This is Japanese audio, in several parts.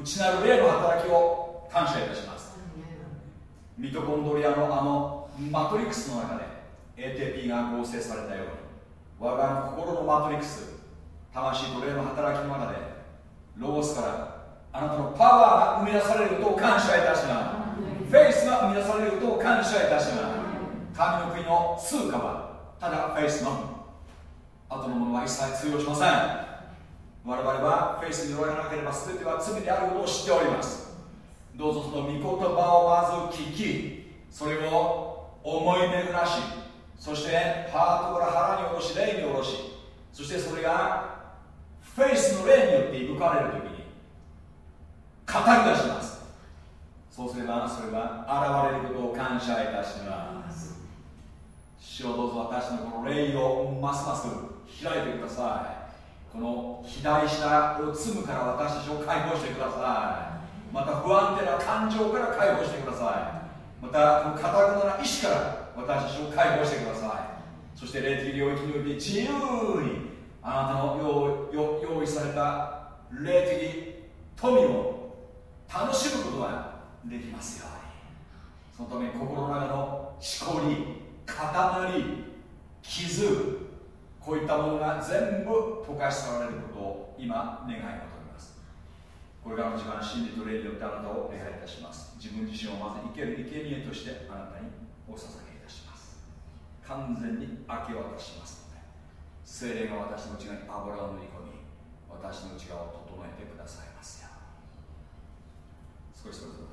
内なる霊の働きを感謝いたします。ミトコンドリアのあのマトリックスの中で ATP が合成されたように我々の心のマトリックス魂と霊の働きの中でロゴスからあなたのパワーが生み出されることを感謝いたします。フェイスが生み出されることを感謝いたします。神の国の通貨はただフェイスのみ。後のものは一切通用しませんイスによらなければ全ては罪であることを知っております。どうぞその御言葉をまず聞きそれを思い巡らしそしてハートから腹に下ろし霊に下ろしそしてそれがフェイスの霊によっていぶかれる時に語り出します。そうすればそれは現れることを感謝いたします。主をどうぞ私のこの霊をますます開いてください。この肥大したを積むから私たちを解放してください。また不安定な感情から解放してください。またこの堅くなな意志から私たちを解放してください。そして霊的領域において自由にあなたの用意された霊的富を楽しむことができますように。そのために心の中のしこり塊傷こういったものが全部溶かし去られることを今願い求めます。これからの時間真理と霊によってあなたを礼拝いたします。自分自身をまず生ける生贄としてあなたにお捧げいたします。完全に明け渡します。ので精霊が私の内側に油を塗り込み私の内側を整えてくださいますよ少しそれ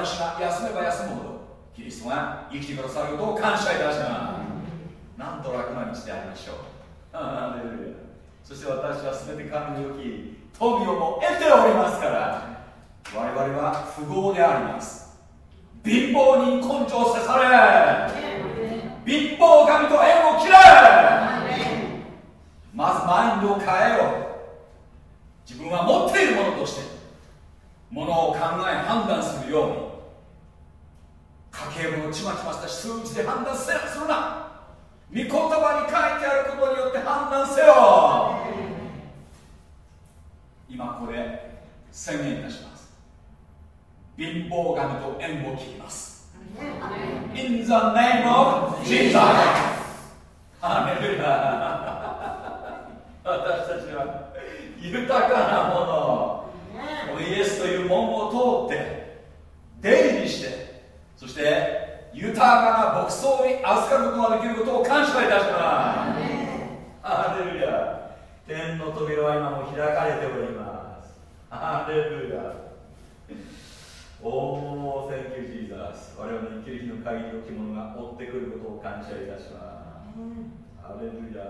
私が休めば休むほどキリストが生きてくださることを感謝いたします。なんと楽な道でありましょう。そして私は全て神の良き富をも得ておりますから我々は富豪であります。貧乏に根性せされ貧乏神と縁を切れまずマインドを変えよ自分は持っているものとしてものを考え判断するように。家計簿のちまちました数値で判断せするな。御言葉に書いてあることによって判断せよ。今これ宣言いたします。貧乏神と縁を切ります。In the name of Jesus. ハレルヤ私たちは豊かなものこのイエスという門を通って出入りしてそして豊かな牧草に預かることができることを感謝いたしますハレルヤ天の扉は今も開かれておりますハレルヤおお、Thank you, Jesus。我々の生きる日の限りの着物が追ってくることを感謝いたします。ハレルヤ。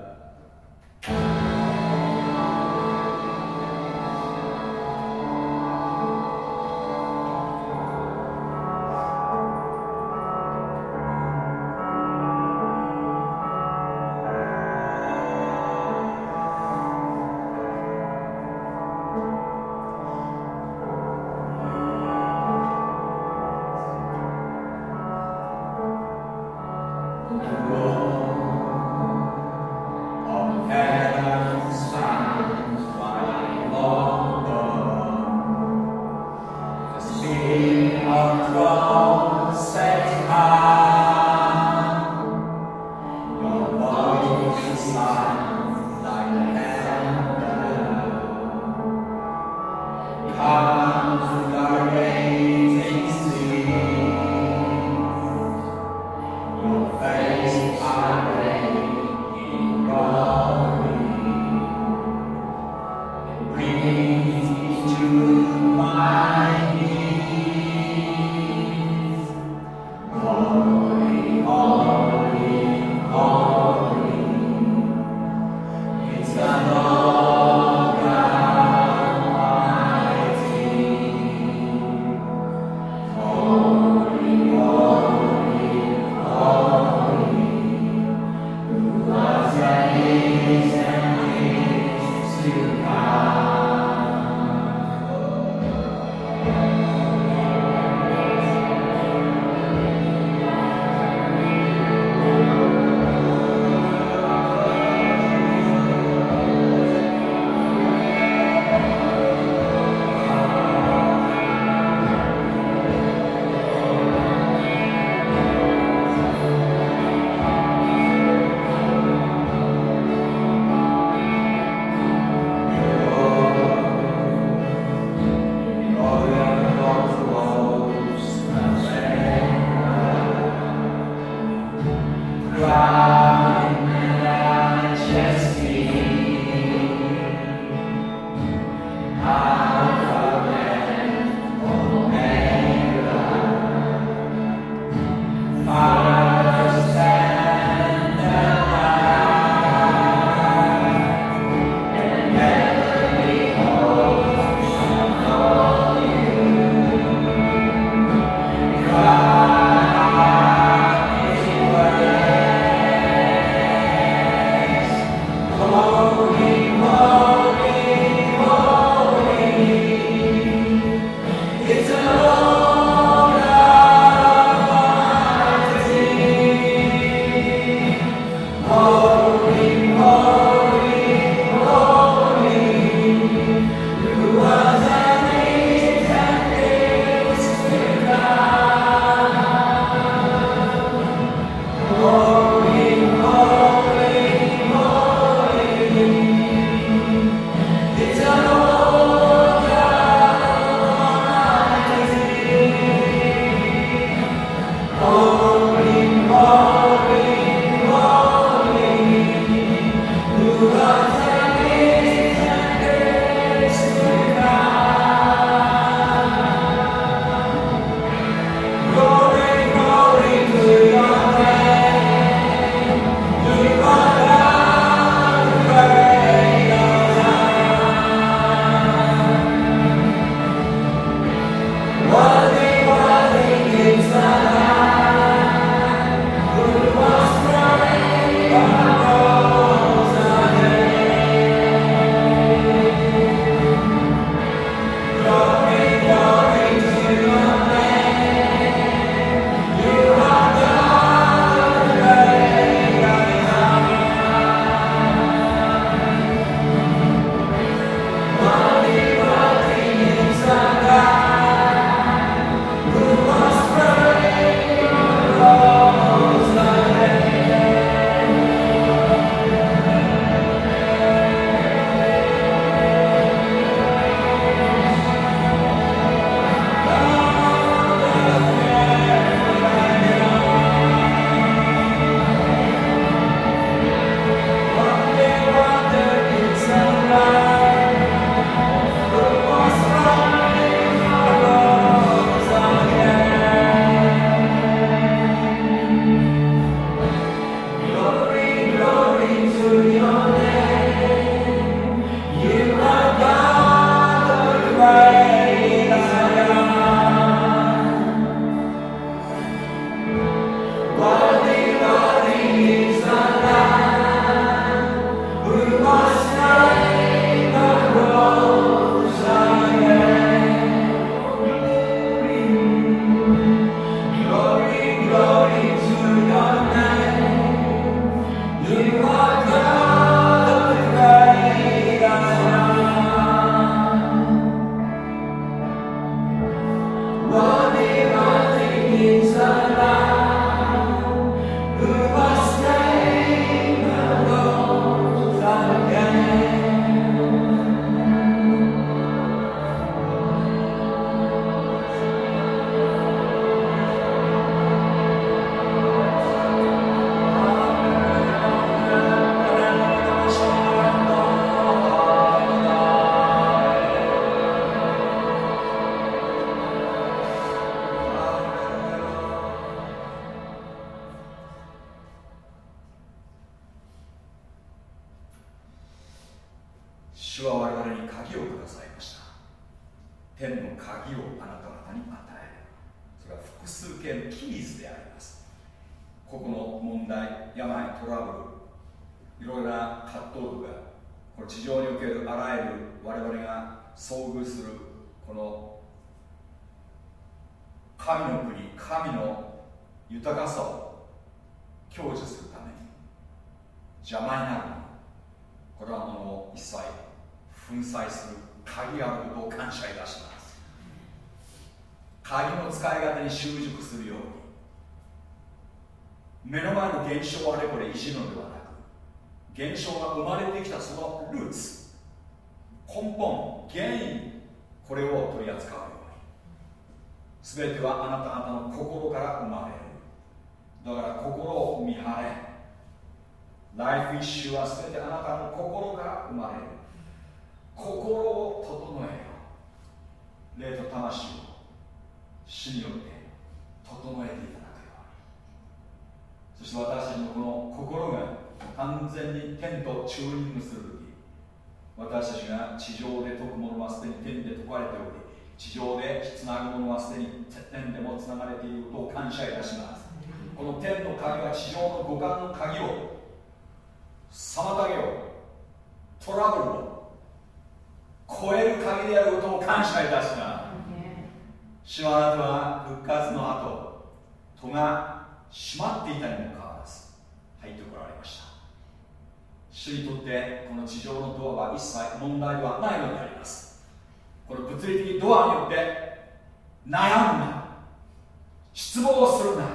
失望するな？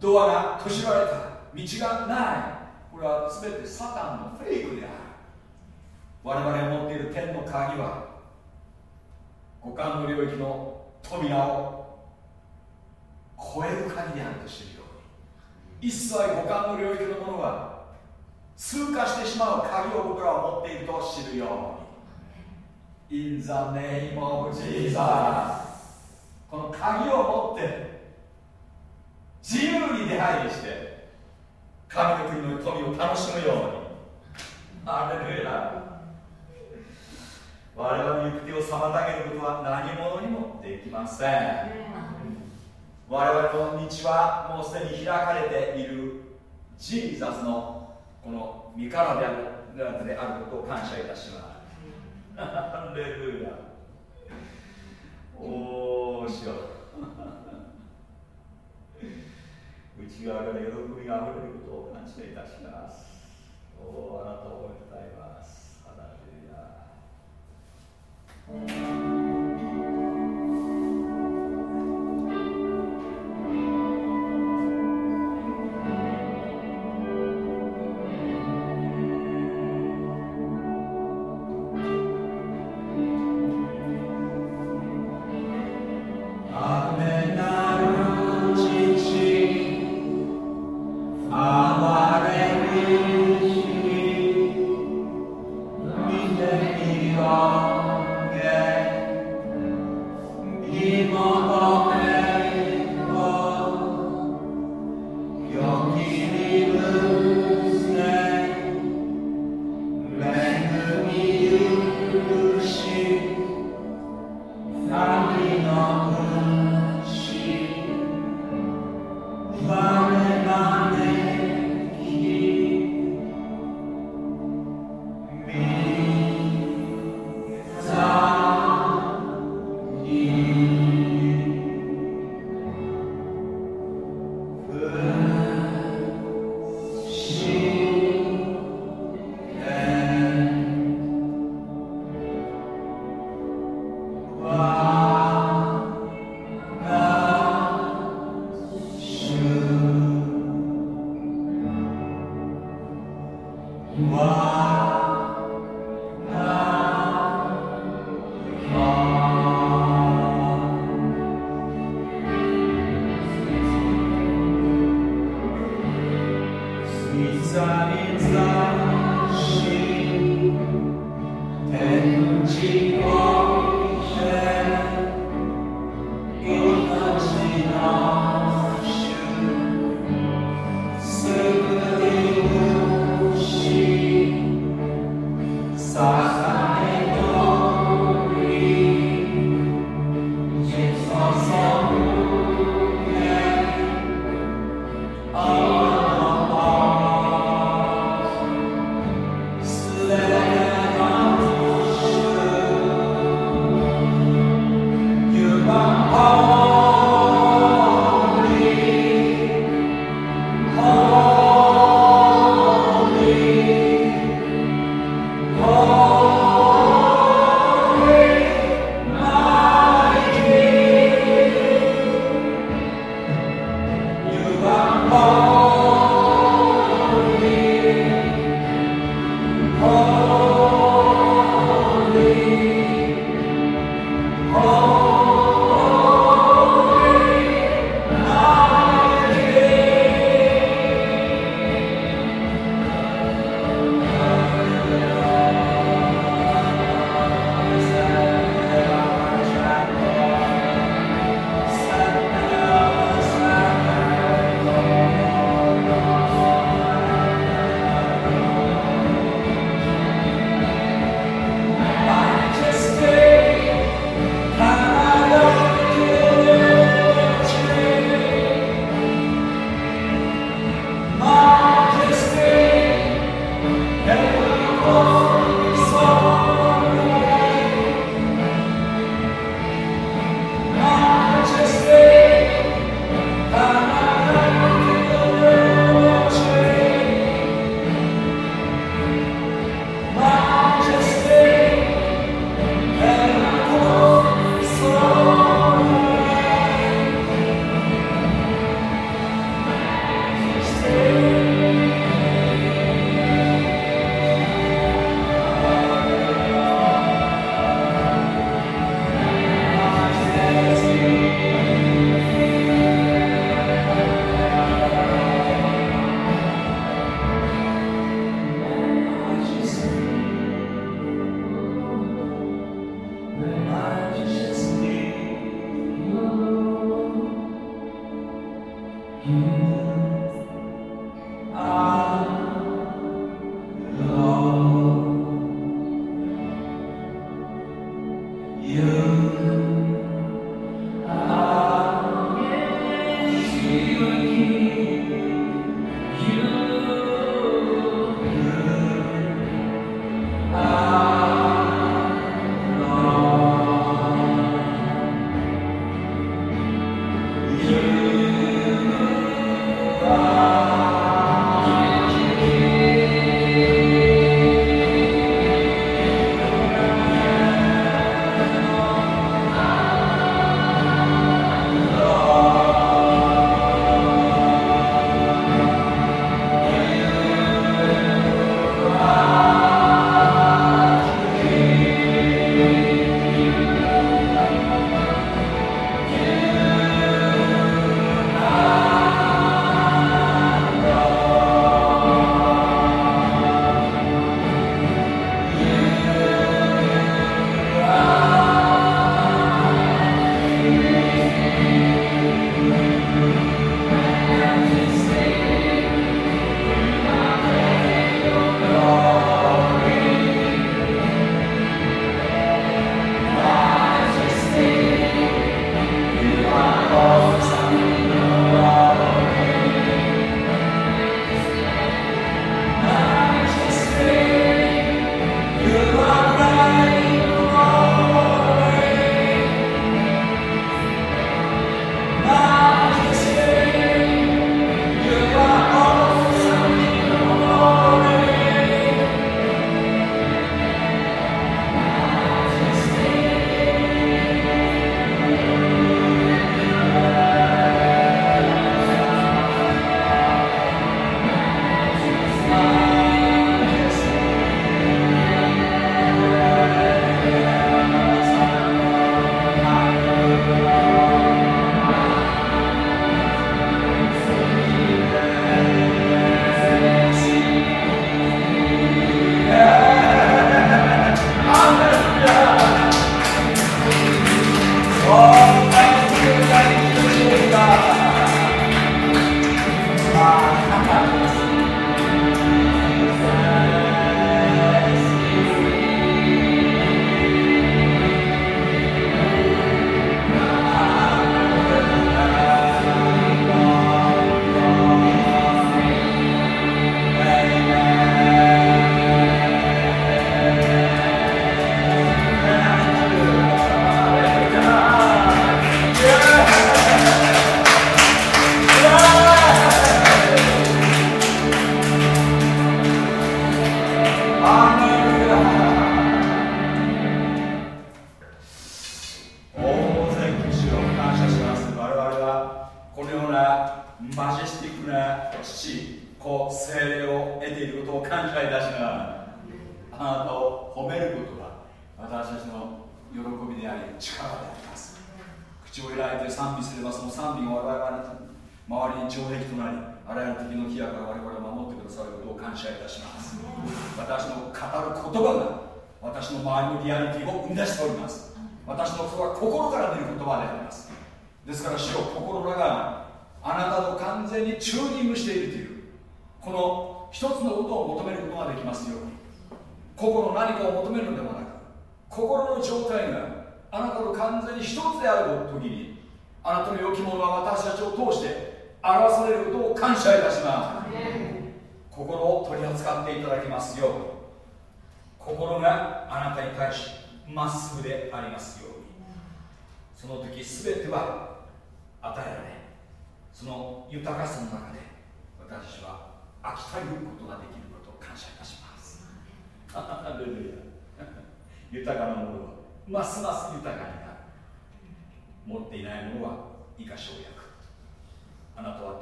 ドアが閉じられた道がない。これは全てサタンのフェイクである。我々が持っている天の鍵は五感の領域の扉を超える鍵であると知るように。一切五感の領域のものは通過してしまう鍵を僕らは持っていると知るように。In the name of Jesus この鍵を持って自由に出入りして神の国の富を楽しむように。アレルヤ。我々の行く手を妨げることは何者にもできません。我々の道はもうすでに開かれている。ジーザスのこの身からであるであることを感謝いたします。ハレルヤ。おおしよ内側から喜びがあふれることを感謝いたします。おおあなたをたえます。ハレルヤ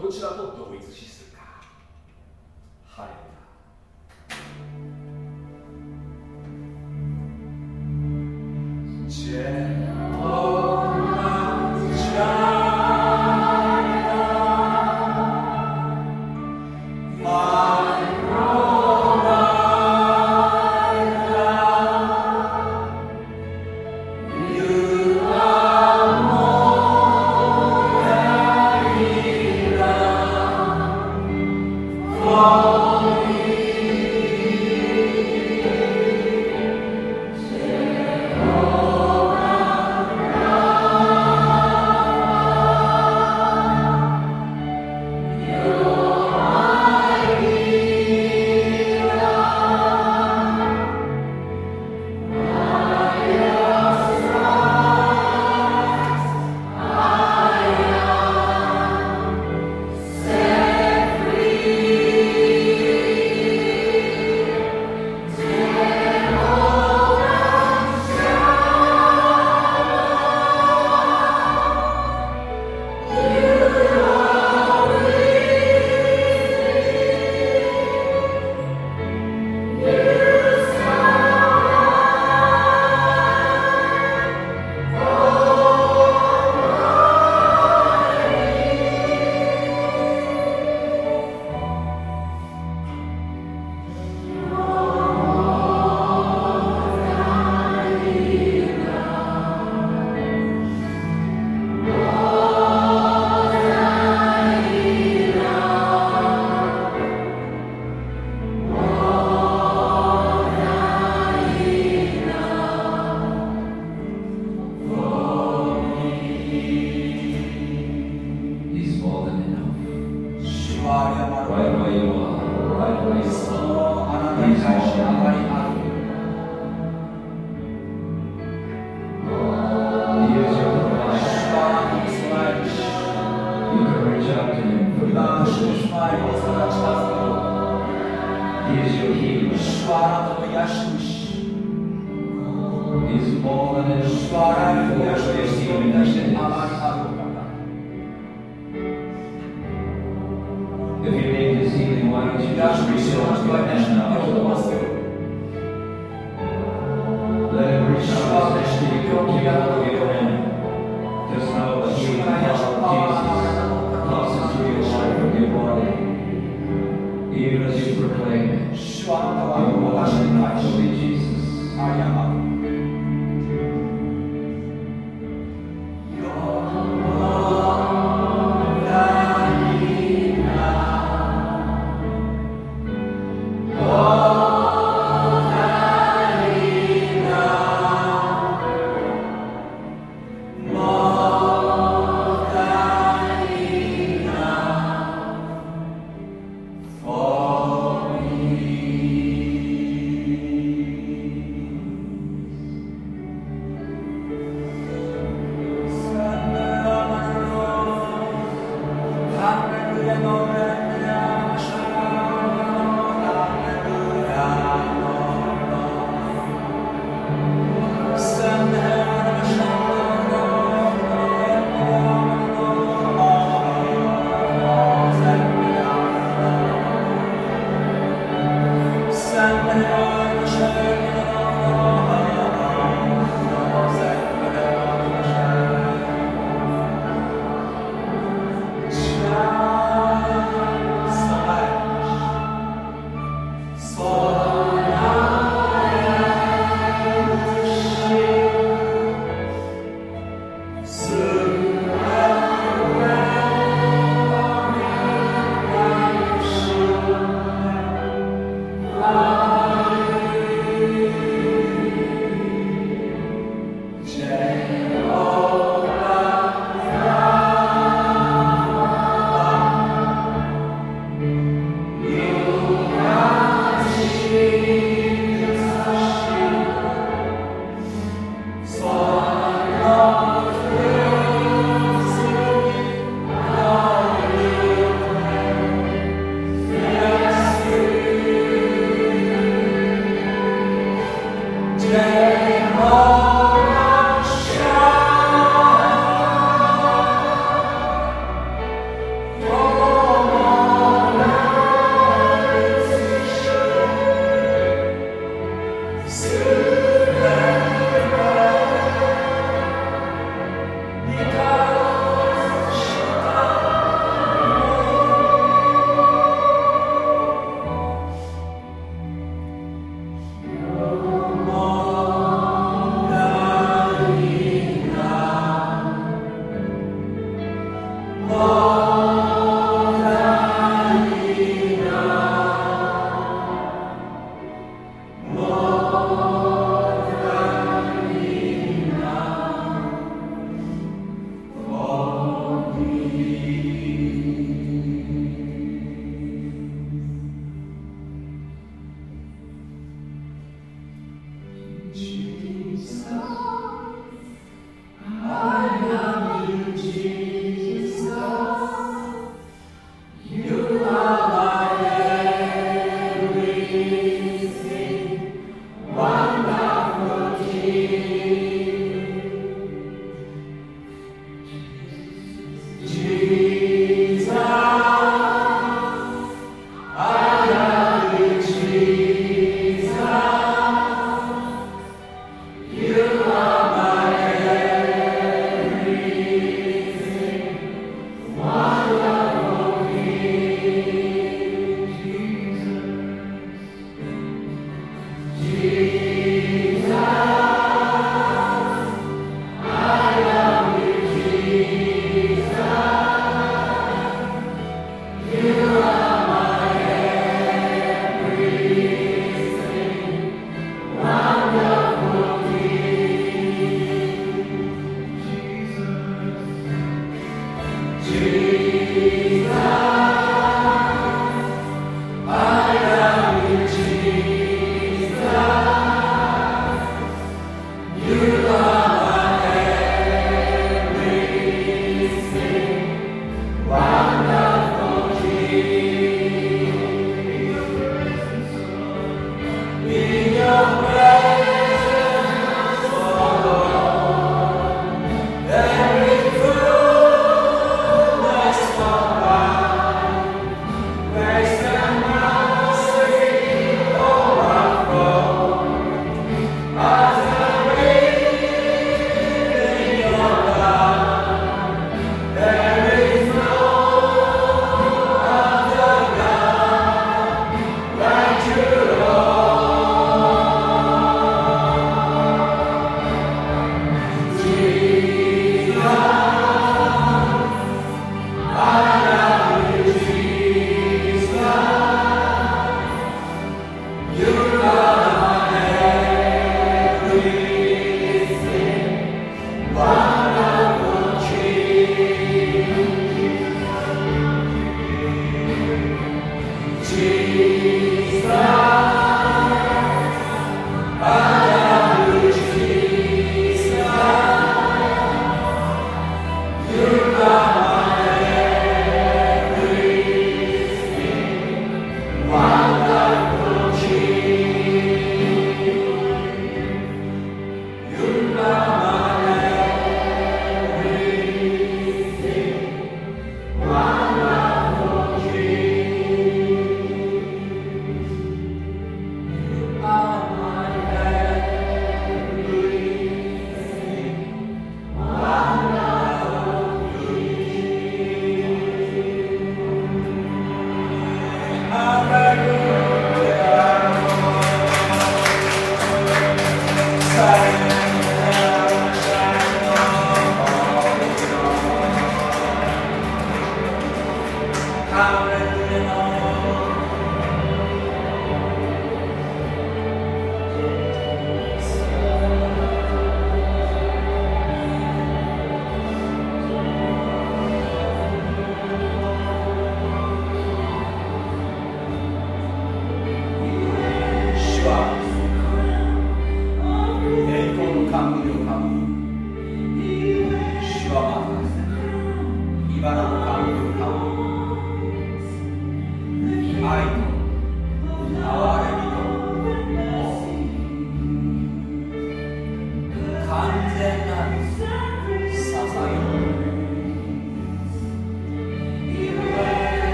どちらと同一視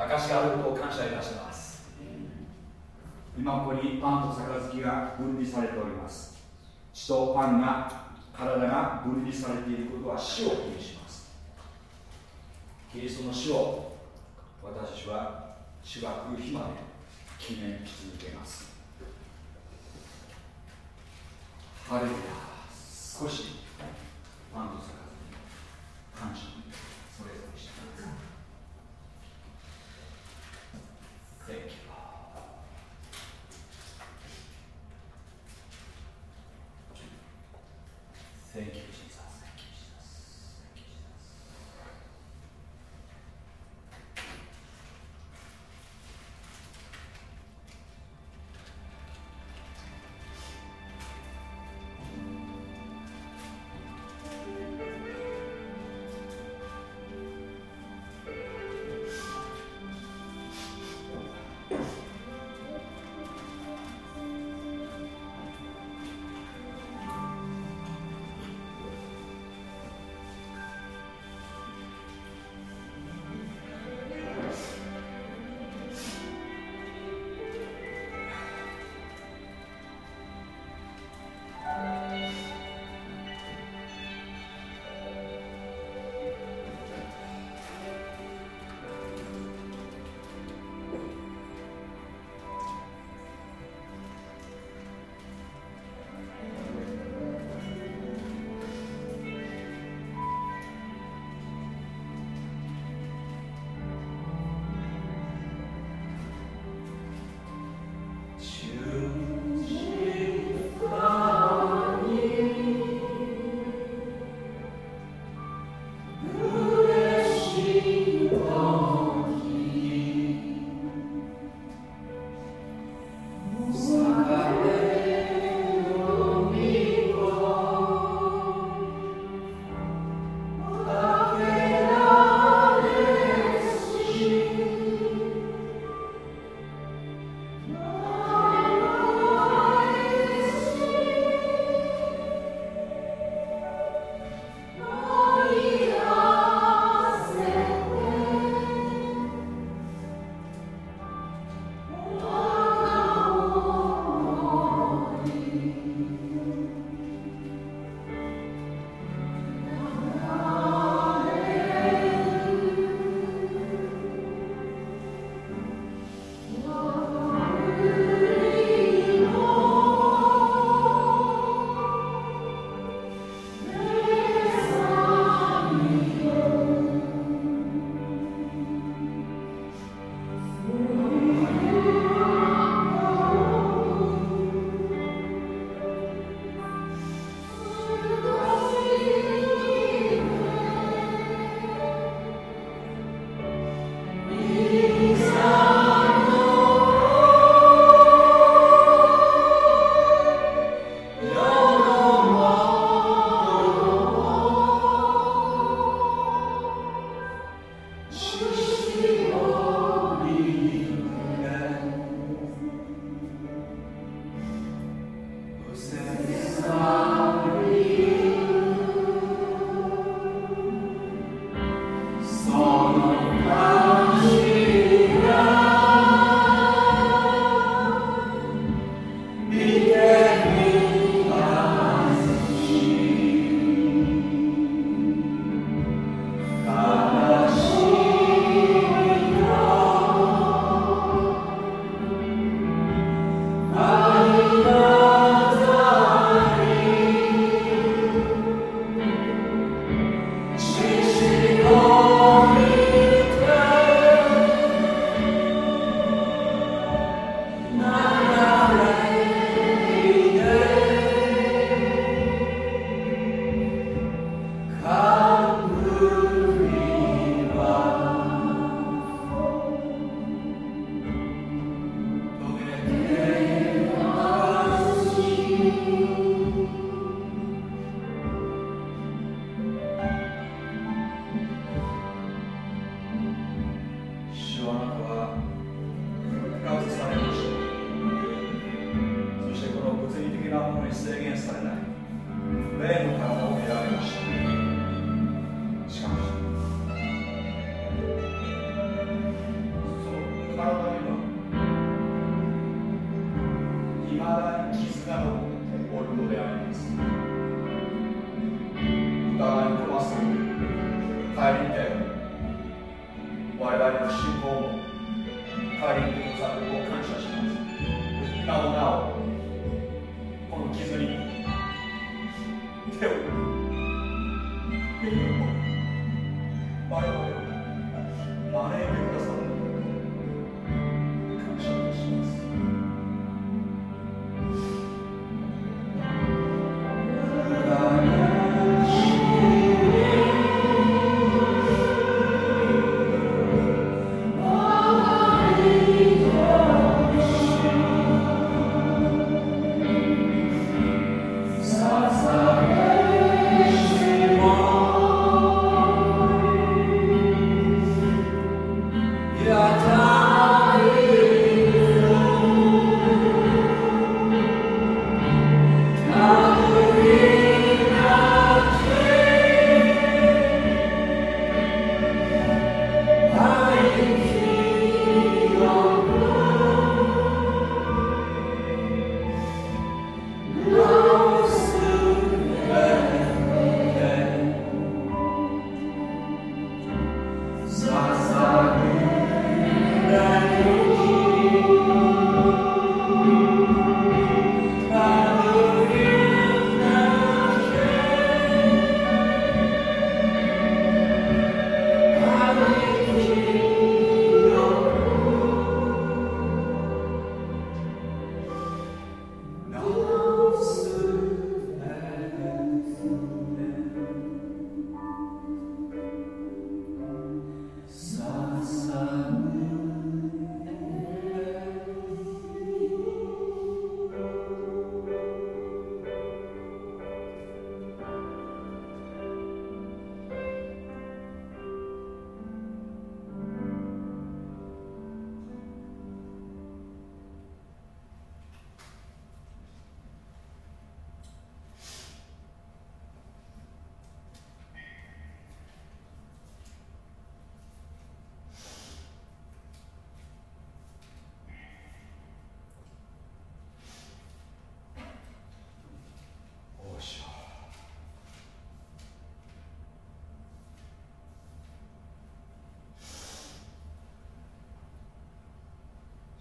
証があることを感謝いたします。今ここにパンと杯が分離されております。血とパンが体が分離されていることは死を意味します。キリストの死を私はしばく日まで記念し続けます。ハレルヤ。少しパンと杯感謝。それぞれ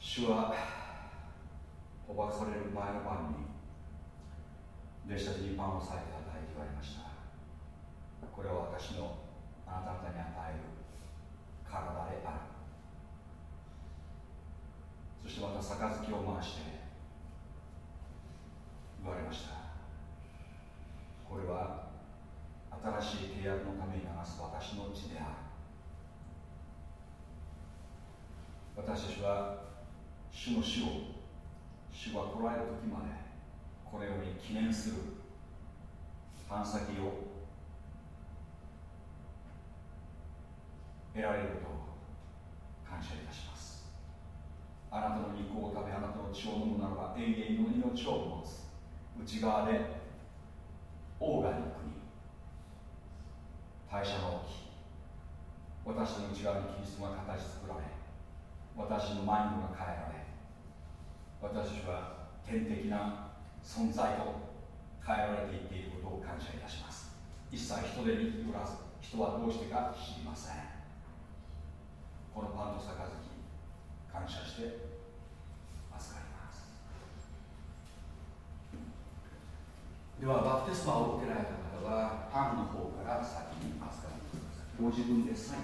主は捕獲される前の晩に弟子たちにパンを裂いて与えて言われました。これは私のあなた方に与える体である。そしてまた杯を回して言われましたこれは新しい契約のために流す私の血である私たちは主の死を主が来られる時までこれより記念する。パン先を得得られることを感謝いたします。あなたの肉を食べあなたの血を飲むならば永遠の命を持つ。内側でオーガニックに代謝が起き私の内側にキリストが形作られ私のマインドが変えられ私は天的な存在と変えられていっていることを感謝いたします。一切人で生きらず人はどうしてか知りません。このパンと杯感謝して預かります。ではバプテスマを受けられた方はパンの方から先に預かりますご自分でサイン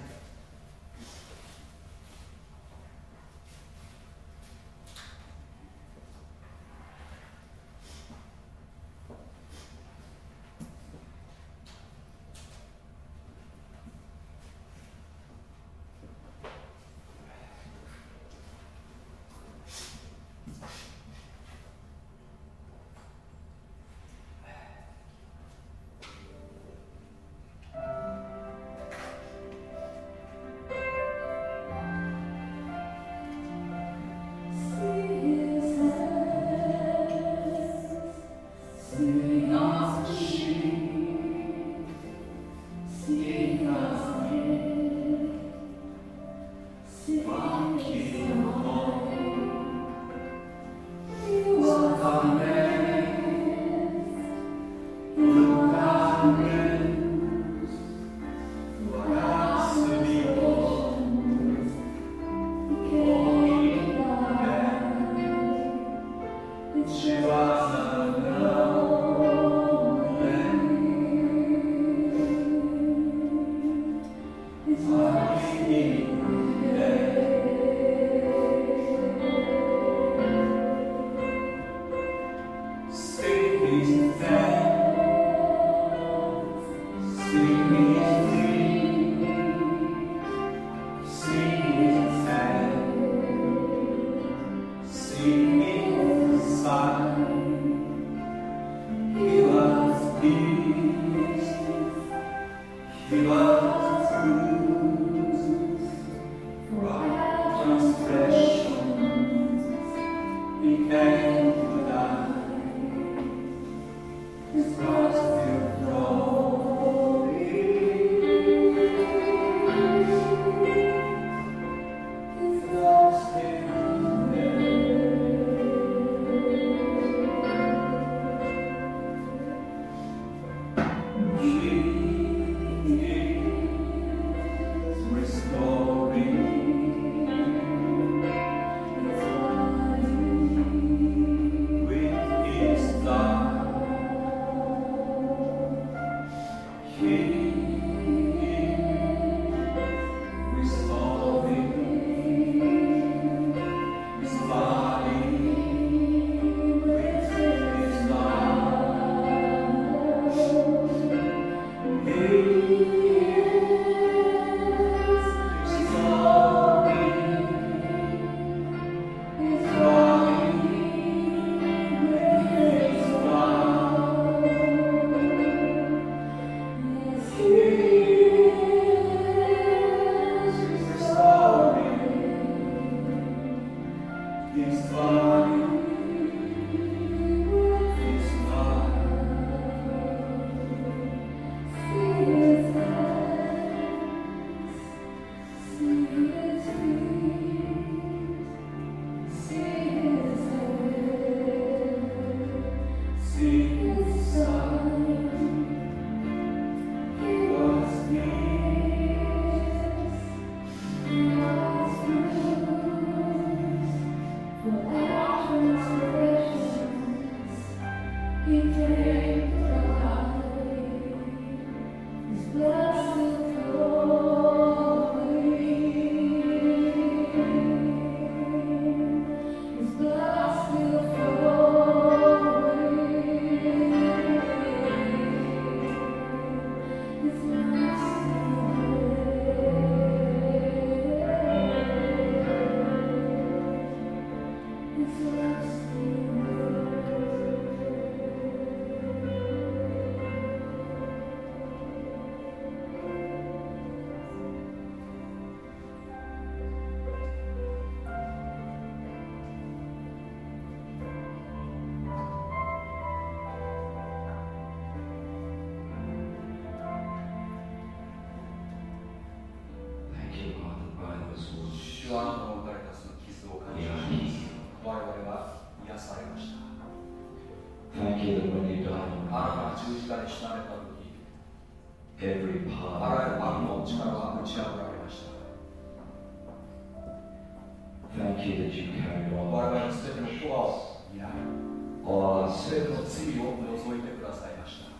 罪を除いてくださいました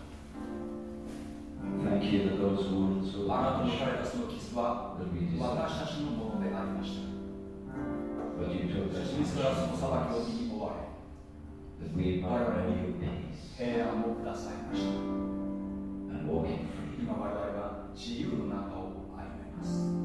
Thank you that those wounds were あなたの打 washed たれたその傷は that. 私たちのものでありました But you took そ us して自らその裁きを身に負われ that we might know your peace 平安をくださいました and walk in freedom. 今我々は自由の中を歩めます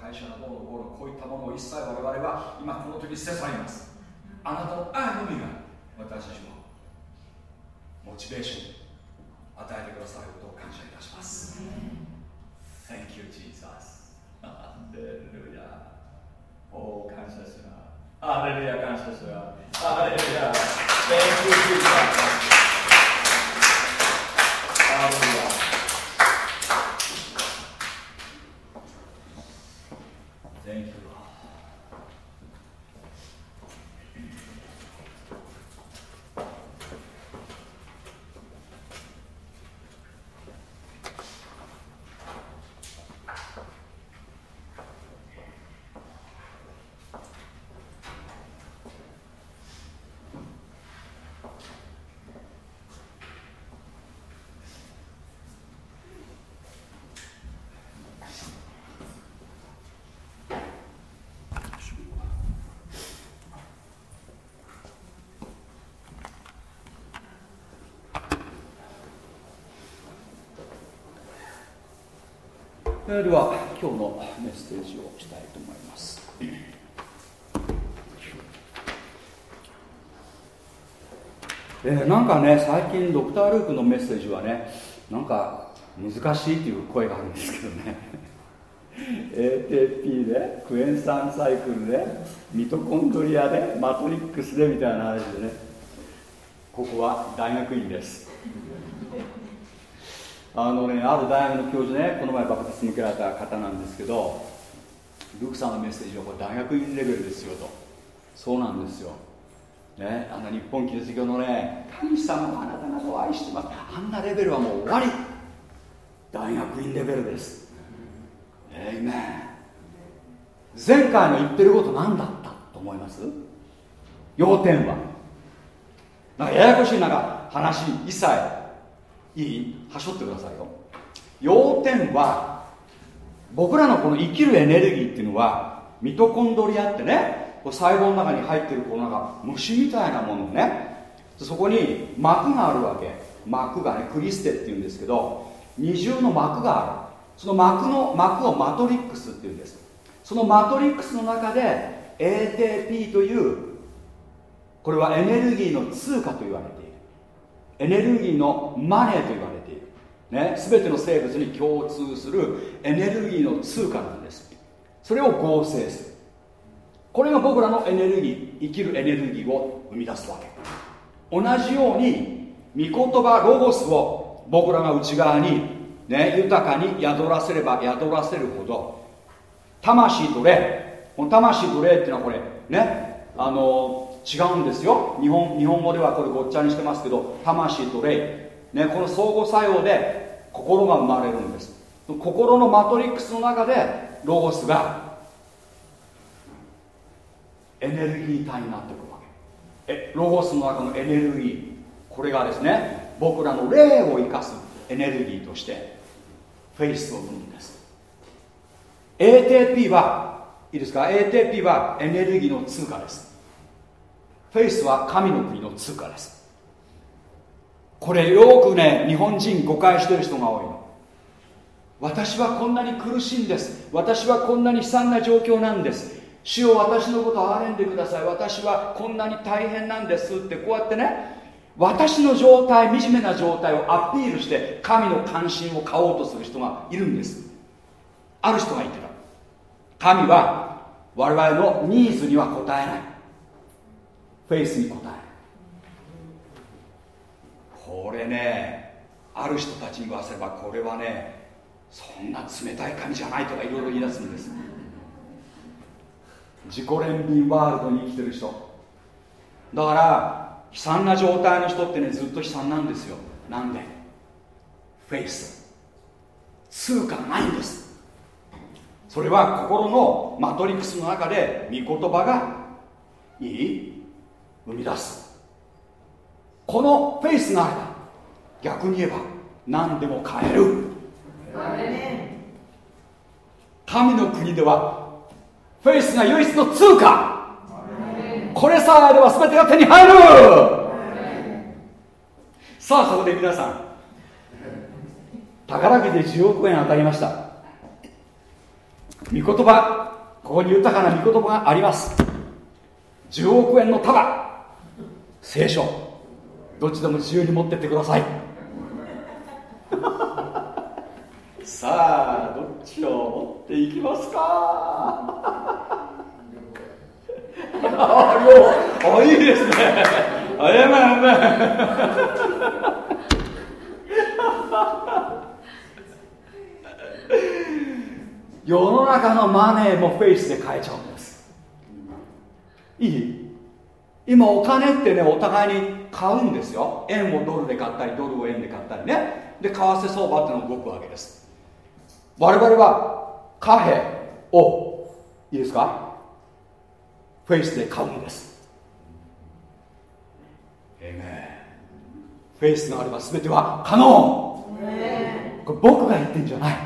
会社のどうのこうのこういったものを一切我々は今この時捨て去ります。あなたの愛のみが私たちのモチベーション与えてくださることを感謝いたします。Thank you Jesus. アレルヤお感謝します。アレルヤ感謝します。アレルヤ Thank you Jesus アレルヤでは今日のメッセージをしたいと思います、えー、なんかね最近ドクター・ルークのメッセージはねなんか難しいという声があるんですけどね。ATP でクエン酸サイクルでミトコンドリアでマトリックスでみたいな話でね。ここは大学院です。あのねある大学の教授ねこの前バプテス向けられた方なんですけどルクさんのメッセージはこれ大学院レベルですよと。そうなんですよ。ね、あの日本キリスト教のね神様があなた方を愛してます。あんなレベルはもう終わり。大学院レベルです。えいめ前回の言ってること何だったと思います？要点は。なんかややこしいなんか話一切。いいはしょってくださいよ。要点は僕らのこの生きるエネルギーっていうのはミトコンドリアってね細胞の中に入ってるこのなんか虫みたいなものねそこに膜があるわけ。膜がねクリステっていうんですけど二重の膜がある。その膜の膜をマトリックスっていうんです。そのマトリックスの中で ATP というこれはエネルギーの通貨と言われている。エネルギーのマネーと言われている、ね、全ての生物に共通するエネルギーの通貨なんです。それを合成する。これが僕らのエネルギー生きるエネルギーを生み出すわけ。同じように御言葉ロゴスを僕らが内側に、ね、豊かに宿らせれば宿らせるほど魂と霊。この魂と霊っていうのはこれねあの違うんですよ。日本日本語ではこれごっちゃにしてますけど魂と霊、ね、この相互作用で心が生まれるんです。心のマトリックスの中でロゴスがエネルギー体になってくるわけ。えロゴスの中のエネルギー。これがですね僕らの霊を生かすエネルギーとしてフェイスを生むんです。ATP はいいですか？ATP はエネルギーの通貨です。フェイスは神の国の通貨です。これよくね日本人誤解してる人が多いの。私はこんなに苦しいんです。私はこんなに悲惨な状況なんです。主よ私のことを憐れんでください。私はこんなに大変なんです。ってこうやってね私の状態惨めな状態をアピールして神の関心を買おうとする人がいるんです。ある人が言ってた。神は我々のニーズには応えない。フェイスに応えこれねある人たちに言わせればこれはねそんな冷たい神じゃないとかいろいろ言い出すんです。自己憐憫ワールドに生きてる人。だから悲惨な状態の人ってねずっと悲惨なんですよ。なんで？フェイス。通貨ないんです。それは心のマトリックスの中で御言葉がいい。生み出す。このフェイスがあれば逆に言えば何でも買える。神の国ではフェイスが唯一の通貨。これさえあれば全てが手に入る。さあそこで皆さん宝くじで10億円当たりました。御言葉ここに豊かな御言葉があります。10億円の束。聖書。どっちでも自由に持ってってください。さあどっちを持っていきますか？ああいいですね。あえまえま世の中のマネーもフェイスで買えちゃうんです。いい？今お金ってねお互いに買うんですよ。円をドルで買ったりドルを円で買ったりね。で為替相場ってのが動くわけです。我々は貨幣をいいですか？フェイスで買うんです。えフェイスがあれば全ては可能。これ僕が言ってんじゃない。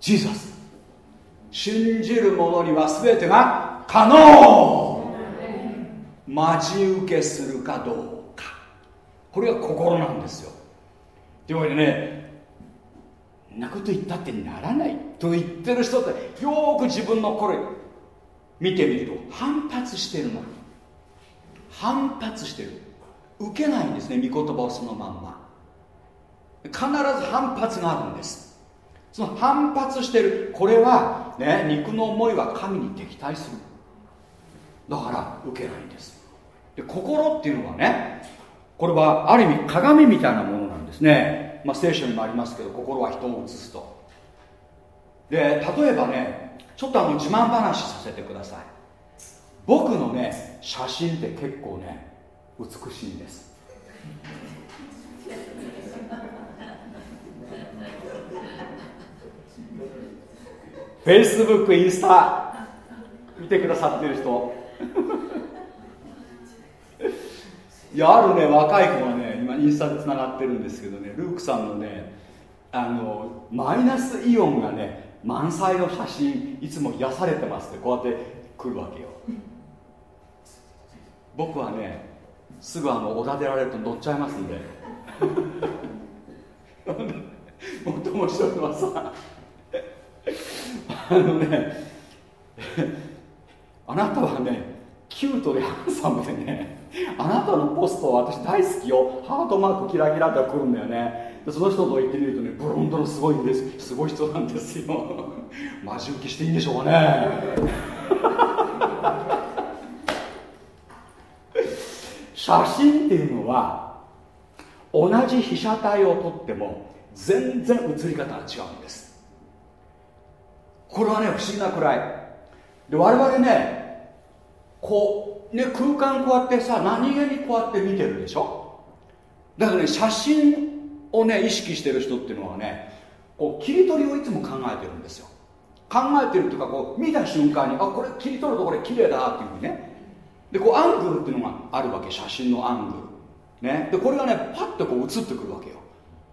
ジーザス。信じる者には全てが可能待ち受けするかどうか。これが心なんですよ。というわけでねんなこと言ったってならないと言ってる人ってよく自分のこれ見てみると反発してるの。反発してる。受けないんですね御言葉をそのまんま。必ず反発があるんです。その反発してるこれはね肉の思いは神に敵対する。だから受けないんです。で心っていうのはねこれはある意味鏡みたいなものなんですね、まあ、聖書にもありますけど心は人を映すと。で例えばねちょっとあの自慢話させてください。僕のね写真って結構ね美しいんです。フェイスブックインスタ見てくださってる人。いやあるね若い子がね今インスタでつながってるんですけどねルークさんのねあのマイナスイオンがね満載の写真いつも癒されてますってこうやって来るわけよ。僕はねすぐあのおだてられると乗っちゃいますんで。もっと面白いのはさあのねあなたはねキュートでハンサムでねあなたのポストは私大好きよ。ハートマークキラキラって来るんだよね。でその人と言ってみるとねブロンドのすごいんです。すごい人なんですよ。マジ受けしていいんでしょうかね。写真っていうのは同じ被写体を撮っても全然写り方が違うんです。これはね不思議なくらい。で我々ねこうね空間こうやってさ何気にこうやって見てるでしょ？だからね写真をね意識してる人っていうのはねこう切り取りをいつも考えてるんですよ。考えてるっていうかこう見た瞬間にあこれ切り取るとこれ綺麗だっていうふうにね。でこうアングルっていうのがあるわけ写真のアングル。ね。でこれがねパッとこう映ってくるわけよ。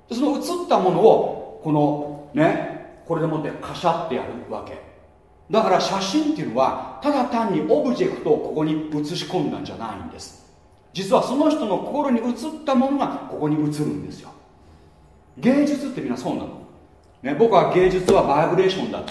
でその映ったものをこのねこれでもってカシャってやるわけ。だから写真っていうのはただ単にオブジェクトをここに写し込んだんじゃないんです。実はその人の心に映ったものがここに映るんですよ。芸術ってみんなそうなの、ね、僕は芸術はバイブレーションだ、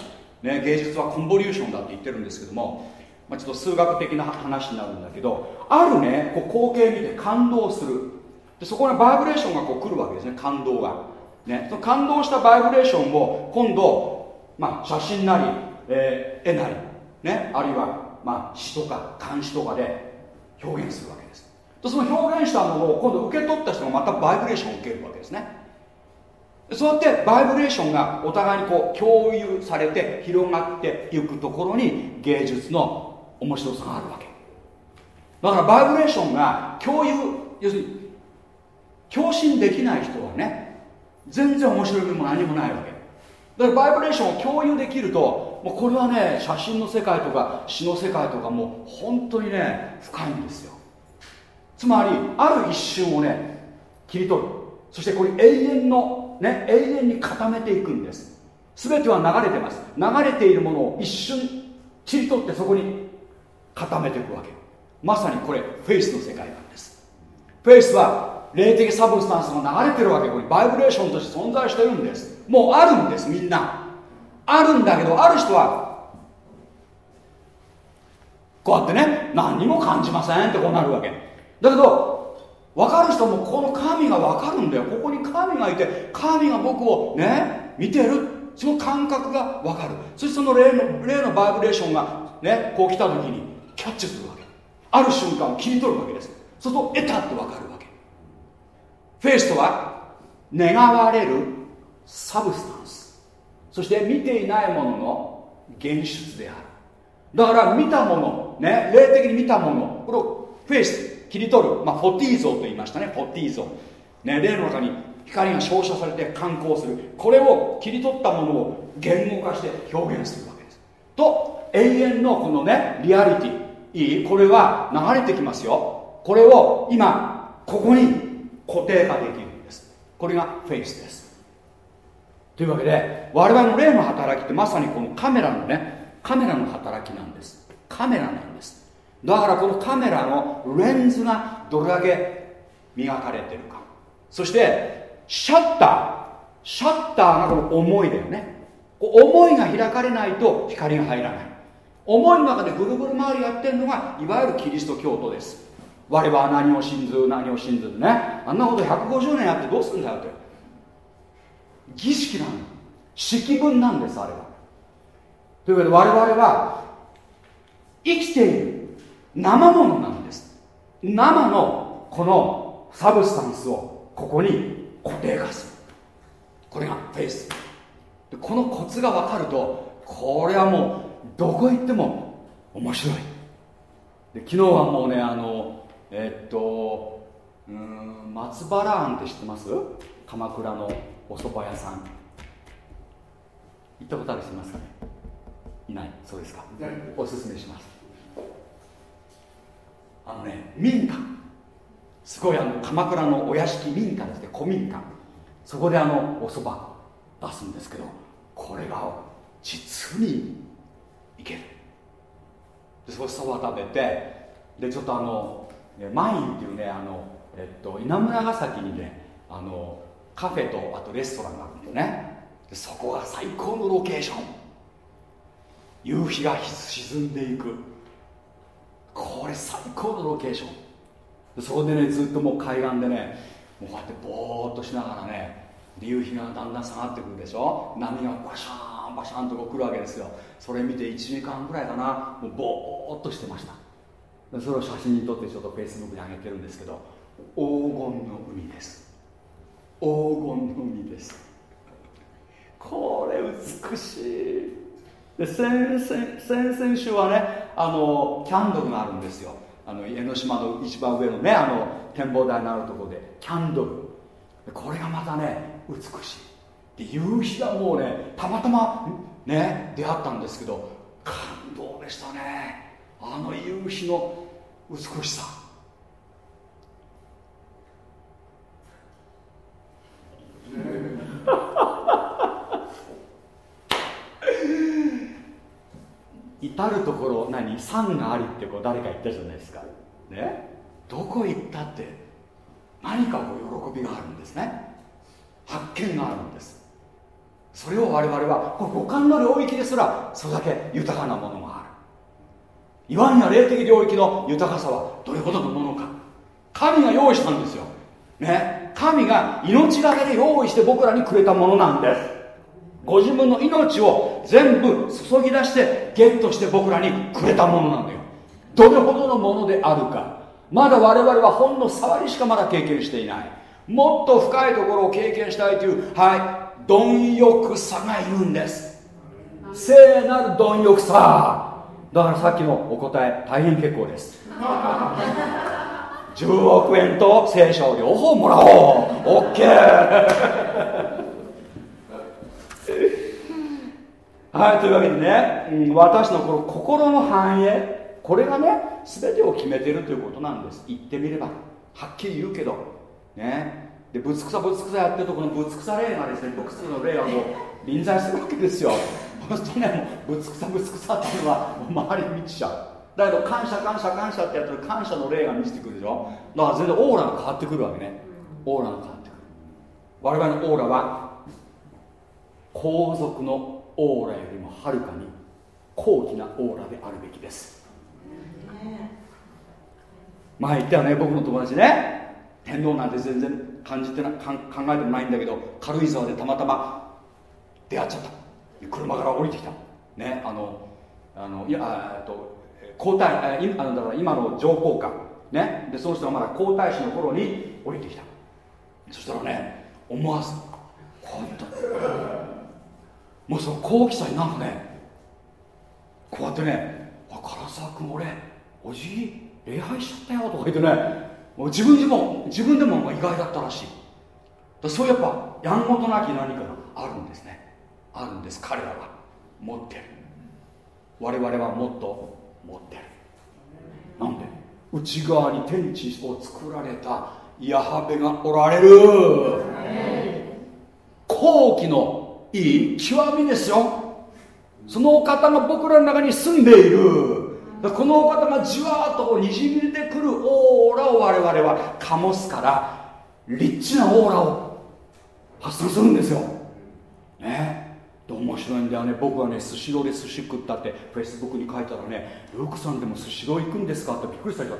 ね、芸術はコンボリューションだって言ってるんですけども、まあ、ちょっと数学的な話になるんだけどあるねこう光景見て感動する。でそこにバイブレーションがこう来るわけですね感動が。ね、その感動したバイブレーションを今度、まあ、写真なり、えー、絵なり、ね、あるいは、まあ、詩とか漢詩とかで表現するわけです。でその表現したものを今度受け取った人がまたバイブレーションを受けるわけですね。そうやってバイブレーションがお互いにこう共有されて広がっていくところに芸術の面白さがあるわけ。だからバイブレーションが共有要するに共振できない人はね全然面白みも何もないわけ。だからバイブレーションを共有できるともうこれはね写真の世界とか詩の世界とかもう本当にね深いんですよ。つまりある一瞬をね切り取る。そしてこれ永遠のね永遠に固めていくんです。全ては流れてます。流れているものを一瞬切り取ってそこに固めていくわけ。まさにこれフェイスの世界なんです。フェイスは霊的 substance が流れてるわけ。これバイブレーションとして存在してるんです。もうあるんですみんな。あるんだけどある人はこうやってね何にも感じませんってこうなるわけ。だけど分かる人もこの神が分かるんだよ。ここに神がいて神が僕をね見てる。その感覚が分かる。そしてその霊の霊のバイブレーションがねこう来た時にキャッチするわけ。ある瞬間を切り取るわけです。そうすると得たって分かるわけ。フェイスとは願われる substance。そして見ていないものの現出である。だから見たものね霊的に見たものこれをフェイス切り取る、まあ、フォティー像と言いましたね。フォティー像、ね、霊の中に光が照射されて観光する。これを切り取ったものを言語化して表現するわけです。と永遠のこのねリアリティ。いい？これは流れてきますよ。これを今ここに固定化できるんです。これがフェイスです。というわけで我々の霊の働きってまさにこのカメラのねカメラの働きなんです。カメラなんです。だからこのカメラのレンズがどれだけ磨かれてるか。そしてシャッター。シャッターがこの思いだよね。思いが開かれないと光が入らない。思いの中でぐるぐる回りやってるのがいわゆるキリスト教徒です。我々は何を信ず何を信ずね。あんなこと150年やってどうすんだよって。儀式なの。式文なんですあれは。というわけで我々は生きている生ものなんです。生のこのサブスタンスをここに固定化す。るこれがフェイス。でこのコツが分かるとこれはもうどこ行っても面白い。で昨日はもうねあのえっとうん松原庵って知ってます？鎌倉の。お蕎麦屋さん。行ったことある人いますかね？いない？そうですか。おすすめします。あのね民家。すごいあの鎌倉のお屋敷民家ですね古民家。そこであのお蕎麦出すんですけどこれが実にいける。でそこそば食べてでちょっとあのマインっていうねあの、えっと、稲村ヶ崎にねあのカフェとあとレストランがあるんだよね。でそこが最高のロケーション。夕日が沈んでいく。これ最高のロケーション。でそこでねずっともう海岸でねもうこうやってぼーっとしながらね夕日がだんだん下がってくるでしょ。波がバシャーンバシャーンとこう来るわけですよ。それ見て1時間ぐらいかなもうぼーっとしてました。それを写真に撮ってちょっとフェイスブックに上げてるんですけど黄金の海です。金の海です。これ美しい。で先々週はねあのキャンドルがあるんですよ。あの江ノ島の一番上のねあの展望台のあるところでキャンドル。これがまたね美しい。で夕日がもうねたまたまね出会ったんですけど感動でしたね。あの夕日の美しさ。至る所何？山がありってこう誰か言ったじゃないですか。ね？どこ行ったって何かこう喜びがあるんですね。発見があるんです。それを我々はこ五感の領域ですらそれだけ豊かなものがある。言わんや霊的領域の豊かさはどれほどのものか。神が用意したんですよ。ね？神が命がけで用意して僕らにくれたものなんです。ご自分の命を全部注ぎ出してゲットして僕らにくれたものなんだよ。どれほどのものであるか。まだ我々はほんの触りしかまだ経験していない。もっと深いところを経験したいというはい貪欲さがいるんです。聖なる貪欲さ。だからさっきのお答え大変結構です。10億円と聖書両方もらおう。OK はいというわけでね、うん、私のこの心の繁栄これがね全てを決めてるということなんです。言ってみればはっきり言うけど。ね。でぶつくさぶつくさやってるとこのぶつくさ霊がですねブクスの霊がもう臨在するわけですよ。本当ねぶつくさぶつくさっていうのは周りに満ちちゃうだけど感謝感謝感謝ってやってる感謝の霊が満ちてくるでしょ？だから全然オーラが変わってくるわけね。オーラが変わってくる。我々のオーラは皇族のオーラよりもはるかに高貴なオーラであるべきです。前言ったよね僕の友達ね。天皇なんて全然感じてな考えてもないんだけど軽井沢でたまたま出会っちゃった。車から降りてきた。ねあのあのいやえっと皇太あ今のだから今の上皇下ね。でその人がまだ皇太子の頃に降りてきた。そしたらね思わずこうやった。もうその好奇さになんかねこうやってね「あ唐沢君俺おじい礼拝しちゃったよ」とか言ってねもう自分でも自分でも意外だったらしい。だそうやっぱやんごとなき何かがあるんですね。あるんです彼らは。持ってる。我々はもっと持ってる。なんで？内側に天地を作られたヤハベがおられる。後期のいい極みですよ。そのお方が僕らの中に住んでいる。このお方がじわーっとにじみ出てくるオーラを我々は醸すからリッチなオーラを発散するんですよ。ね。で面白いんだよね。僕はねスシローで寿司食ったってフェイスブックに書いたらねルークさんでもスシロー行くんですか？ってびっくりされちゃっ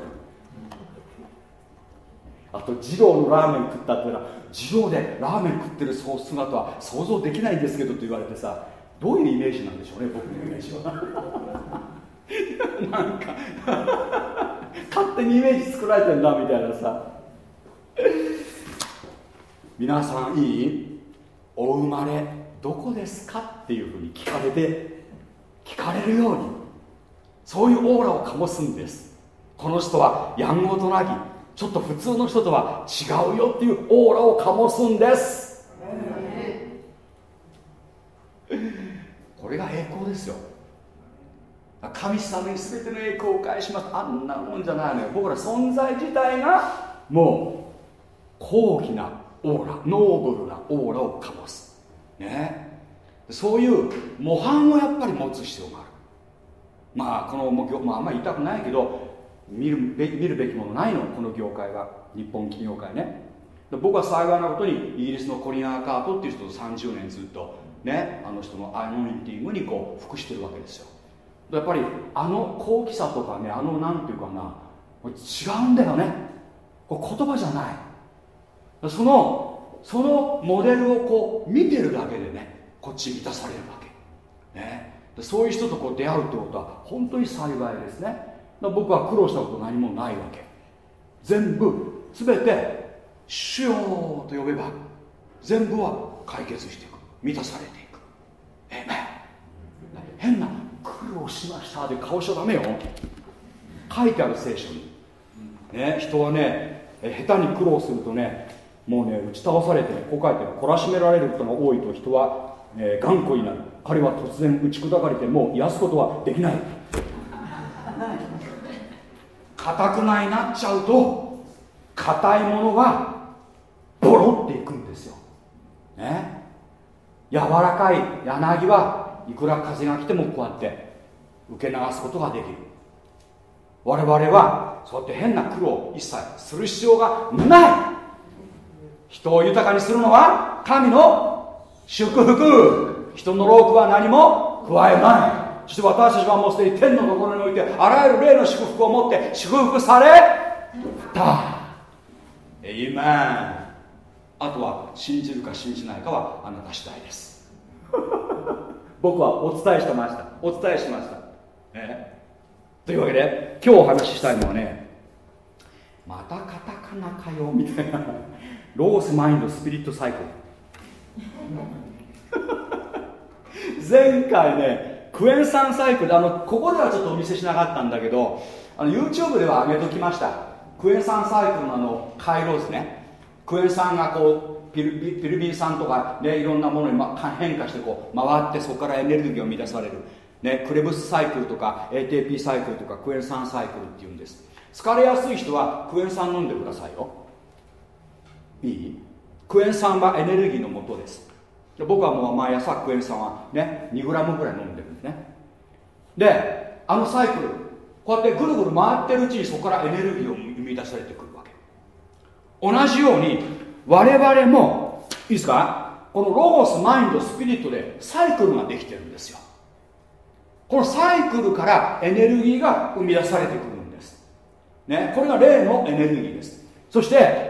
たあと二郎のラーメン食ったって言ったら二郎でラーメン食ってる姿は想像できないんですけどって言われてさどういうイメージなんでしょうね僕のイメージは。なんか勝手にイメージ作られてんだみたいなさ。皆さんいい？お生まれ。どこですかっていうふうに聞かれて聞かれるようにそういうオーラを醸すんです。この人はやんごとなぎ。ちょっと普通の人とは違うよっていうオーラを醸すんです。これが栄光ですよ。神様に全ての栄光を返します。あんなもんじゃないのよ。僕ら存在自体がもう高貴なオーラノーブルなオーラを醸す。ね。そういう模範をやっぱり持つ必要がある。まあこのまあ、あんまり言いたくないけど見るべ見るべきものないの。この業界は。日本企業界ね。僕は幸いなことにイギリスのコリン・アーカートっていう人と30年ずっとねあの人のアイノインティングにこう服してるわけですよ。やっぱりあの高貴さとかねあのなんていうかな違うんだよね。言葉じゃない。そのそのモデルをこう見てるだけでねこっち満たされるわけ、ね、そういう人とこう出会うってことは本当に幸いですね。僕は苦労したこと何もないわけ。全部全て「主よ」と呼べば全部は解決していく。満たされていく。えめ変な苦労しましたで顔しちゃダメよ。書いてある聖書に、ね、人はね下手に苦労するとねもうね打ち倒されてこう書いて懲らしめられることが多いと人は、えー、頑固になる。彼は突然打ち砕かれてもう癒すことはできない。硬くないなっちゃうと硬いものはボロっていくんですよ。ね。柔らかい柳はいくら風が来てもこうやって受け流すことができる。我々はそうやって変な苦労を一切する必要がない。人を豊かにするのは神の祝福。人の労苦は何も加えない。そして私たちはもうすでに天のところにおいてあらゆる霊の祝福を持って祝福された。エイメンあとは信じるか信じないかはあなた次第です。僕はお伝えしてました。お伝えしました、ね、というわけで今日お話ししたいのはねまたカタカナかよみたいな。ロースマインドスピリットサイクル。前回ねクエン酸サイクルあのここではちょっとお見せしなかったんだけどあの YouTube では上げときました。クエン酸サイクルのあの回路ですね。クエン酸がこうピルピルビン酸とか、ね、いろんなものに、ま、変化してこう回ってそこからエネルギーを満たされる、ね、クレブスサイクルとか ATP サイクルとかクエン酸サイクルっていうんです。疲れやすい人はクエン酸飲んでくださいよ。いい？クエン酸はエネルギーの元です。僕はもう毎朝クエン酸はね 2g ぐらい飲んでるんですね。であのサイクルこうやってぐるぐる回ってるうちにそこからエネルギーを生み出されてくるわけ。同じように我々もいいですか？このロゴスマインドスピリットでサイクルができてるんですよ。このサイクルからエネルギーが生み出されてくるんです、ね、これが例のエネルギーです。そして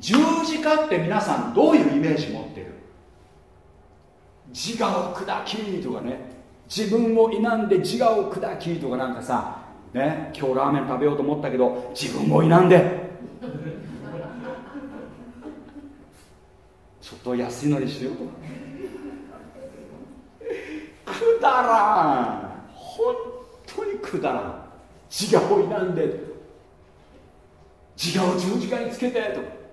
十字架って皆さんどういうイメージ持ってる？自我を砕きとかね。自分を否んで自我を砕きとかなんかさね。今日ラーメン食べようと思ったけど自分を否んで。ちょっと安いのにしようと。かくだらん。本当にくだらん。自我を否んで。自我を十字架につけてとか。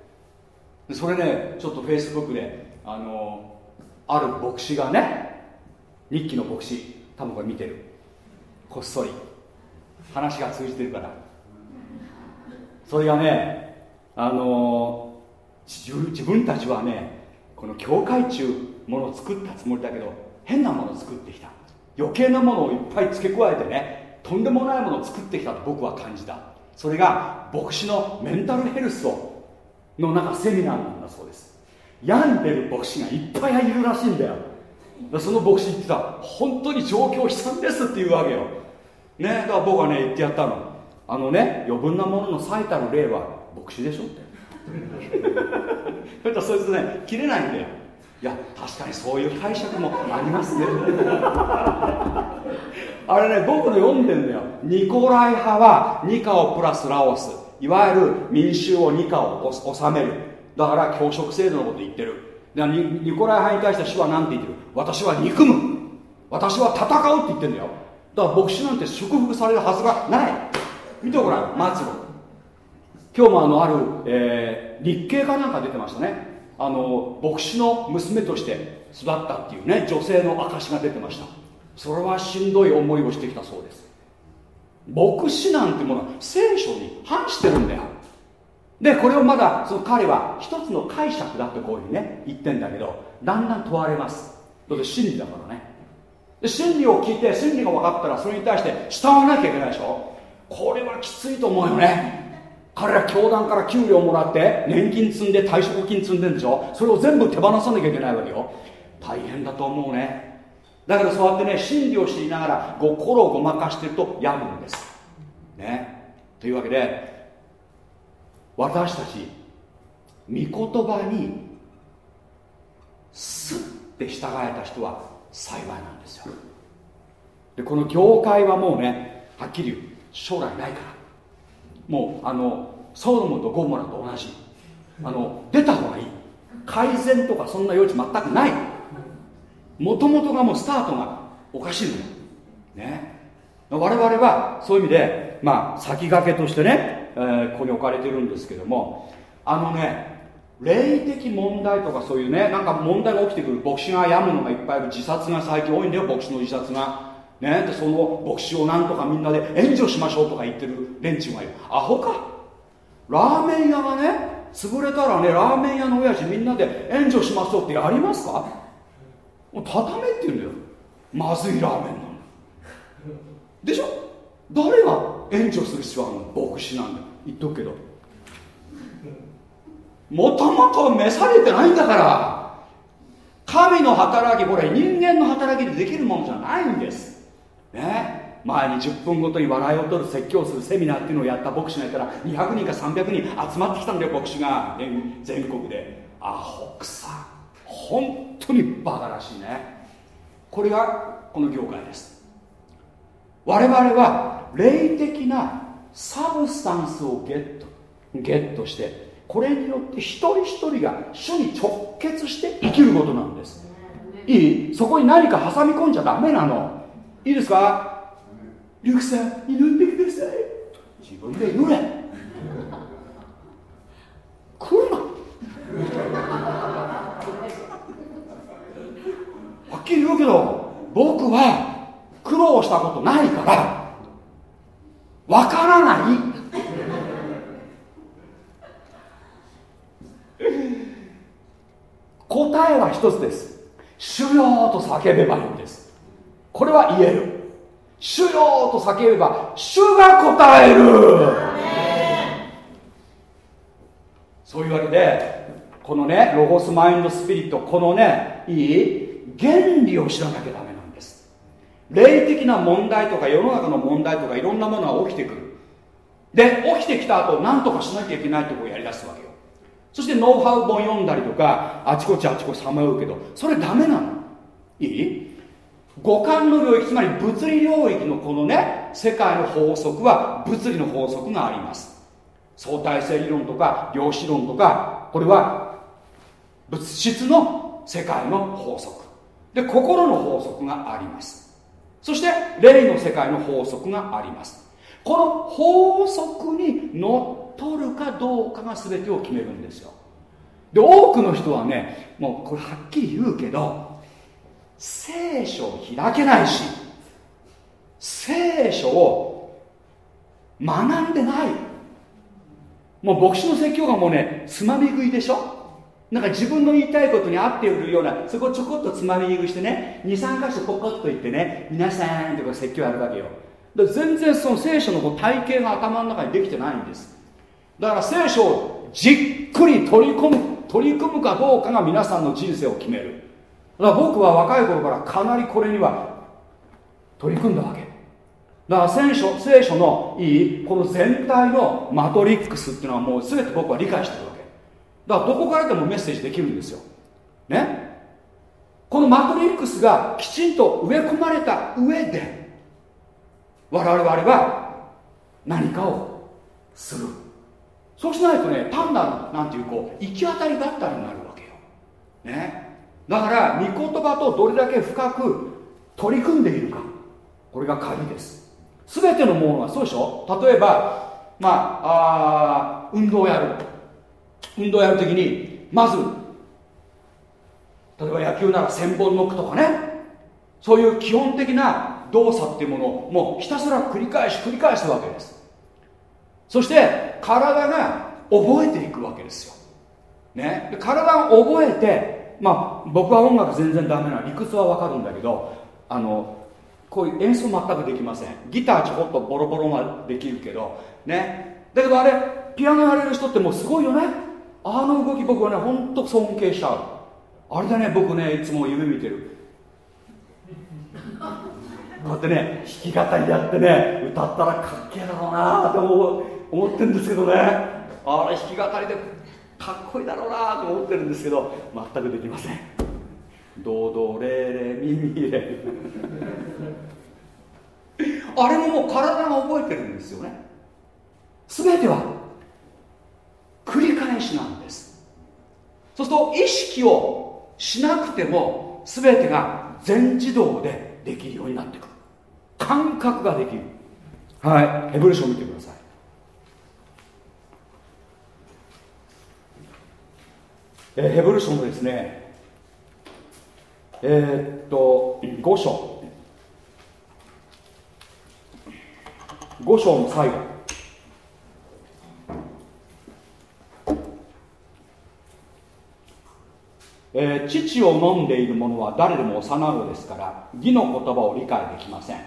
それねちょっとフェイスブックであのある牧師がね日記の牧師多分これ見てる。こっそり。話が通じてるから。それがねあの自分たちはねこの教会中ものを作ったつもりだけど変なものを作ってきた。余計なものをいっぱい付け加えてねとんでもないものを作ってきたと僕は感じた。それが牧師のメンタルヘルスをのなんかセミナーなんだそうです。病んでる牧師がいっぱいいるらしいんだよ。その牧師言ってた。本当に状況悲惨ですって言うわけよ。ねだから僕はね言ってやったの。あのね余分なものの最たる例は牧師でしょって。そしたらそいつね切れないんだよ。いや確かにそういう解釈もありますね。あれね僕の読んでんだよ。ニコライ派はニカオプラスラオス。いわゆる民衆をニカを治める。だから教職制度のこと言ってる。でニコライ派に対して主は何て言ってる？私は憎む。私は戦うって言ってんだよ。だから牧師なんて祝福されるはずがない。見てごらん。末路。今日もあのある、えー、日経かなんか出てましたね。あの牧師の娘として育ったっていうね女性の証が出てました。それはしんどい思いをしてきたそうです。牧師なんてものは聖書に反してるんだよ。でこれをまだその彼は一つの解釈だってこういうふうにね言ってんだけどだんだん問われます。だって真理だからね。で真理を聞いて真理が分かったらそれに対して従わなきゃいけないでしょ。これはきついと思うよね。彼ら教団から給料もらって年金積んで退職金積んでんでしょ。それを全部手放さなきゃいけないわけよ。大変だと思うね。だけどそうやってね真理を知りながら心をごまかしてると病むんです。ね。というわけで私たち御言葉にスッて従えた人は幸いなんですよ。でこの業界はもうねはっきり言う将来ないから。もうあのソロモンとゴモラと同じ。あの出た方がいい。改善とかそんな余地全くない。もともとがもうスタートがおかしいのよ。ね。我々はそういう意味でまあ先駆けとしてねえー、ここに置かれてるんですけどもあのね霊的問題とかそういうねなんか問題が起きてくる牧師が病むのがいっぱいいる自殺が最近多いんだよ牧師の自殺が。ね。でその牧師をなんとかみんなで援助しましょうとか言ってる連中がいるアホか？ラーメン屋がね潰れたらねラーメン屋の親父みんなで援助しましょうってやりますか？もう畳めって言うんだよ。まずいラーメンなんだ。でしょ？誰が援助する必要あるの牧師なんだ。言っとくけど。もともと召されてないんだから。神の働きこれ人間の働きでできるものじゃないんです。ね？前に10分ごとに笑いを取る説教するセミナーっていうのをやった牧師がいたら200人か300人集まってきたんだよ牧師が。全国で。アホくさ。本当にバカらしいね。これがこの業界です。我々は霊的なサブスタンスをゲットゲットしてこれによって一人一人が主に直結して生きることなんです。いい？そこに何か挟み込んじゃダメなの。いいですか？リュクさん祈ってください。自分で祈れ来るなはっきり言うけど僕は苦労したことないからわからない。答えは一つです。主よと叫べばいいんです。これは言える。主よと叫べば主が答える。そういうわけでこのねロゴスマインドスピリットこのねいい？原理を知らなきゃダメなんです。霊的な問題とか世の中の問題とかいろんなものが起きてくる。で起きてきた後何とかしなきゃいけないとこをやりだすわけよ。そしてノウハウ本読んだりとかあちこちあちこちさまようけどそれダメなの。いい？五感の領域つまり物理領域のこのね世界の法則は物理の法則があります。相対性理論とか量子論とかこれは物質の世界の法則。で心の法則があります。そして霊の世界の法則があります。この法則にのっとるかどうかが全てを決めるんですよ。で多くの人はねもうこれはっきり言うけど聖書を開けないし聖書を学んでない。もう牧師の説教がもうねつまみ食いでしょ。なんか自分の言いたいことに合っているようなそこをちょこっとつまみ食いしてね23箇所ポコッと言ってね皆さんとか説教あるわけよ。全然その聖書の体系が頭の中にできてないんです。だから聖書をじっくり取り込む取り組むかどうかが皆さんの人生を決める。だから僕は若い頃からかなりこれには取り組んだわけ。だから聖書聖書のいいこの全体のマトリックスっていうのはもう全て僕は理解してるだからどこからでもメッセージできるんですよ。ね？このマトリックスがきちんと植え込まれた上で我々は何かをする。そうしないとね単なるなんていうこう行き当たりばったりになるわけよ、ね、だから御言葉とどれだけ深く取り組んでいるか。これが鍵です。全てのものはそうでしょ？例えばまああ運動をやる。運動をやるときにまず例えば野球なら千本ノックとかね。そういう基本的な動作っていうものをもうひたすら繰り返し繰り返すわけです。そして体が覚えていくわけですよ、ね、で体が覚えてまあ僕は音楽全然ダメな理屈は分かるんだけどあのこういう演奏全くできません。ギターちょこっとボロボロはできるけどね。だけどあれピアノやれる人ってもうすごいよね。あの動き僕はねほんと尊敬しちゃうあれでね僕ねいつも夢見てる。こうやってね弾き語りやってね歌ったらかっけえだろうなって思思ってるんですけどね。あれ弾き語りでかっこいいだろうなと思ってるんですけど全くできません。ドドレレミミレ。あれももう体が覚えてるんですよね。全ては繰り返しなんです。そうすると意識をしなくても全てが全自動でできるようになってくる。感覚ができる。はい。ヘブル書を見てください。えー、ヘブル書のですねえー、っと5章。5章の最後えー、父を飲んでいる者は誰でも幼子ですから義の言葉を理解できません。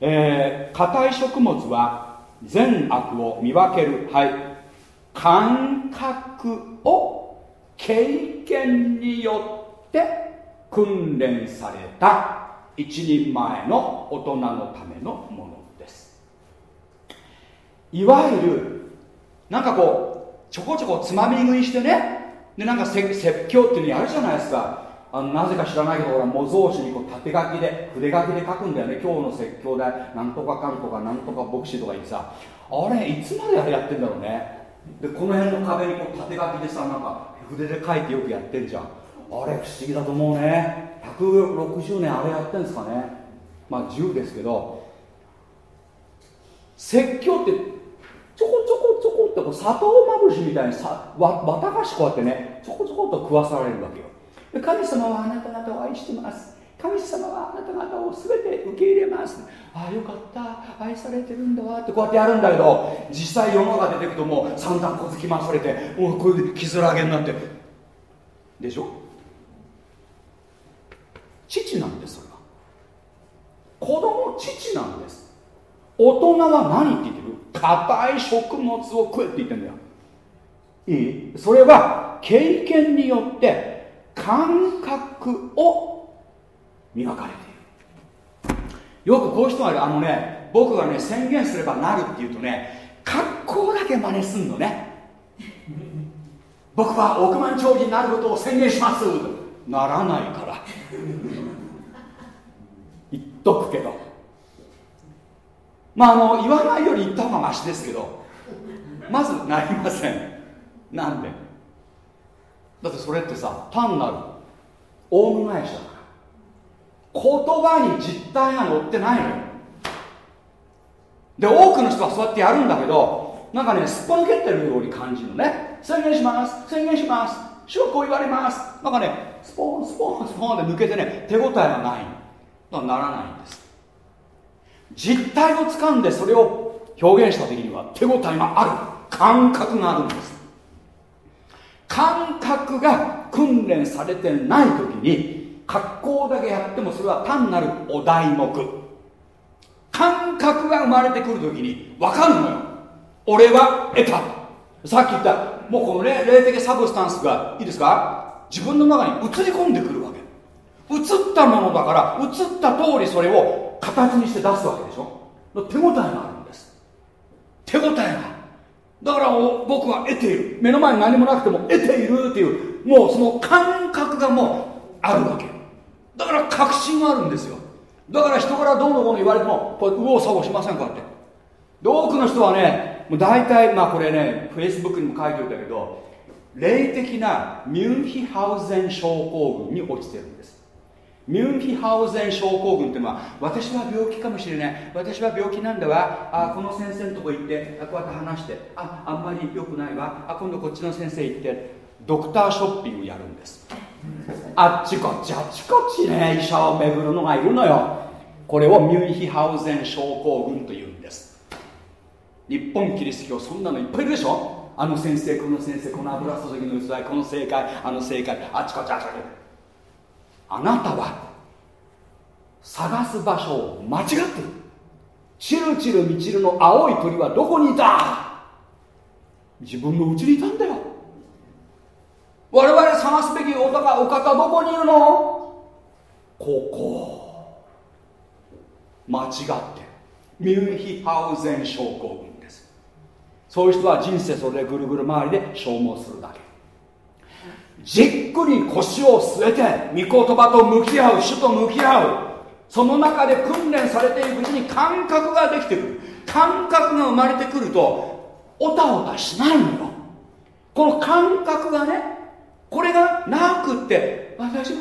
えー、硬い食物は善悪を見分ける。はい。感覚を経験によって訓練された。一人前の大人のためのものです。いわゆるなんかこうちょこちょこつまみ食いしてねでなんか説教っていうのやるじゃないですか。あのなぜか知らないけど俺は模造紙にこう縦書きで筆書きで書くんだよね。今日の説教台なんとかかんとかなんとか牧師とか言ってさ。あれいつまであれやってんだろうね。でこの辺の壁にこう縦書きでさなんか筆で書いてよくやってんじゃん。あれ不思議だと思うね。160年あれやってんですかね。まあ10ですけど。説教ってちょこちょこちょこってこう砂糖まぶしみたいにさわ綿菓子こうやってねちょこちょこっと食わされるわけよ。神様はあなた方を愛してます。神様はあなた方を全て受け入れます。ああよかった。愛されてるんだわってこうやってやるんだけど実際世の中出てくともう散々小突き回されてもうこれで傷らげになって。でしょ？父なんですそれは。子供父なんです。大人は何って言ってる？硬い食物を食えって言ってんだよ。いい？それは経験によって感覚を磨かれている。よくこういう人があのね僕がね宣言すればなるっていうとね格好だけ真似すんのね。僕は億万長者になることを宣言します。ならないから。言っとくけど。まああの言わないより言った方がましですけどまずなりません。なんで？だってそれってさ単なるオウム返しだから。言葉に実体が載ってないのよ。で多くの人はそうやってやるんだけどなんかねすっぽ抜けてるように感じるのね。宣言します宣言します。主はこう言われます。なんかねスポーンスポーンスポーンで抜けてね手応えがない。だからならないんです。実体をつかんでそれを表現した時には手応えがある。感覚があるんです。感覚が訓練されてない時に格好だけやってもそれは単なるお題目。感覚が生まれてくる時に分かるのよ。俺は得た。さっき言ったもうこの霊的サブスタンスがいいですか？自分の中に映り込んでくるわけ。映ったものだから映った通りそれを形にして出すわけでしょ？手応えがあるんです。手応えが。だから僕は得ている。目の前に何もなくても得ているっていうもうその感覚がもうあるわけ。だから確信があるんですよ。だから人からどうのこうの言われてもこう右往左往しませんこうやって。で多くの人はねもう大体まあこれねフェイスブックにも書いておいたけど霊的なミュンヒハウゼン症候群に落ちてるんです。ミュンヒハウゼン症候群っていうのは私は病気かもしれない。私は病気なんだわ。あこの先生のとこ行って。あこうやって話して。ああんまり良くないわ。あ今度こっちの先生行って。ドクターショッピングやるんです。あっちこっち。あっちこっちね。医者を巡るのがいるのよ。これをミュンヒハウゼン症候群というんです。日本キリスト教そんなのいっぱいいるでしょ。あの先生この先生この油注ぎの器この正解あの正解。あっちこっちあっちこっち。あなたは探す場所を間違ってる。チルチルミチルの青い鳥はどこにいた？自分のうちにいたんだよ。我々探すべきお方お方どこにいるの？ここ。間違ってミュンヒハウゼン症候群です。そういう人は人生それでぐるぐる回りで消耗するだけ。じっくり腰を据えて御言葉と向き合う主と向き合う。その中で訓練されていくうちに感覚ができてくる。感覚が生まれてくるとおたおたしないのよ。この感覚がねこれがなくって私も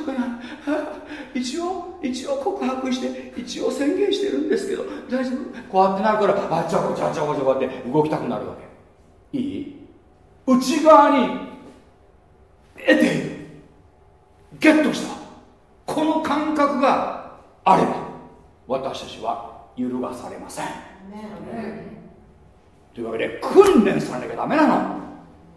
一応一応告白して一応宣言してるんですけど大丈夫？こうやってなるからあちゃこちゃこちゃこちゃこうやって動きたくなるわけ。いい？内側に得ているゲットした。この感覚があれば私たちは揺るがされません。というわけで訓練されなきゃダメなの。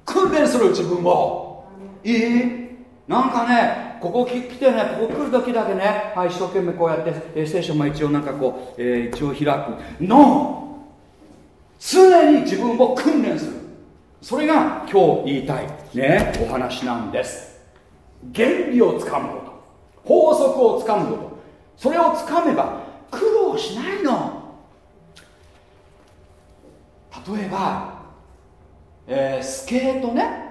訓練する自分を。いいなんかねここ来てねここ来る時だけね、はい、一生懸命こうやって、えー、聖書も一応なんかこう、えー、一応開く。の常に自分を訓練するそれが今日言いたいねお話なんです。原理をつかむこと。法則をつかむこと。それをつかめば苦労しないの。例えば、えー、スケートね。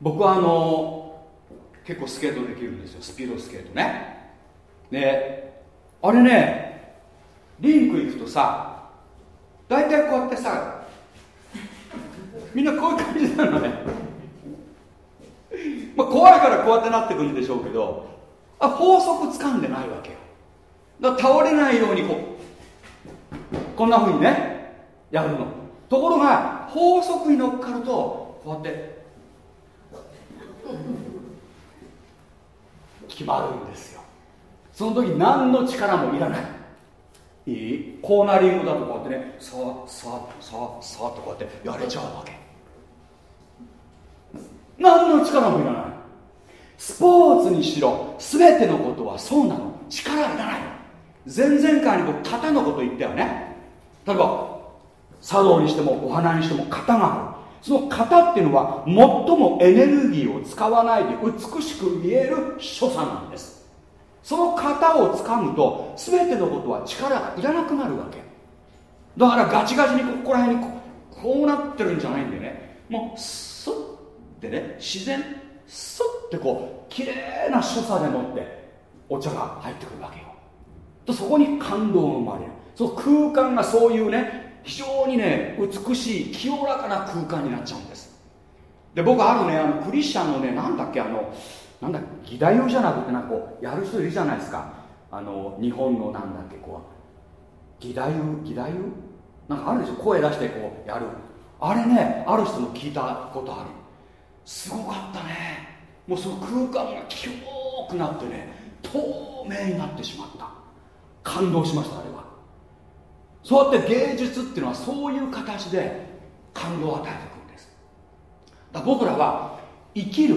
僕はあの結構スケートできるんですよ。スピードスケートね。であれねリンク行くとさ大体こうやってさみんなこういう感じなのね。まあ怖いからこうやってなってくるんでしょうけどあ法則掴んでないわけよ。だ倒れないようにこうこんなふうにねやるの。ところが法則に乗っかるとこうやって決まるんですよ。その時何の力もいらない。いい？コーナリングだとこうやってねさあさあさあさあとこうやってやれちゃうわけ。何の力もいらない。スポーツにしろ全てのことはそうなの。力いらない前々回に僕型のこと言ったよね。例えば茶道にしてもお花にしても型がある。その型っていうのは最もエネルギーを使わないで美しく見える所作なんです。その型をつかむと全てのことは力がいらなくなるわけ。だからガチガチにここら辺にこうなってるんじゃないんだよね。もうスッてね自然スッてこう綺麗な所作でもってお茶が入ってくるわけよ。とそこに感動が生まれる。その空間がそういうね非常にね美しい清らかな空間になっちゃうんです。で僕あるねあのクリスチャンのねなんだっけあのなんだ義太夫じゃなくてなんかこうやる人いるじゃないですか。あの日本のなんだっけこう義太夫？義太夫？なんかあるでしょ？声出してこうやる。あれねある人の聞いたことある。すごかったね。もうその空間が清くなってね透明になってしまった。感動しましたあれは。そうやって芸術っていうのはそういう形で感動を与えていくんです。だら僕らは生きる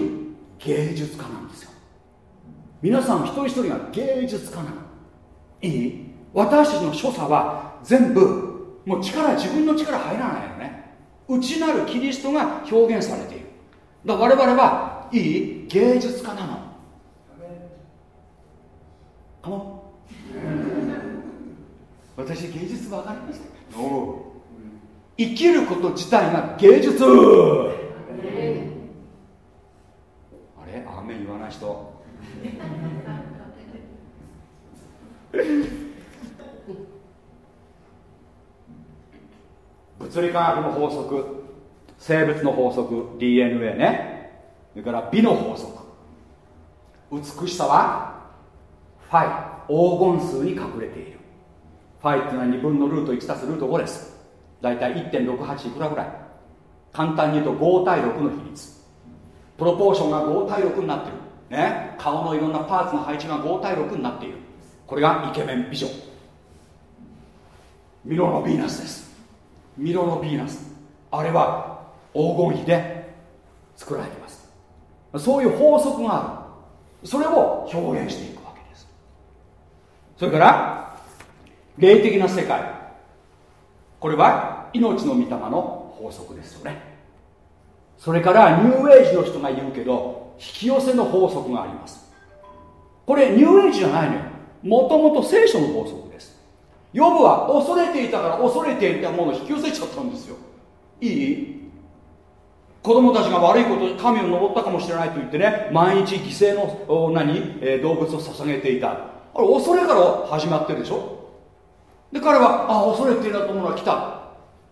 芸術家なんですよ。皆さん一人一人が芸術家なの。いい？私たちの所作は全部もう力自分の力入らないよね。内なるキリストが表現されている。だ我々はいい芸術家なの。かも私芸術分かりました生きること自体が芸術。あれ？アーメン言わない人。物理科学の法則生物の法則 DNA ね。それから美の法則。美しさはファイ。黄金数に隠れている。ファイっていうのは2分のルート1たすルート5です。だいたい1.68いくらぐらい。簡単に言うと5対6の比率。プロポーションが5対6になってる。ね。顔のいろんなパーツの配置が5対6になっている。これがイケメン美女。ミロのヴィーナスです。ミロのヴィーナス。あれは黄金比で作られています。そういう法則がある。それを表現していくわけです。それから霊的な世界。これは命の御霊の法則ですよね。それからニューエイジの人が言うけど引き寄せの法則があります。これニューエイジじゃないのよ。もともと聖書の法則です。ヨブは恐れていたから恐れていたものを引き寄せちゃったんですよ。いい？子供たちが悪いこと神を登ったかもしれないと言ってね毎日犠牲の何、えー、動物を捧げていた。あれ恐れから始まってるでしょ？で彼はあ恐れていたものが来た。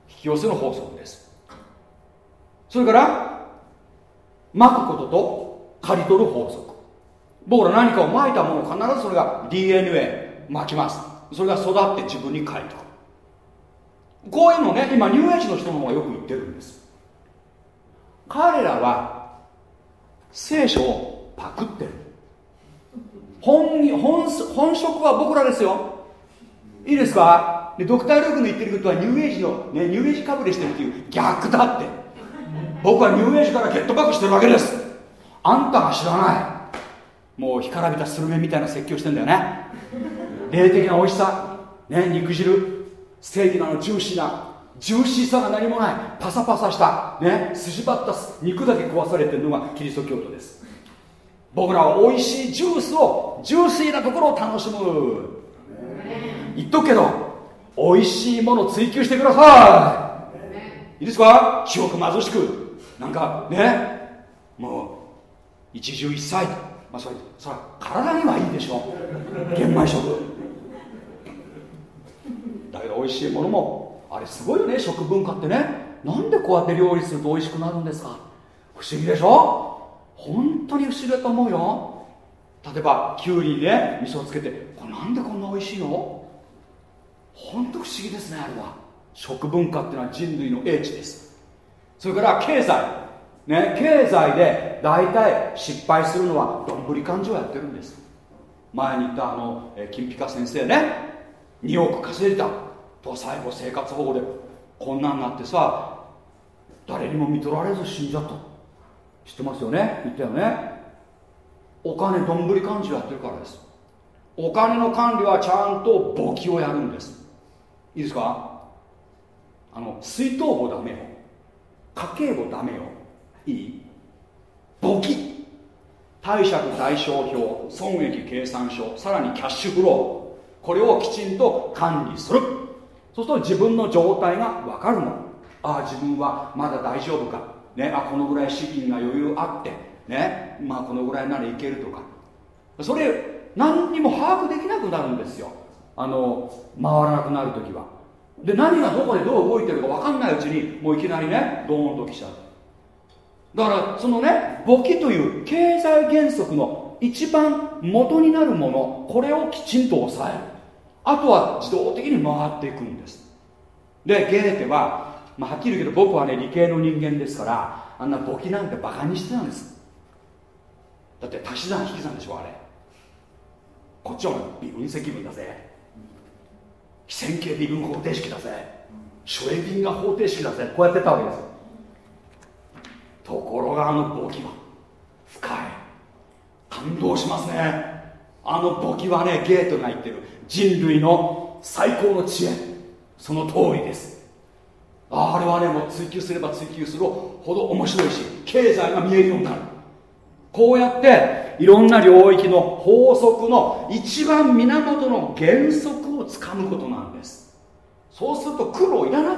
引き寄せの法則です。それからまくことと刈り取る法則。僕ら何かをまいたものを必ずそれが DNA 巻きます。それが育って自分に返ってくる。こういうのね今ニューエイジの人の方がよく言ってるんです。彼らは聖書をパクってる。本本本職は僕らですよ。いいですか？でドクター・ルークの言ってることはニューエイジの、ね、ニューエイジかぶれしてるっていう逆だって。僕はニューエイジから get back してるわけです。あんたが知らない。もう干からびたスルメみたいな説教してんだよね。霊的な美味しさ、ね、肉汁。ステーキののジューシーな。ジューシーさが何もないパサパサしたね筋張った肉だけ壊されてるのがキリスト教徒です。僕らは美味しいジュースをジューシーなところを楽しむ。言っとくけど美味しいもの追求してください。いいですか？清く貧しく。なんかねもう一汁一菜。まあそれそれは体にはいいでしょ。玄米食。だけど美味しいものもあれすごいよね食文化ってね。なんでこうやって料理すると美味しくなるんですか？不思議でしょ？本当に不思議だと思うよ。例えばきゅうりにね味噌をつけてこれなんでこんな美味しいの？本当不思議ですねあれは。食文化っていうのは人類の英知です。それから経済。ね経済で大体失敗するのはどんぶり勘定やってるんです。前に言ったあの、金ピカ先生ね。2億稼いでたと最後生活保護でこんなんなってさ誰にも見取られず死んじゃった。知ってますよね？言ったよね？お金どんぶり管理やってるからです。お金の管理はちゃんと簿記をやるんです。いいですか？あの水筒簿ダメよ。家計簿ダメよ。いい？簿記。貸借対照表損益計算書さらにキャッシュフロー。これをきちんと管理する。そうすると自分の状態が分かるの。ああ自分はまだ大丈夫か、ね、あこのぐらい資金が余裕あって。ねまあこのぐらいならいけるとか。それ何にも把握できなくなるんですよ。あの回らなくなるときは。で何がどこでどう動いてるか分かんないうちにもういきなりねドーンと来ちゃう。だからそのね簿記という経済原則の一番元になるものこれをきちんと抑える。あとは自動的に回っていくんです。でゲーテは、まあ、はっきり言うけど僕はね理系の人間ですからあんな簿記なんてバカにしてたんです。だって足し算引き算でしょあれ。こっちは微分積分だぜ。非線形微分方程式だぜ。シュエビンガ方程式だぜ。こうやってたわけですところがあの簿記は深い。感動しますね。あの簿記はねゲートが言ってる。人類の最高の知恵。その通りです。あれはねもう追求すれば追求するほど面白いし経済が見えるようになる。こうやっていろんな領域の法則の一番源の原則をつかむことなんです。そうすると苦労いらない。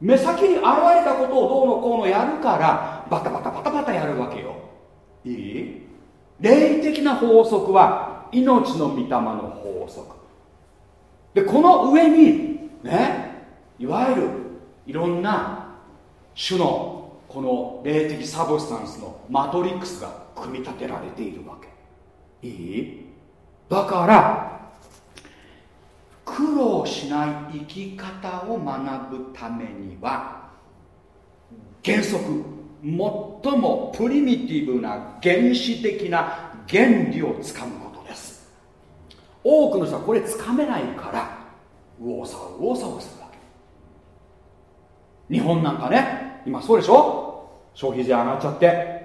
目先に現れたことをどうのこうのやるからバタバタバタバタやるわけよ。いい？霊的な法則は命の御霊の法則。でこの上にねいわゆるいろんな種のこの霊的サブスタンスのマトリックスが組み立てられているわけ。いい？だから苦労しない生き方を学ぶためには原則最もプリミティブな原始的な原理をつかむ多くの人はこれつかめないから右往左往左往するわけ。日本なんかね今そうでしょ？消費税上がっちゃって。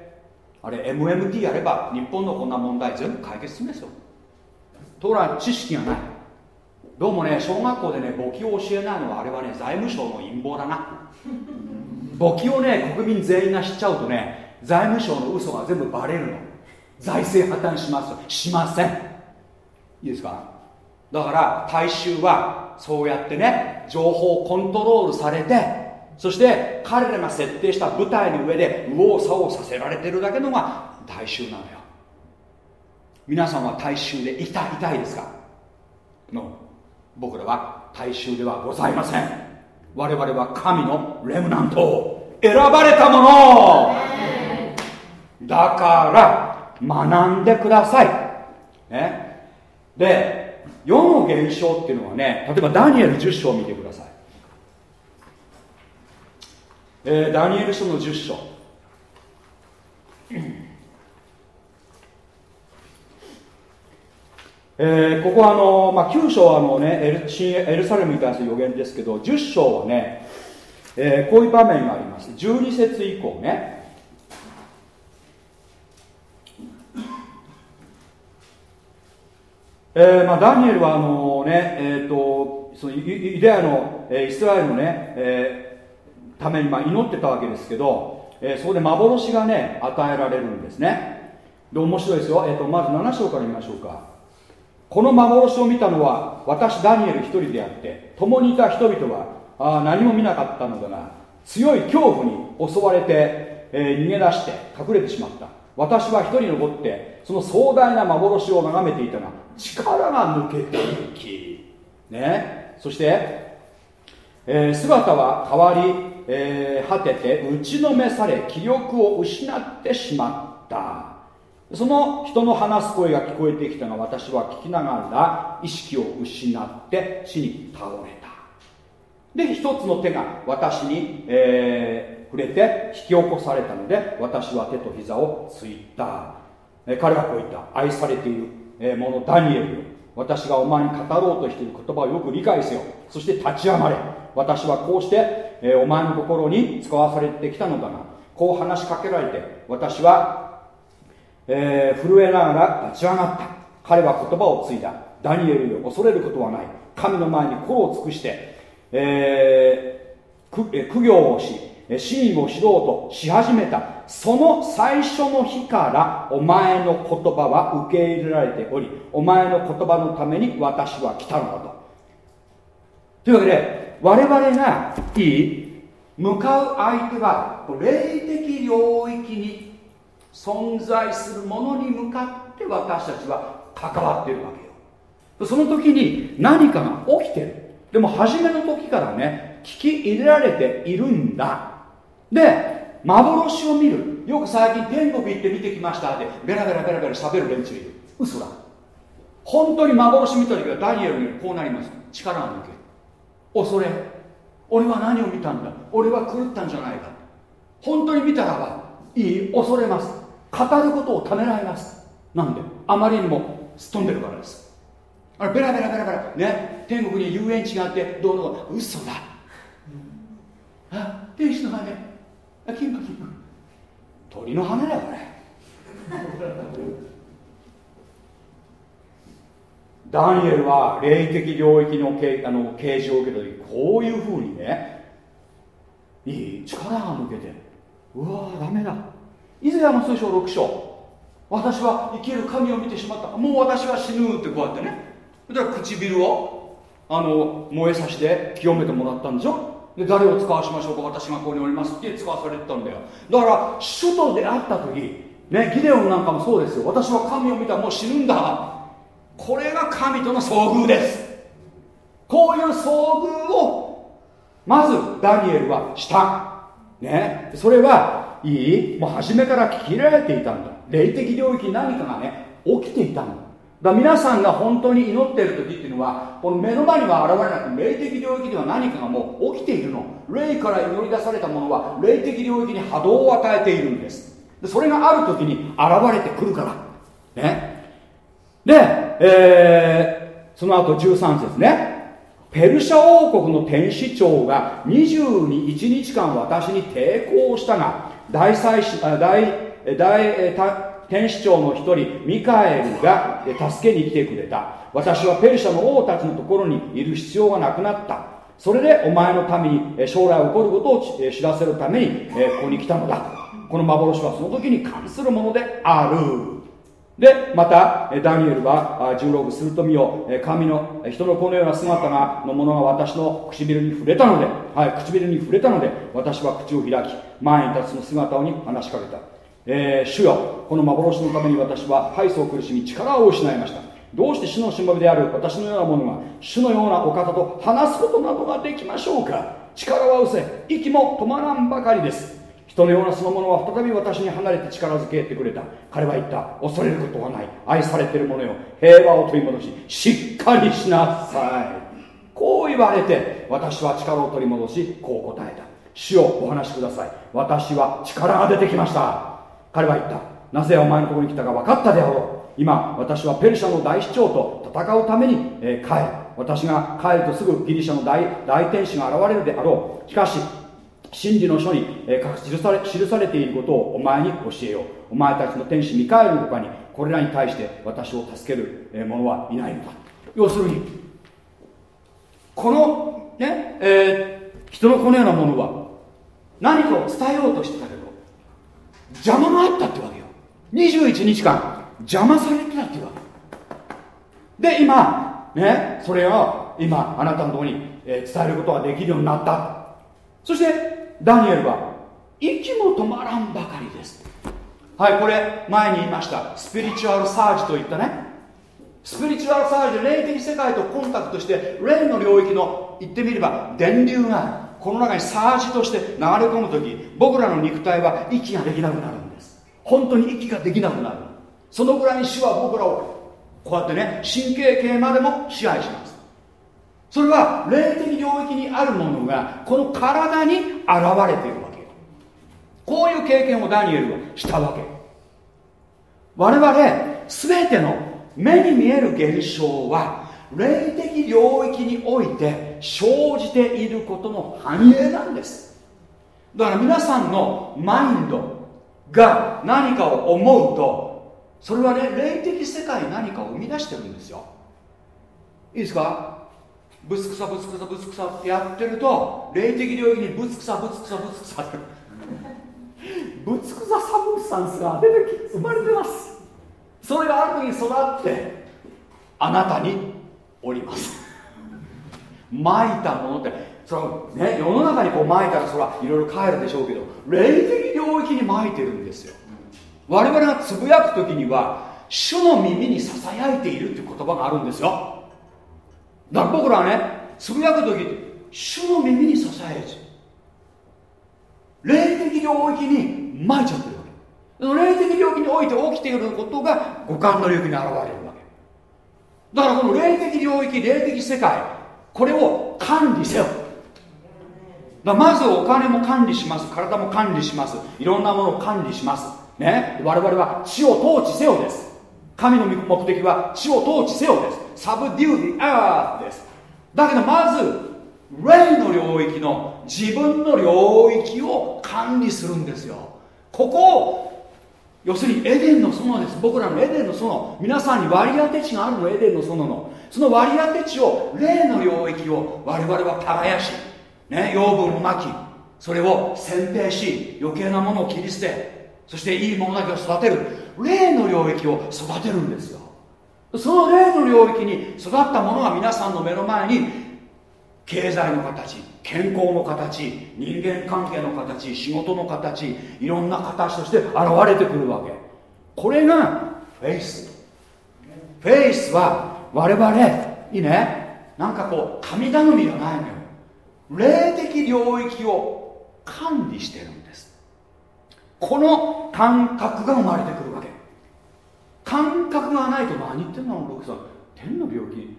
あれ MMT やれば日本のこんな問題全部解決するんですよ。ところが知識がない。どうもね小学校でね簿記を教えないのはあれはね財務省の陰謀だな。簿記をね国民全員が知っちゃうとね財務省の嘘が全部バレるの。財政破綻しますしません。いいですか？だから大衆はそうやってね情報コントロールされてそして彼らが設定した舞台の上で右往左往させられてるだけのが大衆なのよ。皆さんは大衆でいたいたいですか？の僕らは大衆ではございません。我々は神のレムナント選ばれたもの。だから学んでください、ね、で世の現象っていうのはね例えばダニエル10章を見てください。えー、ダニエル書の10章。えー、ここはあの、まあ、9章はあの、ね、エルエルサレムに関する予言ですけど10章はね、えー、こういう場面があります。12節以降ね。えーまあ、ダニエルはあのね、えーと、そのユダヤの、えー、イスラエルのね、えためにまあ祈ってたわけですけど、えー、そこで幻がね与えられるんですね。で面白いですよ、えーと、まず7章から見ましょうか。この幻を見たのは私ダニエル一人であって共にいた人々はあ何も見なかったのだが強い恐怖に襲われて、えー、逃げ出して隠れてしまった。私は一人残ってその壮大な幻を眺めていたが力が抜けていき。ね。そして、えー、姿は変わりえー、果てて打ちのめされ気力を失ってしまった。その人の話す声が聞こえてきたが私は聞きながら意識を失って地に倒れた。で一つの手が私に、えー、触れて引き起こされたので私は手と膝をついた、彼はこう言った。愛されている。者ダニエルよ。私がお前に語ろうとしている言葉をよく理解せよ。そして立ち上がれ。私はこうして、お前の心に使わされてきたのだな。こう話しかけられて私は、えー、震えながら立ち上がった。彼は言葉を継いだ。ダニエルよ恐れることはない。神の前に心を尽くして、えー、苦行をし真意を知ろうとし始めた。その最初の日からお前の言葉は受け入れられておりお前の言葉のために私は来たのだと。というわけで我々がいい向かう相手は霊的領域に存在するものに向かって私たちは関わっているわけよ。その時に何かが起きてる。でも初めの時からね聞き入れられているんだ。で幻を見る。よく最近天国行って見てきましたって。ベラベラベラベラ喋る連中いる。嘘だ。本当に幻見た時はダニエルにこうなります。力が抜け恐れ。俺は何を見たんだ。俺は狂ったんじゃないか。本当に見たらばいい。恐れます。語ることをためらいます。なんで？あまりにもすっ飛んでるからです。あれベラベラベラベラ。ね？天国に遊園地があってどうの。嘘だ。あ天使の羽。あ金馬金馬鳥の羽だよこれ。ダニエルは霊的領域のあの啓示を受けた時こういうふうにねいい力が抜けてうわーダメだ。以前の聖書6章。私は生きる神を見てしまった。もう私は死ぬってこうやってね。だから唇をあの燃えさせて清めてもらったんでしょ。で誰を使わしましょうか。私がここにおります。って使わされてたんだよ。だから首都で会った時ねギデオンなんかもそうですよ。私は神を見た。らもう死ぬんだ。これが神との遭遇です。こういう遭遇をまずダニエルはした。ね。それはいい。もう初めから聞き入れられていたんだ。霊的領域に何かがね起きていたんだ。だ皆さんが本当に祈っている時っていうのはこの目の前には現れなく霊的領域では何かがもう起きているの。霊から祈り出されたものは霊的領域に波動を与えているんです。でそれがある時に現れてくるから。ね。で、えー、その後13節ね。ペルシャ王国の天使長が21日間私に抵抗したが大祭司大大天使長の一人ミカエルが助けに来てくれた。私はペルシャの王たちのところにいる必要がなくなった。それでお前のために将来起こることを知らせるためにここに来たのだ。この幻はその時に関するものである。でまたダニエルは16すると見よ神の人のこのような姿がのものが私の唇に触れたので、はい、唇に触れたので私は口を開き前に立つの姿に話しかけた。えー、主よこの幻のために私は敗訴を苦しみ力を失いました。どうして主のしもべである私のようなものが主のようなお方と話すことなどができましょうか。力は失せ息も止まらんばかりです。人のようなそのものは再び私に離れて力づけてくれた。彼は言った恐れることはない。愛されている者よ。平和を取り戻ししっかりしなさい。こう言われて私は力を取り戻しこう答えた。主をお話しください。私は力が出てきました。彼は言った。なぜお前のところに来たか分かったであろう。今私はペルシャの大市長と戦うために、えー、帰る。私が帰るとすぐギリシャの大大天使が現れるであろう。しかし真理の書に、えー、記され記されていることをお前に教えよう。お前たちの天使ミカエルの他にこれらに対して私を助ける者はいないのだ。要するにこのね、えー、人のこのようなものは何かを伝えようとしてたけど邪魔があったってわけよ。21日間邪魔されてたってわけで今ねそれを今あなたのとこに、え伝えることができるようになった。そしてダニエルは息も止まらんばかりです。はいこれ前に言いました。スピリチュアルサージといったね。スピリチュアルサージで霊的世界とコンタクトして霊の領域の言ってみれば電流がある。この中にサージとして流れ込む時僕らの肉体は息ができなくなるんです。本当に息ができなくなる。そのぐらいに主は僕らをこうやってね神経系までも支配します。それは霊的領域にあるものがこの体に現れているわけこういう経験をダニエルはしたわけ。我々全ての目に見える現象は霊的領域において生じていることの反映なんです。だから皆さんのマインドが何かを思うとそれはね霊的世界に何かを生み出してるんですよ。いいですか？ぶつくさぶつくさぶつくさってやってると霊的領域にぶつくさぶつくさぶつくさぶつくさサブスタ ンスが出てき生まれてます。それがある時に育ってあなたにおります。まいたものってそのね世の中にこうまいたらそれはいろいろ帰るでしょうけど霊的領域にまいてるんですよ。我々がつぶやく時には主の耳にささやいているっていう言葉があるんですよ。だから僕らはねつぶやく時って主の耳にささやいて霊的領域にまいちゃってるわけ。その霊的領域において起きていることが五感の領域に現れるわけ。だからこの霊的領域霊的世界これを管理せよ。だまずお金も管理します。体も管理します。いろんなものを管理します。ね。我々は地を統治せよです。神の目的は地を統治せよです。 subdue the earth です。だけどまず霊の領域の自分の領域を管理するんですよ。ここを要するにエデンの園です。僕らのエデンの園。皆さんに割り当て地があるのエデンの園の。その割り当て地を霊の領域を我々は耕し、ね、養分をまきそれを選定し余計なものを切り捨てそしていいものだけを育てる。霊の領域を育てるんですよ。その霊の領域に育ったものが皆さんの目の前に経済の形健康の形人間関係の形仕事の形いろんな形として現れてくるわけ。これがフェイス。フェイスは我々いいね？なんかこう神頼みがないのよ。霊的領域を管理してるんです。この感覚が生まれてくるわけ。感覚がないと何言ってんの？僕さん。天の領域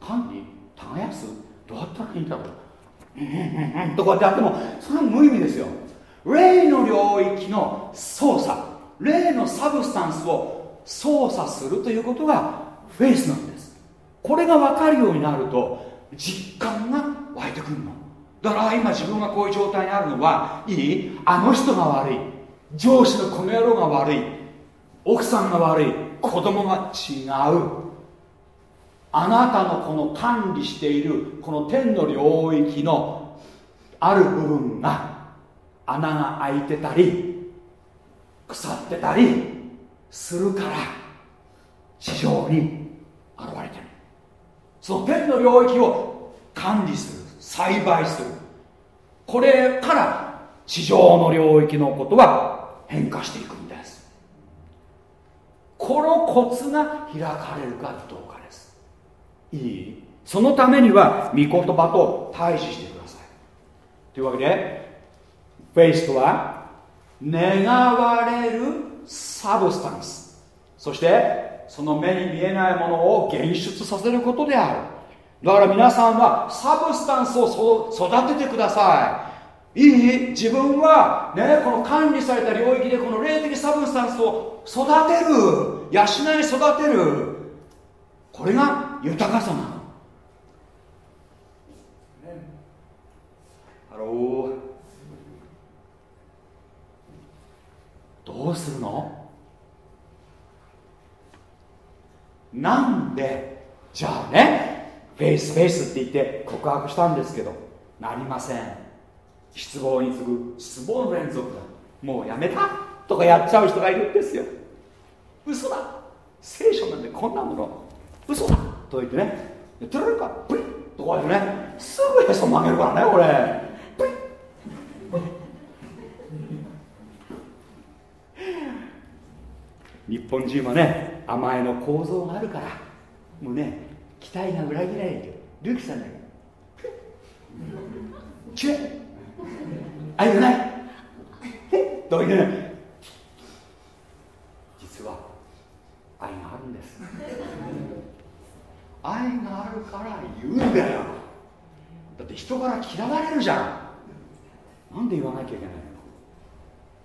管理耕す？どうやったらいいんだろう？とかってやってもそれは無意味ですよ。霊の領域の操作。霊のサブスタンスを操作するということがフェイスなんです。これが分かるようになると実感が湧いてくるの。だから今自分がこういう状態にあるのはいいあの人が悪い上司のこの野郎が悪い奥さんが悪い子供が違う。あなたのこの管理しているこの天の領域のある部分が穴が開いてたり腐ってたりするから地上に現れてる。その天の領域を管理する栽培する。これから地上の領域のことは変化していくんです。このコツが開かれるかどうかです。いい？そのためには御言葉と対峙してください。というわけでフェイスとは願われるサブスタンス。そしてその目に見えないものを現出させることである。だから皆さんは substance を育ててください。いい自分はねこの管理された領域でこの霊的 substance を育てる。養い育てる。これが豊かさなの。ハローどうするの？なんで？じゃあねフェイスフェイスって言って告白したんですけどなりません。失望に次ぐ失望の連続。だもうやめたとかやっちゃう人がいるんですよ。嘘だ。聖書なんてこんなもの。嘘だと言ってね。言ってられるかプリッとこうやってねすぐへそ曲げるからねこれ。プリッ。日本人はね甘えの構造があるからもうね期待が裏切らないルキさんだけ。チュッ。愛がない。えどういう実は愛があるんです。愛があるから言うんだよ。だって人から嫌われるじゃん。なんで言わなきゃいけない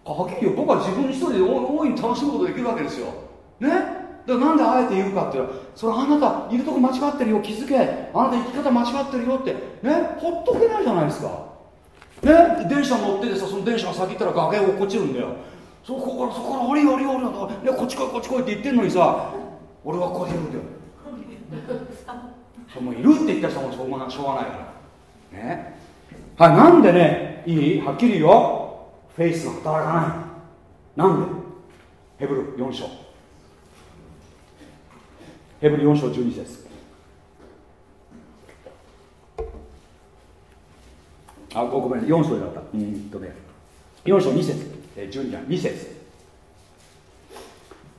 の？かはっきり言う僕は自分一人で大いに楽しむことできるわけですよ。ね？でなんであえて言うかっていうとそれあなたいるとこ間違ってるよ気づけ。あなた生き方間違ってるよって。ね？ほっとけないじゃないですか。ね？電車乗っててさその電車が先行ったら崖落っこちるんだよ。そこからそこから降り降り降りねこっち来いこっち来いって言ってんのにさ俺はここでいるんだよ。そのいるって言ったらもうしょうがしょうがないから。ね？はいなんでね？いい？はっきり言うよ。フェイスが働かない。なんで？ヘブル4章ヘブル4章12節。あごめん4章だった。うんとね。4章2節。え12じ2節。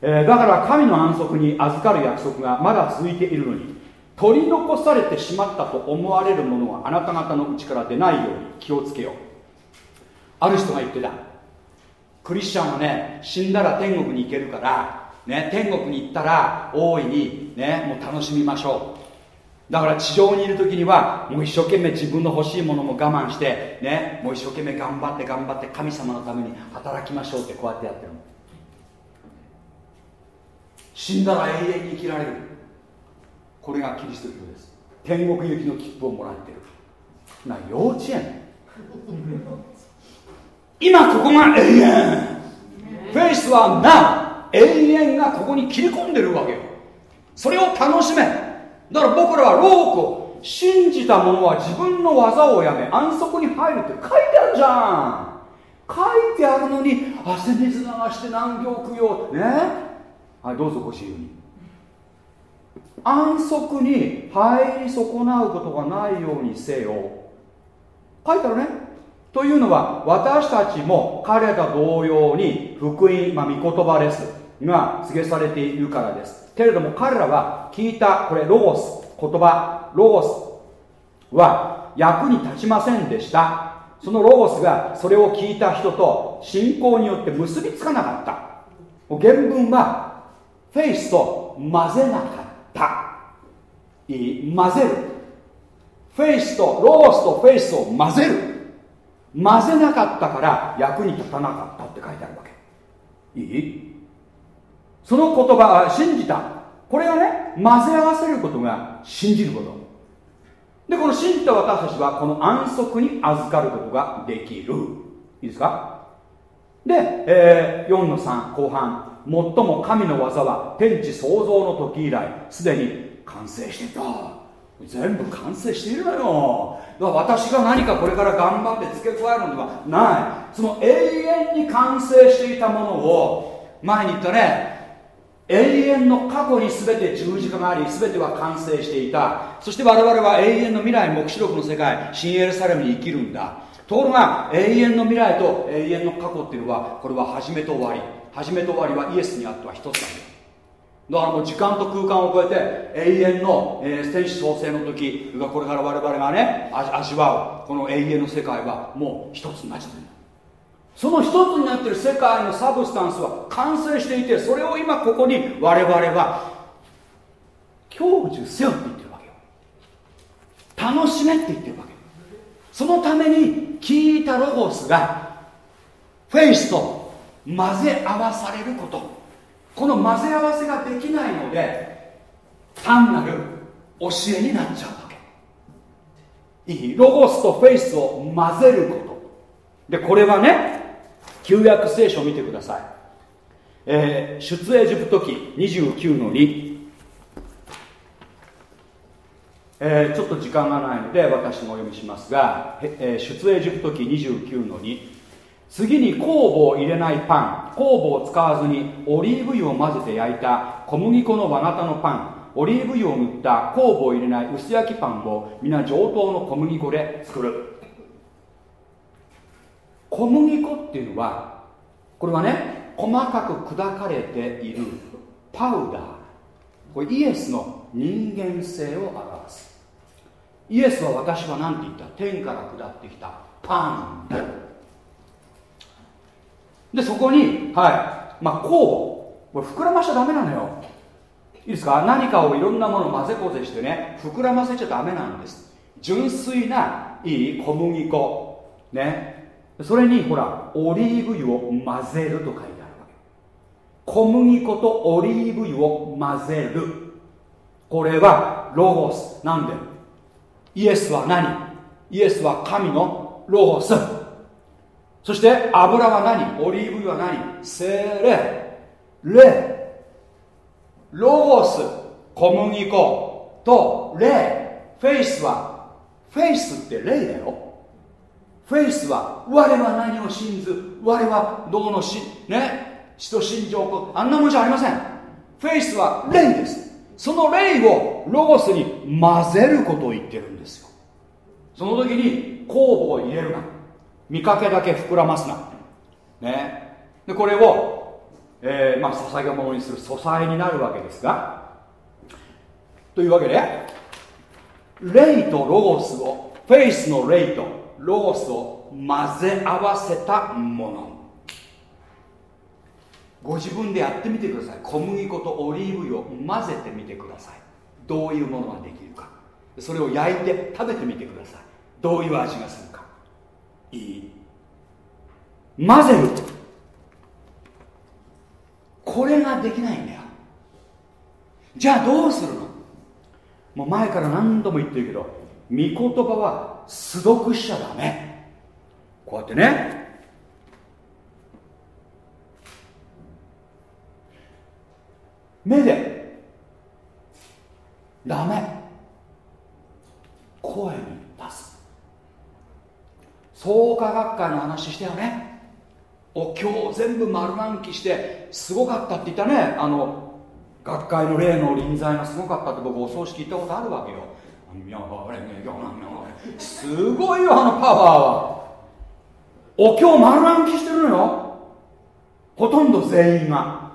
えー、だから神の安息に預かる約束がまだ続いているのに取り残されてしまったと思われるものはあなた方のうちから出ないように気をつけよう。ある人が言ってた。クリスチャンはね死んだら天国に行けるからね天国に行ったら大いにねもう楽しみましょう。だから地上にいる時にはもう一生懸命自分の欲しいものも我慢してねもう一生懸命頑張って頑張って神様のために働きましょうってこうやってやってるの。死んだら永遠に生きられる。これがキリスト教です。天国行きの切符をもらってる。な幼稚園。今ここが永遠。フェイスはな永遠がここに切り込んでるわけよ。それを楽しめ。だから僕らはロークを信じた者は自分の技をやめ安息に入るって書いてあるじゃん。書いてあるのに汗水流して難行供養ね？はいどうぞご自由に。安息に入り損なうことがないようにせよ。書いてあるね。というのは私たちも彼ら同様に福音、まあ、御言葉です。が告げされているからです。けれども彼らは聞いたこれロゴス言葉ロゴスは役に立ちませんでした。そのロゴスがそれを聞いた人と信仰によって結びつかなかった。原文はフェイスと混ぜなかった。いい混ぜる。フェイスとロゴスと faith を混ぜる。混ぜなかったから役に立たなかったって書いてあるわけ。いい？その言葉信じた。これがね混ぜ合わせることが信じること。でこの信じた私たちはこの安息に預かることができる。いいですか？で、えー、4の3後半。最も神の技は天地創造の時以来すでに完成していた。全部完成しているのよ。だから私が何かこれから頑張って付け加えるのではない。その永遠に完成していたものを前に言ったね永遠の過去に全て十字架があり全ては完成していた。そして我々は永遠の未来黙示録の世界新エルサレムに生きるんだ。ところが永遠の未来と永遠の過去っていうのはこれは始めと終わり。始めと終わりはイエスにあっては一つだけだ。からもう時間と空間を超えて永遠の、えー、天使創生の時がこれから我々がね味わう。この永遠の世界はもう一つになっちゃってる。その一つになっている世界のサブスタンスは完成していてそれを今ここに我々は享受せよって言ってるわけよ。楽しめって言ってるわけそのために聞いたロゴスがフェイスと混ぜ合わされることこの混ぜ合わせができないので単なる教えになっちゃうわけ。いい。ロゴスとフェイスを混ぜること。でこれはね旧約聖書を見てください、えー、出エジプト記29の2えー、ちょっと時間がないので私もお読みしますが、えー、出エジプト記29の2次に酵母を入れないパン。酵母を使わずにオリーブ油を混ぜて焼いた小麦粉の和型のパン。オリーブ油を塗った酵母を入れない薄焼きパンを皆上等の小麦粉で作る。小麦粉っていうのはこれはね細かく砕かれているパウダー。これイエスの人間性を表す。イエスは私は何て言った？天から下ってきたパンでそこにはい。まあ酵母。これ膨らましちゃダメなのよ。いいですか？何かをいろんなもの混ぜこぜしてね膨らませちゃダメなんです。純粋ないい小麦粉。ね。それにほらオリーブ油を混ぜると書いてあるわけ。小麦粉とオリーブ油を混ぜる。これはロゴス。なんで？イエスは何？イエスは神のロゴス。そして油は何？オリーブ油は何？聖霊。霊。ロゴス。小麦粉と霊。 faith は？ faith って霊だよ。 faith は我は何を信ず我はどうのしね使徒信条あんなもんじゃありません。フェイスは霊です。その霊をロゴスに混ぜることを言ってるんですよ。その時に酵母を入れるな。見かけだけ膨らますな。ね。でこれを、えー、まあ捧げ物にする素材になるわけですが。というわけで霊とロゴスをフェイスの霊とロゴスを混ぜ合わせたもの。ご自分でやってみてください。小麦粉とオリーブ油を混ぜてみてください。どういうものができるか。それを焼いて食べてみてください。どういう味がするか。いい。混ぜる。これができないんだよ。じゃあどうするの？もう前から何度も言ってるけど御言葉は素読しちゃダメ。こうやってね。目で。ダメ。声に出す。創価学会の話したよね。お今日全部丸暗記してすごかったって言ったね。あの学会の例の臨在がすごかったって僕お葬式行ったことあるわけよ。すごいよあのパワーは。お経丸暗記してるのよ。ほとんど全員が。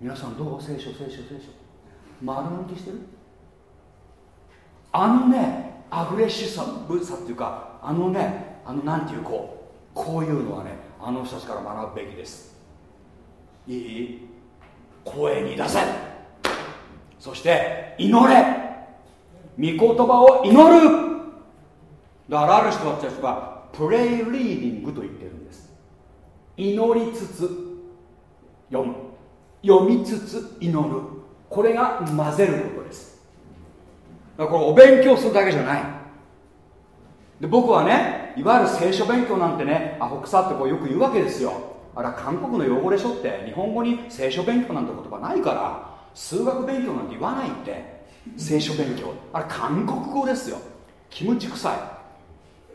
皆さんどう？聖書聖書聖書。丸暗記してる？あのねアグレッシブさっていうかあのねあのなんていうこうこういうのはねあの人たちから学ぶべきです。いい？声に出せ。そして祈れ。言葉を祈る。だからある人たちはプレイリーディングと言ってるんです。祈りつつ読む。読みつつ祈る。これが混ぜることです。だからこれお勉強するだけじゃない。で僕はねいわゆる聖書勉強なんてねアホ腐ってこうよく言うわけですよ。あれは韓国の用語でしょって日本語に聖書勉強なんて言葉ないから数学勉強なんて言わないって。聖書勉強。あれ韓国語ですよ。キムチ臭い。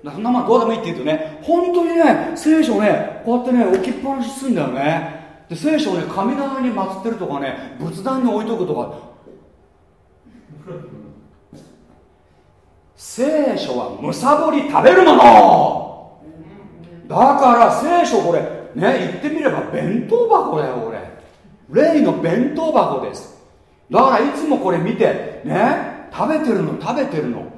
そんなもんどうでもいいって言うとね本当にね聖書ねこうやってね置きっぱなしするんだよね。で聖書ね神棚に祀ってるとかね仏壇に置いとくとか。聖書はむさぼり食べるもの。だから聖書これね言ってみれば弁当箱だよこれ。例の弁当箱です。だからいつもこれ見てね食べてるの食べてるの。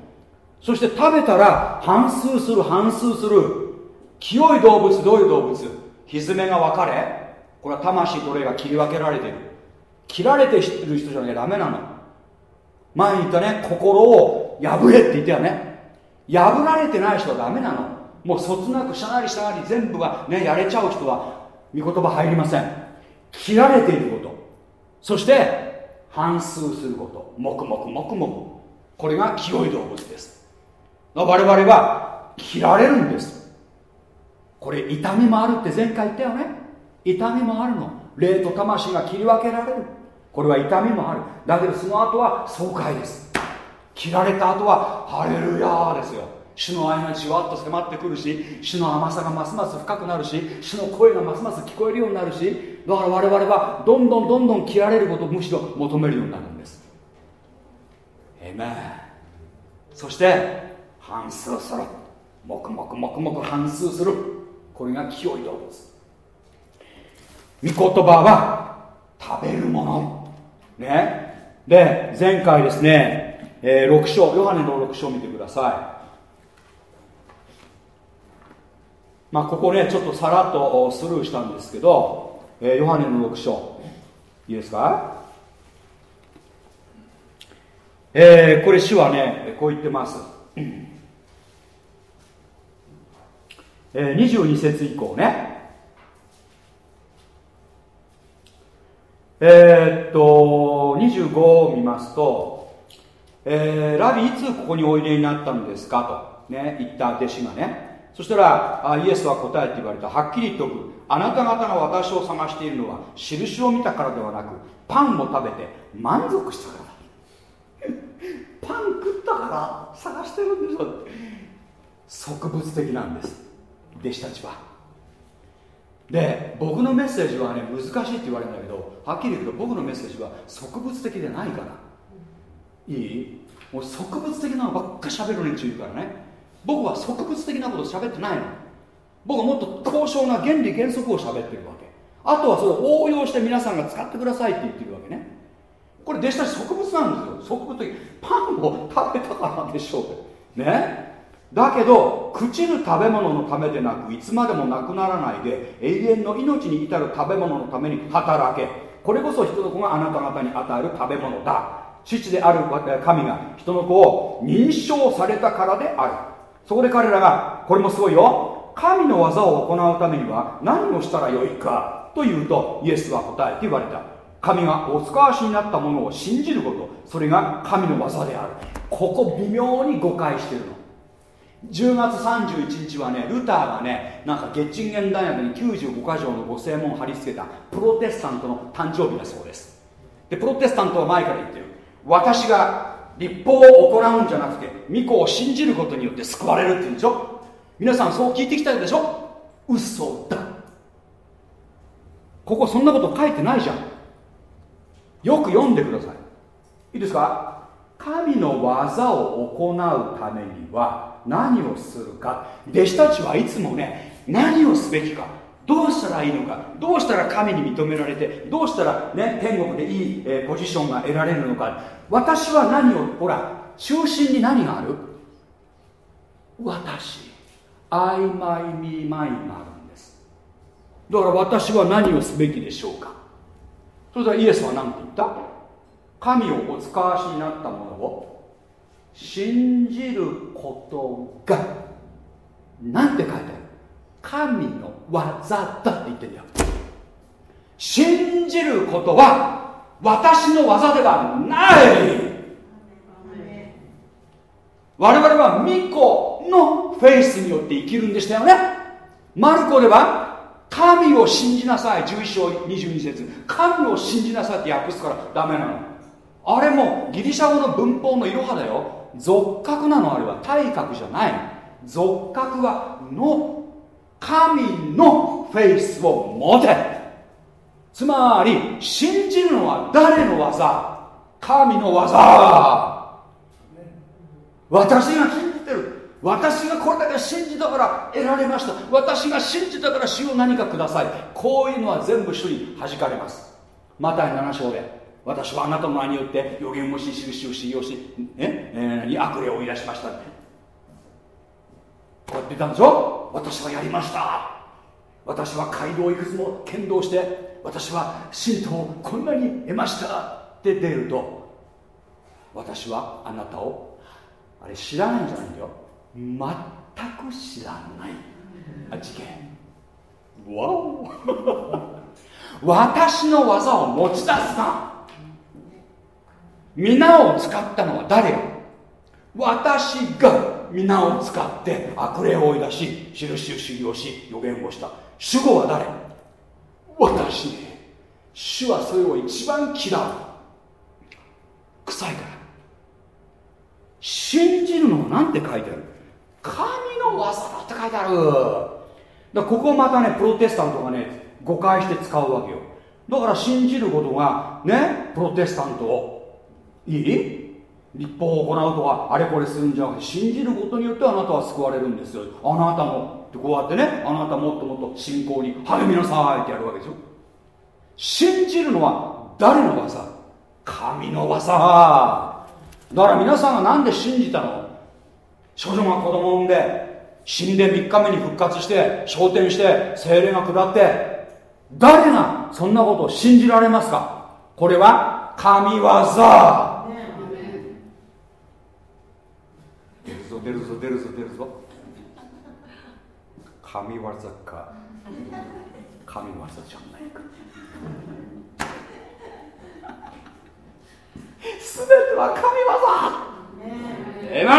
そして食べたら反数する反数する。清い動物どういう動物？ひずめが分かれ。これは魂と霊が切り分けられてる。切られてる人じゃなきゃダメなの。前に言ったね心を破れって言ったよね。破られてない人はダメなの。もうそつなくしゃなりしゃなり全部がねやれちゃう人は御言葉入りません。切られていること。そして反数すること。黙々黙々。これが清い動物です。我々は切られるんです。これ痛みもあるって前回言ったよね。痛みもあるの。霊と魂が切り分けられる。これは痛みもある。だけどその後は爽快です。切られた後はハレルヤーですよ。主の愛がじわっと迫ってくるし主の甘さがますます深くなるし主の声がますます聞こえるようになるしだから我々はどんどんどんどん切られることをむしろ求めるようになるんです。えめそして反数する。黙々黙々反数する。これが清い動物。御言葉は食べるもの。ね。で前回ですね、えー、6章ヨハネの6章見てください。まあここねちょっとさらっとスルーしたんですけど、えー、ヨハネの6章。いいですか？えー、これ主はねこう言ってます、えー、22節以降ね。えー、っと25を見ますと、えー、ラビいつここにおいでになったんですか？と、ね、言った弟子がね。そしたらあイエスは答えて言われたはっきり言っておく。あなた方が私を探しているのは印を見たからではなくパンを食べて満足したからだ。パン食ったから探してるんでしょ。植物的なんです。弟子たちは。で僕のメッセージはね難しいって言われるんだけどはっきり言うと僕のメッセージは植物的でないから。いい？もう植物的なのばっか喋る連中いるからね。僕は植物的なこと喋ってないの。僕はもっと高尚な原理原則を喋ってるわけ。あとはそれを応用して皆さんが使ってくださいって言ってるわけね。これ弟子たち植物なんですよ。植物的パンを食べたからでしょう。ね。だけど朽ちる食べ物のためでなくいつまでもなくならないで永遠の命に至る食べ物のために働け。これこそ人の子があなた方に与える食べ物だ。父である神が人の子を認証されたからである。そこで彼らがこれもすごいよ。神の技を行うためには何をしたらよいかというとイエスは答えて言われた。神がお使わしになったものを信じること。それが神の技である。ここ微妙に誤解してるの。10月31日はねルターがねなんかゲッチンゲン大学に95か条のご正門を貼り付けたプロテスタントの誕生日だそうです。でプロテスタントは前から言ってる。私が立法を行うんじゃなくて御子を信じることによって救われるって言うんでしょ？皆さんそう聞いてきたでしょ？嘘だ。ここそんなこと書いてないじゃん。よく読んでください。いいですか？神の技を行うためには何をするか。弟子たちはいつもね何をすべきか。どうしたらいいのか。どうしたら神に認められてどうしたら、ね、天国でいい、え、ポジションが得られるのか。私は何をほら中心に何がある？私。I, my, me, mine があるんです。だから私は何をすべきでしょうか？それではイエスは何て言った？神をお使わしになったものを信じることが何て書いてある？神の技だって言ってんだよ。信じることは私の技ではない。我々は巫女のフェイスによって生きるんでしたよね。マルコでは神を信じなさい。11章22節。神を信じなさいって訳すからダメなの。あれもギリシャ語の文法のいろはだよ。俗格なの。あれは体格じゃない。俗格はの。神のフェイスを持て。つまり信じるのは誰の技？神の技。私が信じてる。私がこれだけ信じたから得られました。私が信じたから主を何かください。こういうのは全部主に弾かれます。マタイ7章で。私はあなたの名によって予言をし印をしようし、え？えー、悪霊を追い出しました。こうやって言ったんでしょ？私はやりました。私は街道いくつも剣道して私は信徒をこんなに得ましたって出ると私はあなたをあれ知らないんじゃないんだよ。全く知らない。あ事件。わお。私の技を持ち出すな。皆を使ったのは誰よ。私が皆を使って悪霊を追い出し印を修行し予言をした。主語は誰？私主はそれを一番嫌う。臭いから。信じるのは何て書いてある？神の技だって書いてある。だここまたねプロテスタントがね誤解して使うわけよ。だから信じることがねプロテスタントを。いい？立法を行うとかあれこれするんじゃなくて信じることによってあなたは救われるんですよ。あなたもってこうやってねあなたもっともっと信仰に励みなさいってやるわけですよ信じるのは誰の技？神の技。だから皆さんが何で信じたの？少女が子供を産んで死んで3日目に復活して昇天して精霊が下って誰がそんなことを信じられますか？これは神業出るぞ出るぞ出るぞ神業か。神業じゃないか。全ては神業。ええま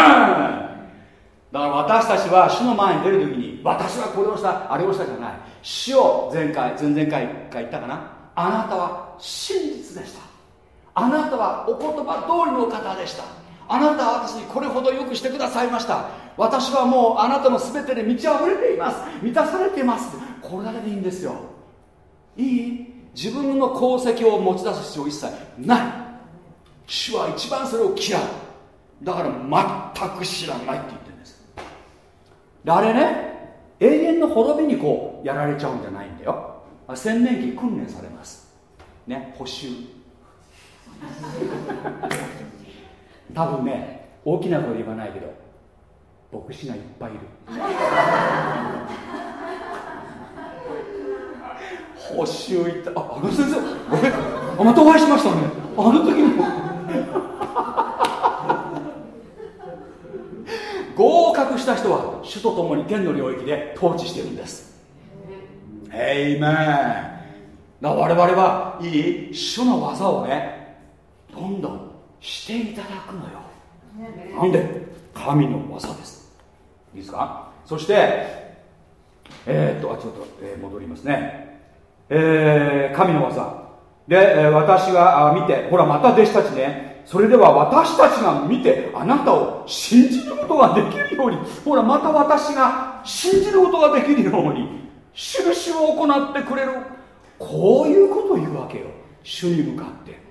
だから私たちは主の前に出るときに私はこれをしたあれをしたじゃない。主を前回前々回か言ったかな。あなたは真実でした。あなたはお言葉通りの方でした。あなたは私にこれほどよくしてくださいました。私はもうあなたの全てで満ち溢れています。満たされています。これだけでいいんですよ。いい？自分の功績を持ち出す必要一切ない。主は一番それを嫌う。だから全く知らないって言ってるんです。あれね。永遠の滅びにこうやられちゃうんじゃないんだよ。千年期訓練されます。ね補修多分ね大きな声で言わないけど。牧師がいっぱいいる。補修行った。ああの先生あまたお会いしましたね。あの時も合格した人は主と共に天の領域で統治してるんです。エイメンだ我々はいい主の技をねどんどんしていただくのよ。なんで神の技です。いいですか？そしてえー、っとあちょっと、えー、戻りますね。えー、神の技。で、え、私が見てほらまた弟子たちね。それでは私たちが見てあなたを信じることができるように。ほらまた私が信じることができるように印を行ってくれる。こういうことを言うわけよ。主に向かって。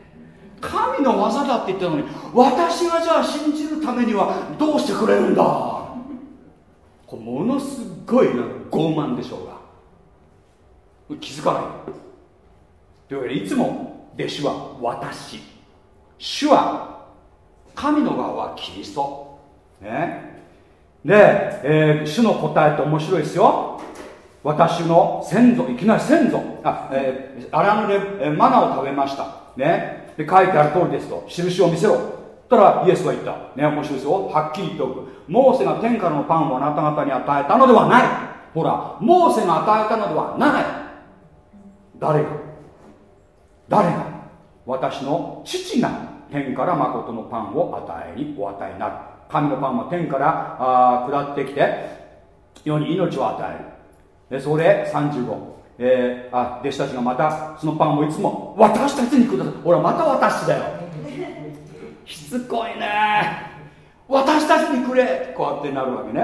神の技だって言ったのに私がじゃあ信じるためにはどうしてくれるんだ？これものすごいな傲慢でしょうが。気づかない。というわけでいつも弟子は私。主は神の側はキリスト。ね。で、えー、主の答えって面白いですよ。私の先祖いきなり先祖。あ、えー、荒野で、えー、マナを食べました。ね。で書いてある通りですと。印を見せろ。たらイエスは言った。ね面白いですよ。はっきり言っておく。モーセが天からのパンをあなた方に与えたのではない。ほらモーセが与えたのではない。誰が？誰が？私の父が天から誠のパンを与えにお与えになる。神のパンは天からあ下ってきて世に命を与える。でそれ35、えー、あ弟子たちがまたそのパンをいつも私たちにくださいほらまた私だよ。しつこいね。私たちにくれ。こうやってなるわけね。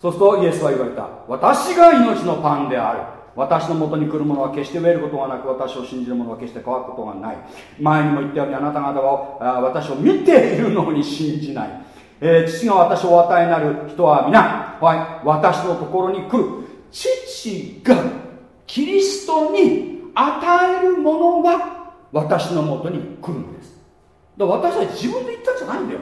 そうするとイエスは言われた。私が命のパンである。私のもとに来る者は決して飢えることがなく私を信じる者は決して乾くことがない。前にも言ったようにあなた方は私を見ているのに信じない、えー、父が私をお与えなる人は皆、はい、私のところに来る。父がキリストに与えるものが私のもとに来るんです。だから私たち自分で言ったんじゃないんだよ。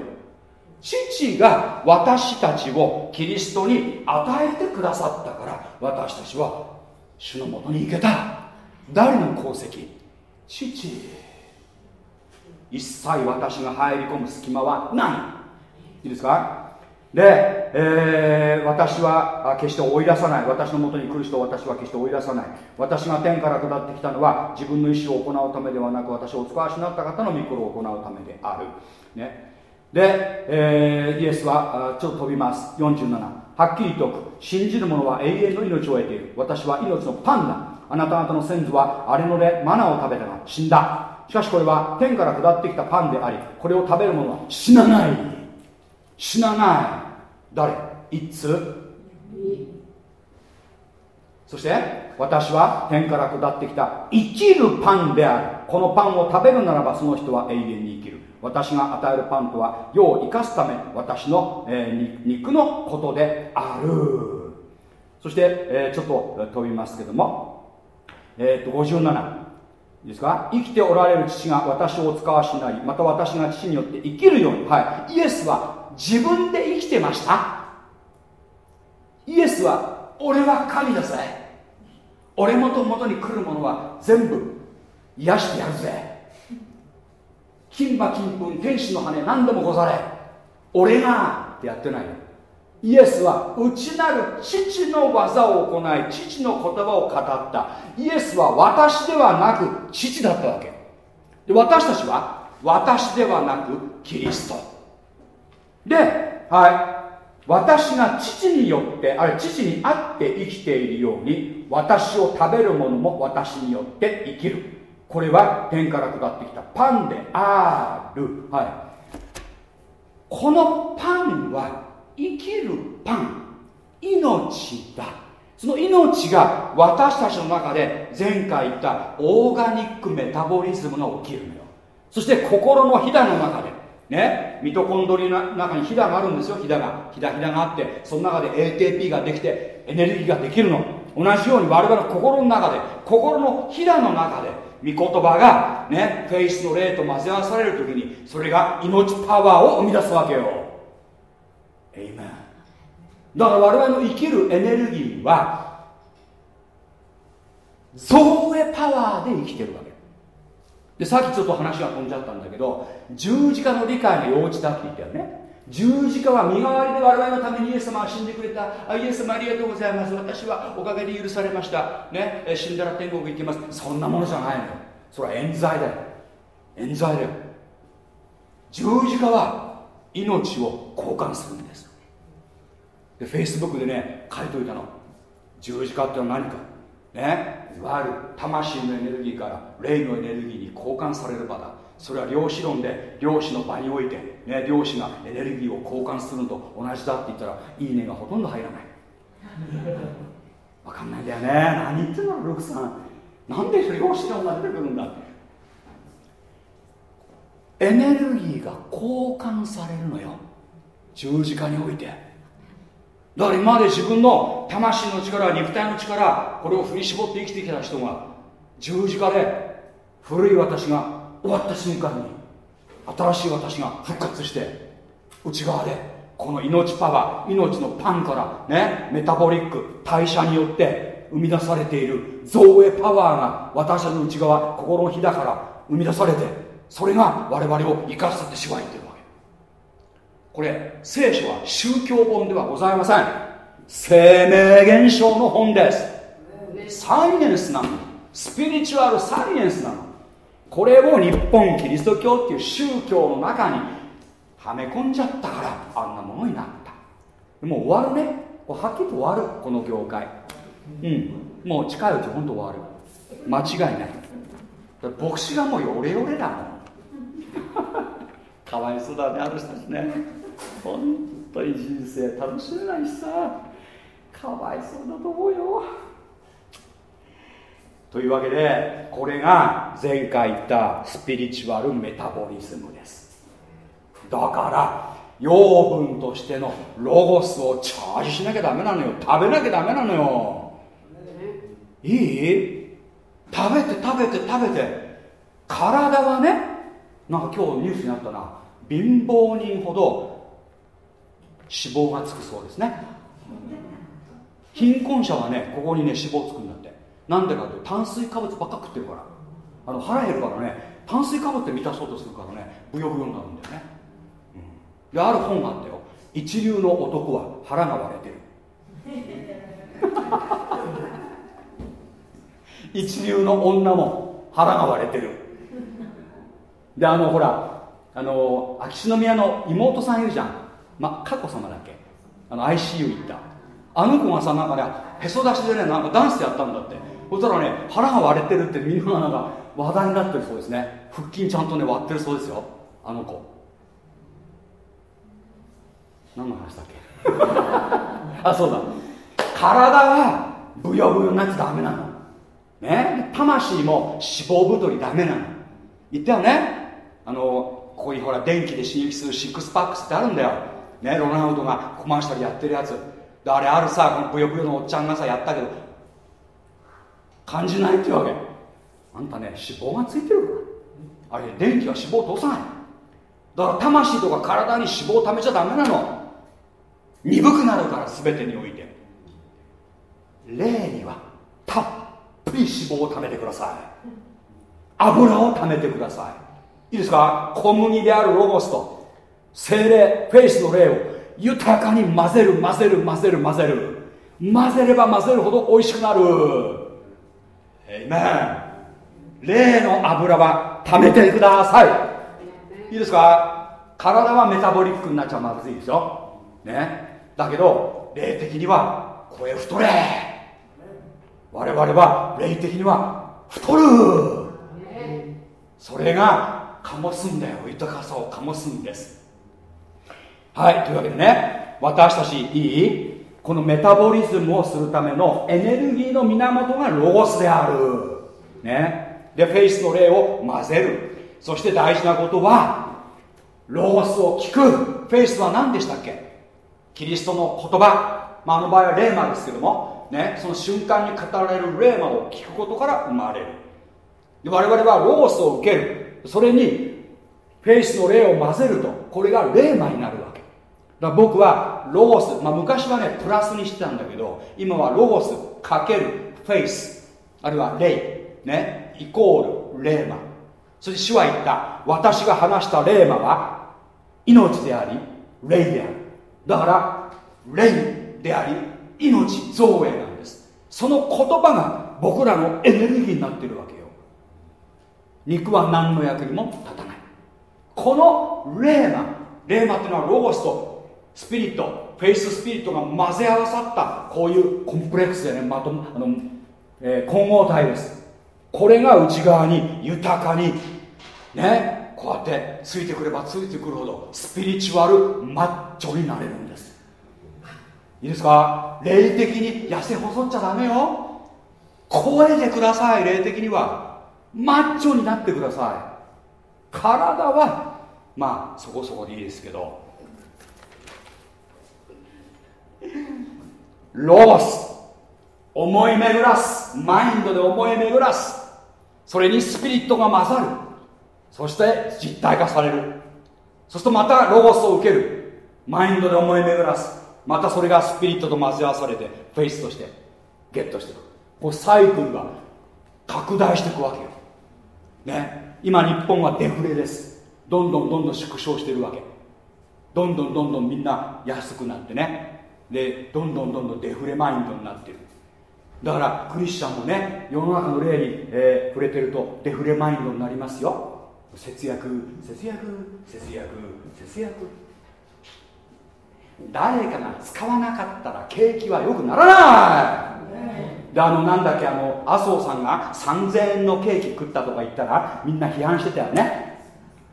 父が私たちをキリストに与えてくださったから私たちは主のもとに行けた。誰の功績？父。一切私が入り込む隙間はない。いいですか？で、えー、私は決して追い出さない。私のもとに来る人を私は決して追い出さない。私が天から下ってきたのは自分の意思を行うためではなく私をお使わしになった方の御心を行うためである、ね、で、えー、イエスはちょっと飛びます。47はっきりと信じる者は永遠の命を得ている。私は命のパンだあなた方の先祖は荒れ野でマナを食べたが死んだ。しかしこれは天から下ってきたパンでありこれを食べる者は死なない。死なない。誰？一通そして私は天から下ってきた生きるパンである。このパンを食べるならばその人は永遠に生きる。私が与えるパンとは世を生かすため私の、えー、肉のことである。そして、えー、ちょっと飛びますけども、えー、と57いいですか？生きておられる父が私をお使わしなりまた私が父によって生きるように、はい、イエスは自分で生きてました。イエスは俺は神だぜ。俺もともとに来るものは全部癒してやるぜ。金馬金粉天使の羽何でもござれ。俺がってやってないイエスは内なる父の技を行い父の言葉を語った。イエスは私ではなく父だったわけ。で私たちは私ではなくキリスト。ではい。私が父によってあれ父にあって生きているように私を食べる者も私によって生きる。これは天から下ってきたパンである。はい。このパンは生きるパン。命だ。その命が私たちの中で前回言ったオーガニックメタボリズムが起きるのよ。そして心のひだの中で。ね。ミトコンドリの中にひだがあるんですよ。ひだが。ひだひだがあってその中で ATP ができてエネルギーができるの。同じように我々の心の中で心のひだの中で御言葉がねフェイスの霊と混ぜ合わされる時にそれが命パワーを生み出すわけよ。エイメンだから我々の生きるエネルギーは造営パワーで生きてるわけ。でさっきちょっと話が飛んじゃったんだけど十字架の理解が幼稚だって言ったよね。十字架は身代わりで我々のためにイエス様が死んでくれた。あイエス様ありがとうございます。私はおかげで許されました。ね死んだら天国行きます。そんなものじゃないのよそれは冤罪だよ冤罪だよ。十字架は命を交換するんです。でフェイスブックでね書いといたの。十字架ってのは何か。ねいわゆる魂のエネルギーから霊のエネルギーに交換される場だ。それは量子論で量子の場において、ね、量子がエネルギーを交換するのと同じだって言ったらいいねがほとんど入らない。わかんないんだよね。何言ってんのルクさん。なんで量子論が出てくるんだエネルギーが交換されるのよ。十字架において。だから今まで自分の魂の力肉体の力これを振り絞って生きてきた人が十字架で古い私が終わった瞬間に新しい私が復活して内側でこの命パワー命のパンからねメタボリック代謝によって生み出されている造営パワーが私たちの内側心の火だから生み出されてそれが我々を生かせてしまいってるわけ。これ聖書は宗教本ではございません。生命現象の本です。サイエンスなの。スピリチュアルサイエンスなのこれを日本キリスト教っていう宗教の中にはめ込んじゃったからあんなものになった。もう終わるね。はっきりと終わるこの業界。うん。もう近いうち本当終わる。間違いない。牧師がもうヨレヨレだもん。かわいそうだねある人たちね。本当に人生楽しめないしさ。かわいそうだと思うよ。というわけでこれが前回言ったスピリチュアルメタボリズムです。だから養分としてのロゴスをチャージしなきゃダメなのよ。食べなきゃダメなのよ。いい？食べて食べて食べて。体はねなんか今日ニュースになったな。貧乏人ほど脂肪がつくそうですね。貧困者はねここにね脂肪つくんだなんでかって炭水化物ばっか食ってるから。あの腹減るからね炭水化物って満たそうとするからねブヨブヨになるんだよね、うん、である本があったよ。一流の男は腹が割れてる。一流の女も腹が割れてる。であのほらあの秋篠宮の妹さんいるじゃん、ま、佳子様だっけ。あの ICU 行った。あの子がさなんかねへそ出しでねなんかダンスやったんだって。そしたらね腹が割れてるってみんななんか話題になってるそうですね。腹筋ちゃんとね割ってるそうですよ。あの子。何の話だっけ？あそうだ。体はブヨブヨになっちゃダメなの。ね？魂も脂肪太りダメなの。言ったよねあのここにほら電気で刺激するシックスパックスってあるんだよ。ね？ロナウドがコマーシャルやってるやつ。あれあるさこのブヨブヨのおっちゃんがさやったけど感じないっていうわけ。あんたね脂肪がついてるから。あれ電気は脂肪を通さない。だから魂とか体に脂肪を溜めちゃダメなの。鈍くなるから全てにおいて。霊にはたっぷり脂肪を溜めてください。油を溜めてください。いいですか？小麦であるロゴスと精霊フェイスの霊を豊かに混ぜる混ぜる混ぜる混ぜる。混ぜれば混ぜるほど美味しくなる。エイメン霊の油は貯めてください。いいですか？体はメタボリックになっちゃまずいですよ。ね。だけど霊的には声太れ。我々は霊的には太る。それが醸すんだよ。豊かさを醸すんです。はい。というわけでね私たちいい？このメタボリズムをするためのエネルギーの源がロゴスである。ね。でフェイスの霊を混ぜる。そして大事なことはロゴスを聞く。フェイスは何でしたっけ？キリストの言葉、まあ、あの場合はレーマですけども、ね、その瞬間に語られるレーマを聞くことから生まれる。で我々はロゴスを受ける。それにフェイスの霊を混ぜると。これがレーマになるわけ。だから僕はロゴス、まあ、昔はねプラスにしてたんだけど今はロゴスかけるフェイスあるいは霊ねイコールレーマそして主は言った。私が話したレーマは命であり霊である。だから霊であり命造営なんです。その言葉が僕らのエネルギーになってるわけよ。肉は何の役にも立たない。このレーマレーマっていうのはロゴスとスピリットフェイススピリットが混ぜ合わさったこういうコンプレックスでねまともあの、えー、混合体です。これが内側に豊かにねこうやってついてくればついてくるほどスピリチュアルマッチョになれるんです。いいですか？霊的に痩せ細っちゃダメよ。超えてください。霊的には。マッチョになってください。体はまあそこそこでいいですけど。ロース思い巡らす。マインドで思い巡らす。それにスピリットが混ざる。そして実体化される。そうするとまたロゴスを受ける。マインドで思い巡らす。またそれがスピリットと混ぜ合わされてフェイスとしてゲットしていくこうサイクルが拡大していくわけよ。ね。今日本はデフレです。どんどんどんどん縮小してるわけ。どんどんどんどんみんな安くなってね。でどんどんどんどんデフレマインドになってる。だからクリスチャンもね世の中の例に、えー、触れてるとデフレマインドになりますよ。節約節約節約節約。誰かが使わなかったら景気は良くならない。であのなんだっけあの麻生さんが3000円のケーキ食ったとか言ったらみんな批判してたよね。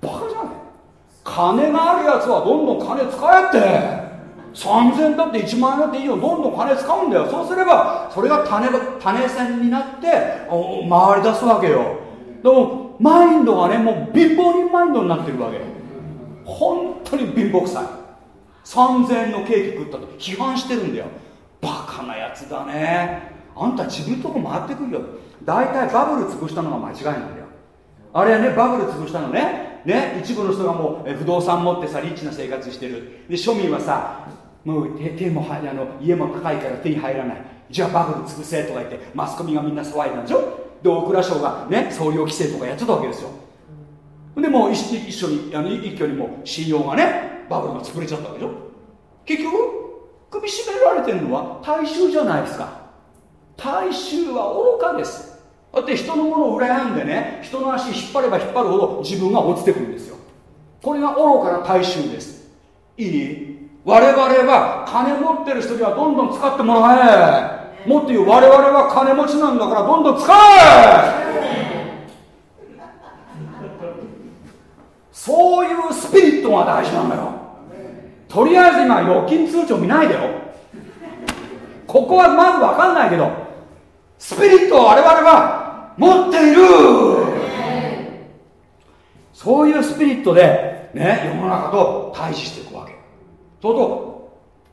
バカじゃない。金があるやつはどんどん金使えって。3000だって1万円だっていいよ。どんどん金使うんだよ。そうすればそれが種種線になって回り出すわけよ。でもマインドがねもう貧乏人マインドになってるわけ。本当に貧乏くさい。3000円のケーキ食ったと批判してるんだよ。バカなやつだね。あんた自分とこ回ってくるよ。大体バブル潰したのが間違いなんだよ。あれはねバブル潰したのね。ね一部の人がもう不動産持ってさリッチな生活してる。で庶民はさもう手もあの家も高いから手に入らない。じゃあバブル潰せとか言ってマスコミがみんな騒いだんでしょ？で大蔵省がね総量規制とかやってたわけですよ。でもう一一緒にあの一挙にも信用がねバブルが潰れちゃったわけでしょ？結局首絞められてるのは大衆じゃないですか。大衆は愚かです。だって人のものを羨んでね人の足引っ張れば引っ張るほど自分が落ちてくるんですよ。これが愚かな大衆です。いい？我々は金持ってる人にはどんどん使ってもらえもっと言う我々は金持ちなんだからどんどん使えそういうスピリットが大事なのよ。とりあえず今預金通帳見ないでよ。ここはまず分かんないけどスピリットを我々は持っている。そういうスピリットでね世の中と対峙していく。わけそう。と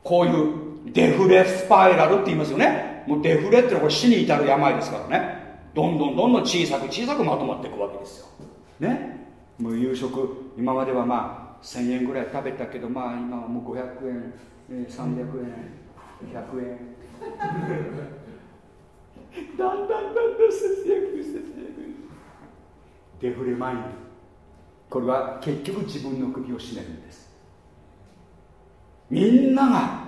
こういうデフレスパイラルって言いますよね。もうデフレってのはこれ死に至る病ですからね。どんどんどんどん小さく小さくまとまっていくわけですよ。ね。もう夕食今まではまあ1000円ぐらい食べたけどまあ今はもう500円、300円100円。だんだんだんだん節約節約。デフレマインド。これは結局自分の首を絞めるんです。みんなが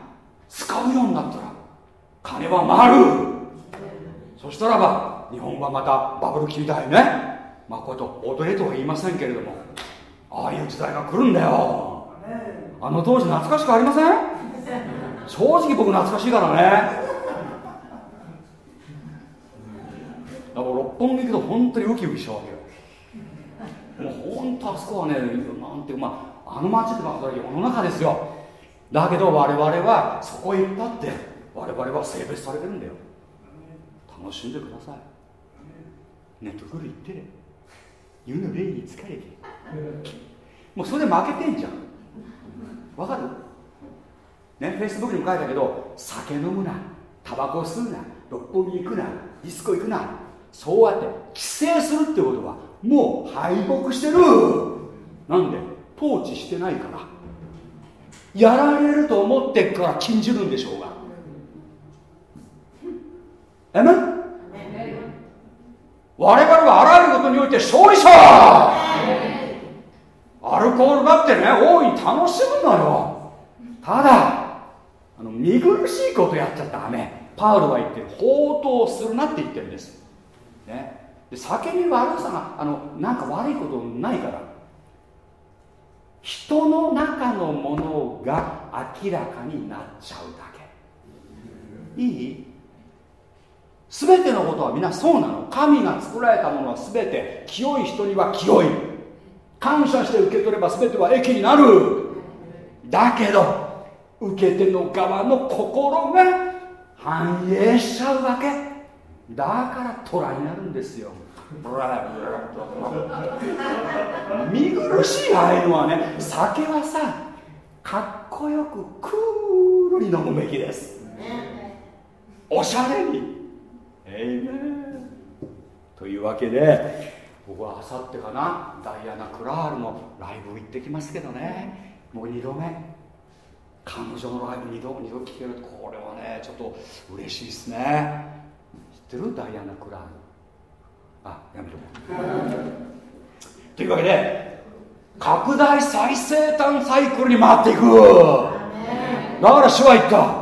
使うようになったら金は回る。そしたらば日本はまたバブル期みたいね。まあこと踊れとは言いませんけれどもああいう時代が来るんだよ。あの当時懐かしくありません？正直僕懐かしいからね。だから六本木行くと本当にウキウキしちゃうわけよ。もう本当あそこはねなんていうまああの街ってまあ世の中ですよ。だけど我々はそこへ行ったって我々は性別されてるんだよ。楽しんでください。ネットフル行ってね。湯の霊に疲れて。もうそれで負けてんじゃん。わかる？ねフェイスブックにも書いたけど酒飲むな。タバコ吸うな。六本木行くな。ディスコ行くな。そうやって規制するってことはもう敗北してる。なんで統治してないから。やられると思ってから禁じるんでしょうが。えめ我々はあらゆることにおいて勝利者。アルコールだってね大いに楽しむのよ。ただあの見苦しいことやっちゃダメ。パウルは言ってる。放蕩するなって言ってるんです、ね、で酒に悪さがあのなんか悪いことないから。人の中のものが明らかになっちゃうだけ。いい？全てのことは皆そうなの。神が作られたものは全て清い人には清い。感謝して受け取れば全ては益になる。だけど受け手の側の心が反映しちゃうわけ。だから虎になるんですよ。見苦しいああいうのはね酒はさかっこよくクールに飲むべきですおしゃれにえいめというわけで僕はあさってかなダイアナ・クラールのライブ行ってきますけどねもう2度目彼女のライブ2度2度聴けるこれはねちょっと嬉しいですね知ってるダイアナ・クラールあやめとこう。というわけで拡大再生誕サイクルに回っていく。だから主は言った。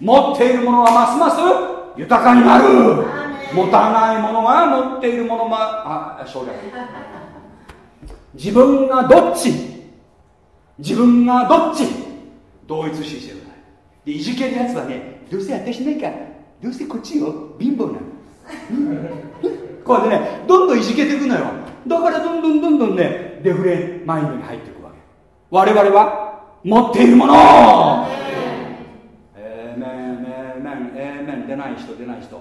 持っているものはますます豊かになる。持たないものは持っているものはあ省略。自分がどっち自分がどっち同一視してください。でいじけるやつはねどうせ私なんかどうせこっちよ。貧乏なのこうやってねどんどんいじけていくのよ。だからどんどんどんどんねデフレマインドに入っていくわけ。我々は持っているもの。えーめんめんめんえーめん出ない人出ない人。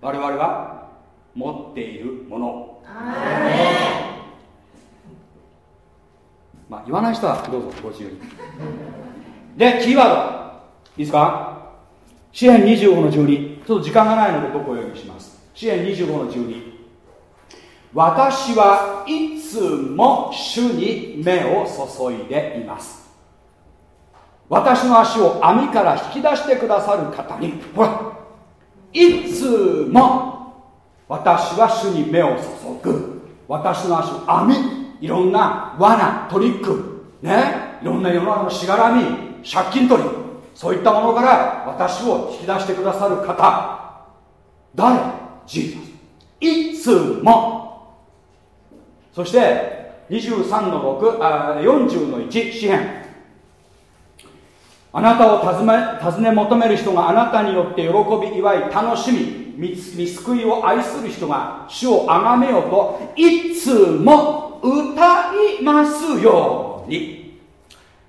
我々は持っているもの。まあ言わない人はどうぞご自由に。でキーワード。いいですか？支援25の12ちょっと時間がないので僕お読みします。支援25の12私はいつも主に目を注いでいます。私の足を網から引き出してくださる方にほらいつも私は主に目を注ぐ。私の足網いろんな罠トリックねいろんな世の中のしがらみ借金取り。そういったものから私を引き出してくださる方。誰？ジーザスいつも。そして23の6あ40の1詩篇あなたを尋ね尋ね求める人があなたによって喜び祝い楽しみ見救いを愛する人が主を崇めようといつも歌いますように。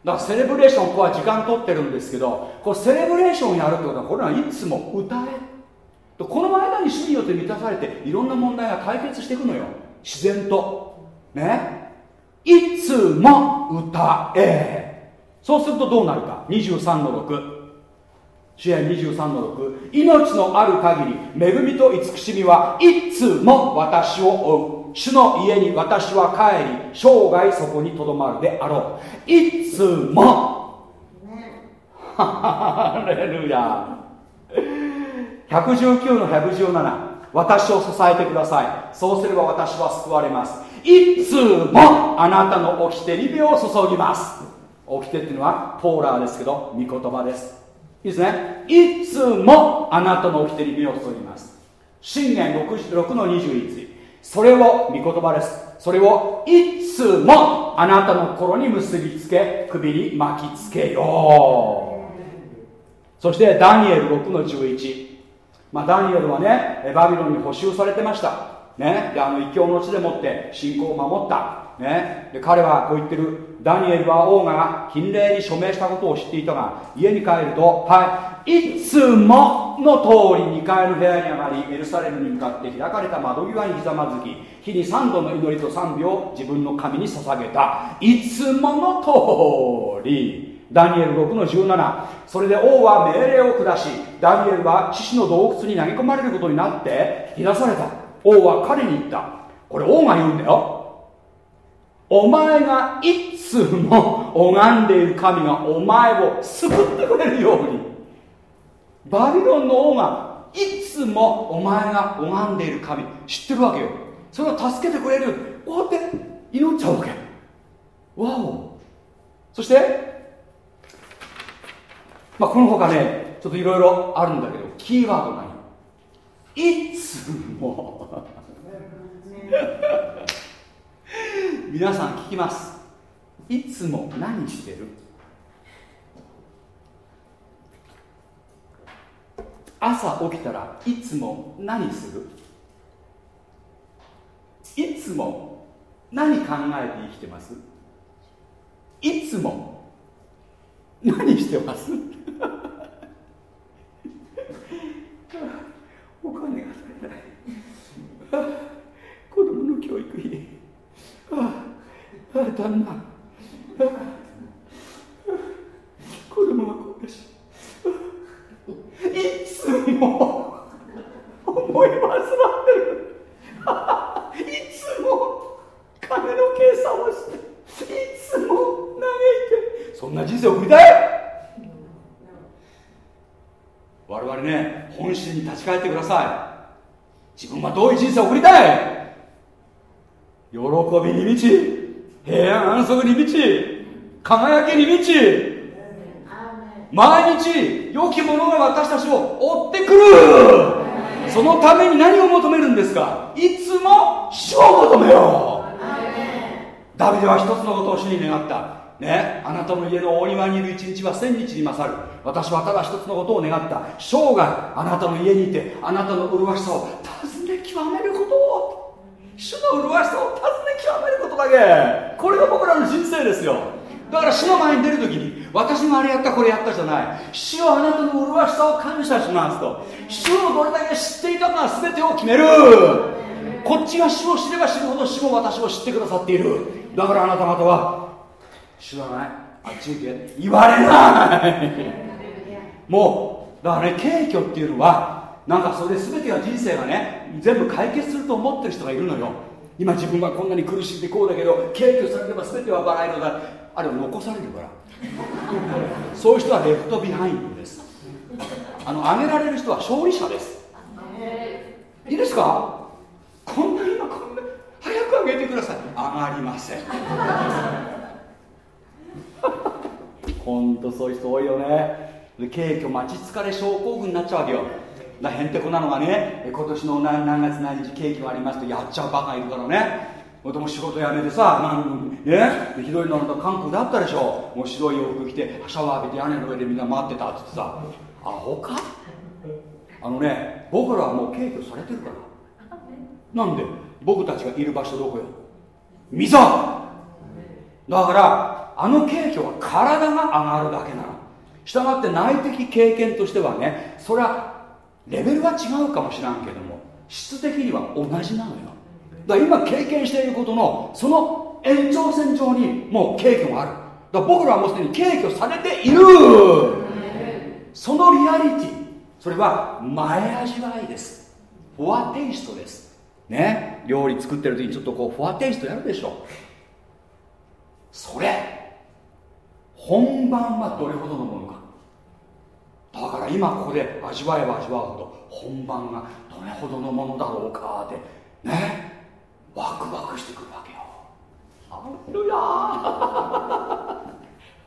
だからセレブレーションここは時間取ってるんですけどこれセレブレーションやるってことはこれはいつも歌えこの間に主によって満たされていろんな問題が解決していくのよ。自然と。ね。いつも歌え。そうするとどうなるか。23の6支援23の6命のある限り恵みと慈しみはいつも私を追う。主の家に私は帰り生涯そこにとどまるであろう。いつも。ハレルヤ119の117私を支えてください。そうすれば私は救われます。いつも。あなたの起きてリベを注ぎます。起きてっていうのはポーラーですけど御言葉です。いいですね。いつも。あなたの起きてに目を注ぎます。信玄 6, 6の21それを御言葉です。それをいつもあなたの心に結びつけ首に巻きつけよう。そしてダニエル6の11まあ、ダニエルはねバビロンに補修されてました。ね、であの異教の地でもって信仰を守った、ね、で彼はこう言ってる。ダニエルは王が禁令に署名したことを知っていたが家に帰るとはいいつもの通り2階の部屋に上がりエルサレムに向かって開かれた窓際にひざまずき日に3度の祈りと賛美を自分の神に捧げた。いつもの通り。ダニエル6の17それで王は命令を下しダニエルは獅子の洞窟に投げ込まれることになって引き出された。王は彼に言った。これ王が言うんだよ。お前がいつも拝んでいる神がお前を救ってくれるように。バビロンの王がいつもお前が拝んでいる神。知ってるわけよ。それを助けてくれるこうやって祈っちゃうわけ。わお。そしてまあこの他ねちょっといろいろあるんだけどキーワード何いつも。皆さん聞きます。いつも何してる？朝起きたらいつも何する？いつも何考えて生きてます？いつも何してます？お金が足りない。子供の教育費。ああ旦那。子供がこうだしいつも思い煩ってる。いつも金の計算をしていつも嘆いてそんな人生を送りたい。我々ね本心に立ち返ってください。自分はどういう人生を送りたい？喜びに満ち平安安息に満ち輝きに満ち毎日良きものが私たちを追ってくる。そのために何を求めるんですか？いつも主を求めよう。ダビデは一つのことを主に願った。ねあなたの家の大庭にいる一日は千日に勝る。私はただ一つのことを願った。生涯あなたの家にいてあなたの麗しさを尋ね極めることを主の麗しさを尋ね極めることだけ。これが僕らの人生ですよ。だから主の前に出るときに私もあれやったこれやったじゃない。主はあなたの麗しさを感謝しますと。主をどれだけ知っていたか全てを決める。こっちが主を知れば知るほど主も私を知ってくださっている。だからあなた方は知らない。あっち行け。言われない。もうだからね軽挙っていうのはなんかそれで全てが人生がね全部解決すると思ってる人がいるのよ。今自分はこんなに苦しんでこうだけど携挙されれば全ては笑いのだ。あれは残されるからそういう人は left behind です。あの上げられる人は勝利者です。いいですか？こんな今こんな早く上げてください。上がりません。本当そういう人多いよね。で携挙待ち疲れ症候群になっちゃうわけよ。だへんてこなのがね今年の何何月何日景気がありますとやっちゃうバカいるからね。もとも仕事辞めてさねひどいのあなた韓国であったでしょ。もう白い洋服着てシャワー浴びて屋根の上でみんな待ってたっつってさ。アホか？あのね僕らはもう敬挙されてるから。なんで？僕たちがいる場所どこよ？溝！だからあの敬虚は体が上がるだけなの。したがって内的経験としてはねそれはレベルは違うかもしらんけども質的には同じなのよ。だから今経験していることのその延長線上にもう敬虚がある。だから僕らはもうすでに敬虚されている。そのリアリティそれは前味わいです。フォアテイストです。ね？料理作ってる時にちょっとこうフォアテイストやるでしょ。それ本番はどれほどのものだから今ここで味わえば味わうほど本番がどれほどのものだろうかってね？ワクワクしてくるわけよ。ハレ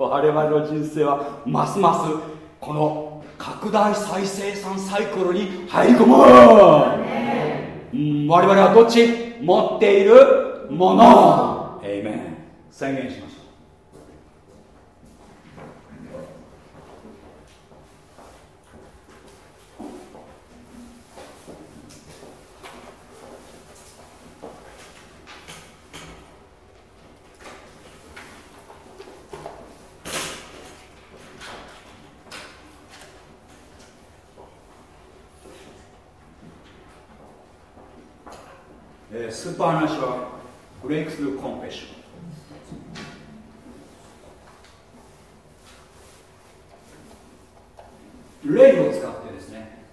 われ我々の人生はますますこの拡大再生産サイクルに入り込む、うん、我々はどっち？持っているもの。エイメン宣言しましパーなしはブレイクスルーコンペッション。霊を使ってですね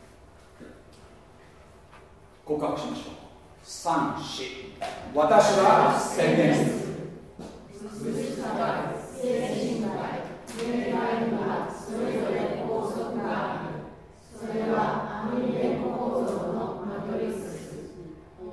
告白しましょう。三四。私は宣言するそれはアメリカ構造の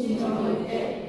Dzień dobry.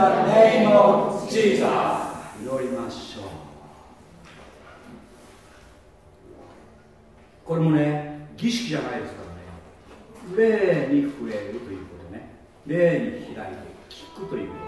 the name of Jesus. 祈りましょう。これもね儀式じゃないですからね。霊に触れるということね。霊に開いて聞くという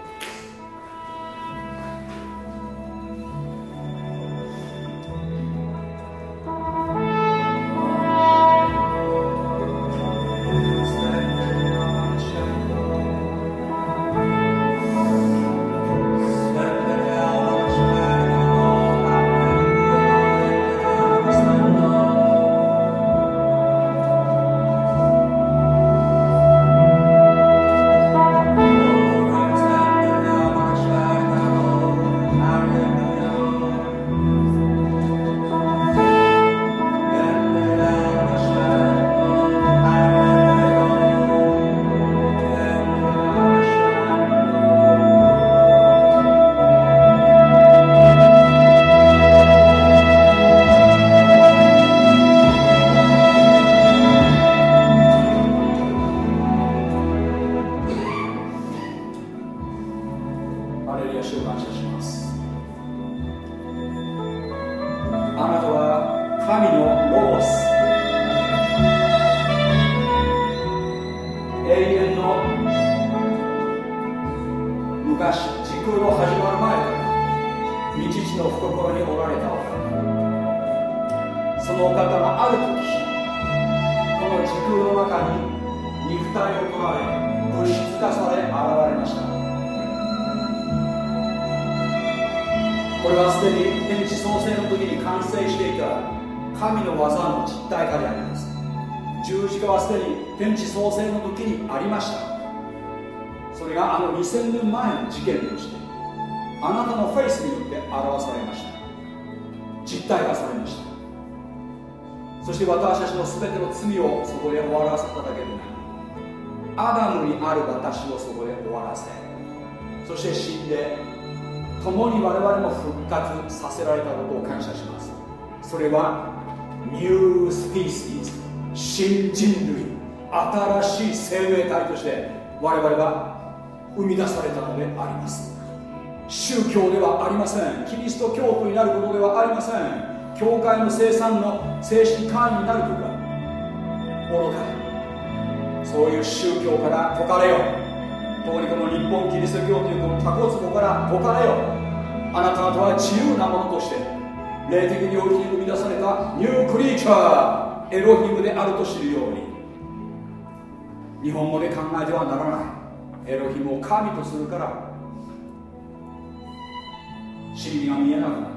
復活させられたことを感謝します。それはニュースピース新人類新しい生命体として我々は生み出されたのであります。宗教ではありません。キリスト教徒になることではありません。教会の生産の正式会員になるとか愚かそういう宗教から解かれよ特にこの日本キリスト教というこのタコツボから解かれよあなた方は自由なものとして霊的領域に生み出されたニュークリーチャーエロヒムであると知るように。日本語で考えてはならない。エロヒムを神とするから。真理が見えなくなる。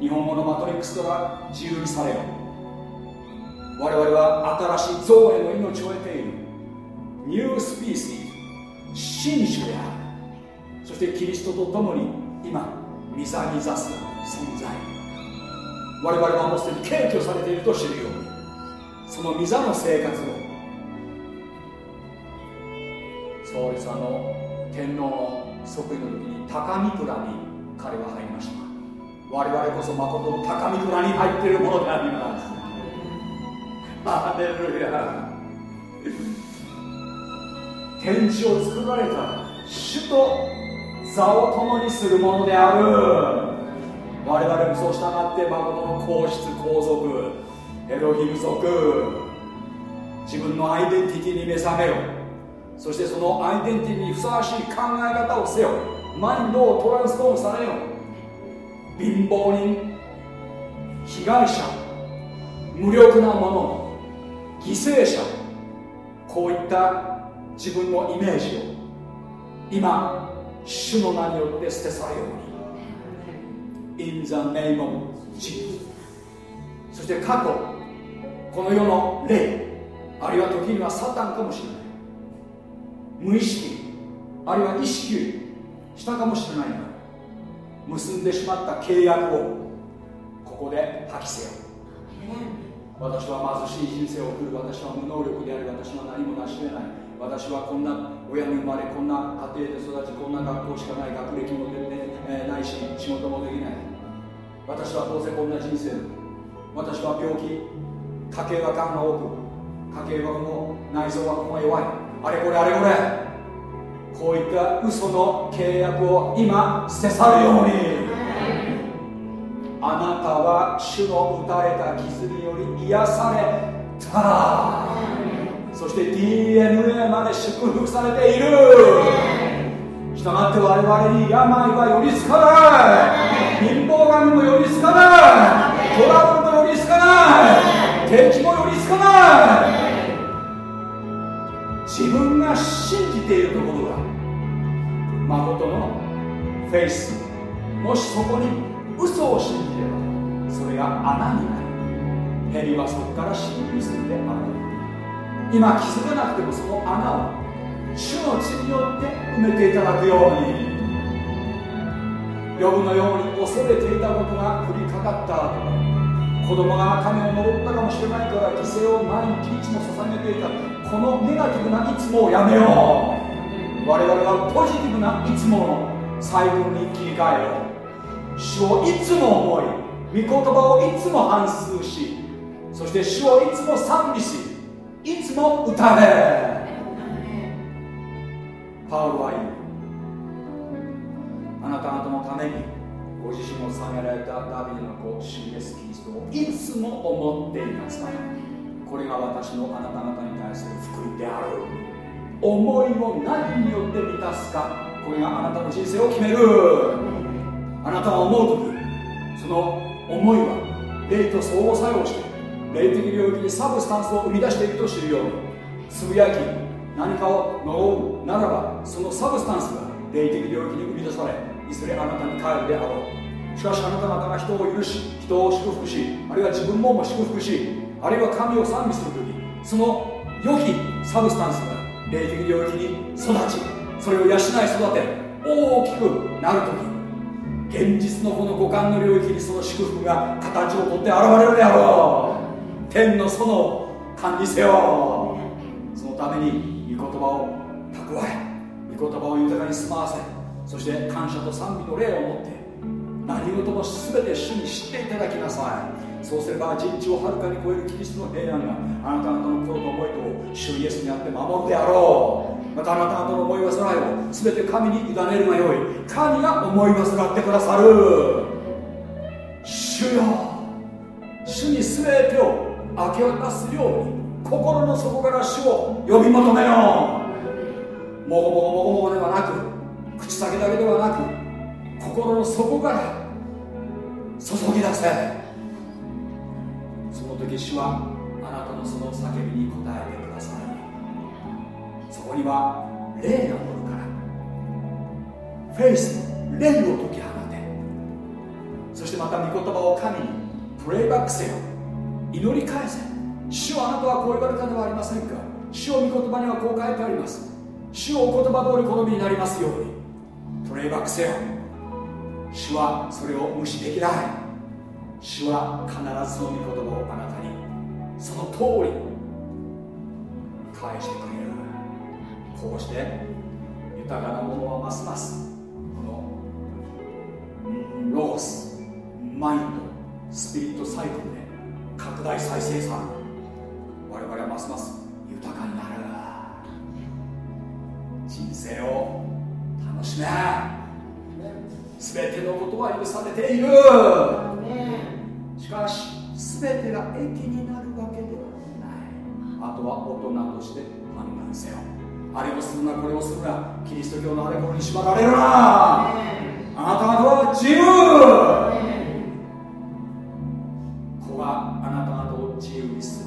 日本語のマトリックスとは自由にされよ我々は新しい造への命を得ている。ニュースピース真摯である。そしてキリストと共に今御座に座す存在。我々はもうすでに敬虚されていると知るように。その御座の生活を。そうですあの天皇の即位の時に高御倉に彼は入りました。我々こそ誠の高御倉に入っているものであります。ハレルヤ。天地を作られた主と座を共にするものである。我々もそう従って誠の皇室皇族エロヒム族自分のアイデンティティに目覚めよ。そしてそのアイデンティティにふさわしい考え方をせよ。マインドをトランスフォームされよ。貧乏人被害者無力な者犠牲者。こういった自分のイメージを今主の名によって捨て去るように。In the name of Jesus. そして過去この世の霊あるいは時にはサタンかもしれない。無意識あるいは意識したかもしれないが結んでしまった契約をここで破棄せよ。私は貧しい人生を送る。私は無能力であり私は何も成し得ない。私はこんな親に生まれこんな家庭で育ちこんな学校しかない学歴も出て、えないし仕事もできない。私はどうせこんな人生。私は病気。家計はがんが多く。家計はこの内臓はここが弱い。あれこれあれこれ。こういった嘘の契約を今捨て去るように。あなたは主の打たれた傷により癒されたそして DNA まで祝福されている。したがって我々に病は寄りつかない。貧乏神も寄りつかない。トラブルも寄りつかない。敵も寄りつかない。自分が信じているところが誠のフェイス。もしそこに嘘を信じればそれが穴になり蛇はそこから侵入するである今気づかなくてもその穴を主の血によって埋めていただくように呼ぶのように恐れていたことが降りかかった後子供が神を登ったかもしれないから犠牲を毎日いつも捧げていた。このネガティブないつもをやめよう。我々はポジティブないつものサイクルに切り替えよう主をいつも思い御言葉をいつも反芻しそして主をいつも賛美しいつも歌え。パウロは言うあなた方のためにご自身を下げられたダビデの子主イエスキリストをいつも思っていなさいこれが私のあなた方に対する福音である思いを何によって満たすか。これがあなたの人生を決める。あなたは思う時その思いは霊と相互作用してる霊的領域に substance を生み出していくと知るようにつぶやき何かを呪うならばその substance が霊的領域に生み出されいずれあなたに帰るであろう。しかしあなた方が人を許し人を祝福しあるいは自分もも祝福しあるいは神を賛美する時その良きサブスタンスが霊的領域に育ちそれを養い育て大きくなる時現実のこの五感の領域にその祝福が形をとって現れるであろう。天の園を管理せよ。そのために御言葉を蓄え御言葉を豊かに住まわせそして感謝と賛美の霊を持って何事も全て主に知っていただきなさい。そうすれば人知をはるかに超えるキリストの平安があなた方の心と思いと主イエスにあって守るであろう。またあなた方の思い煩いを全て神に委ねるがよい。神が思い煩ってくださる。主よ。主に全てを明け渡すように心の底から主を呼び求めよう。もごもごもごもごではなく口先だけではなく心の底から注ぎ出せ。その時主はあなたのその叫びに応えてください。そこには霊が乗るから。フェイスの霊を解き放て。そしてまた御言葉を神にプレイバックせよ。祈り返せ。主はあなたはこう言われたではありませんか。主を御言葉にはこう書いてあります。主をお言葉通り好みになりますように。プレイバックせよ。主はそれを無視できない。主は必ずその御言葉をあなたにその通り返してくれる。こうして豊かなものはますますこのロゴスマインドスピリットサイクルで拡大再生される我々はますます豊かになる。人生を楽しめ。全てのことは許されている。しかし全てが益になるわけではない。あとは大人として判断せよ。あれをするなこれをするなキリスト教のあれこれに縛られるな。あなた方は自由。子があ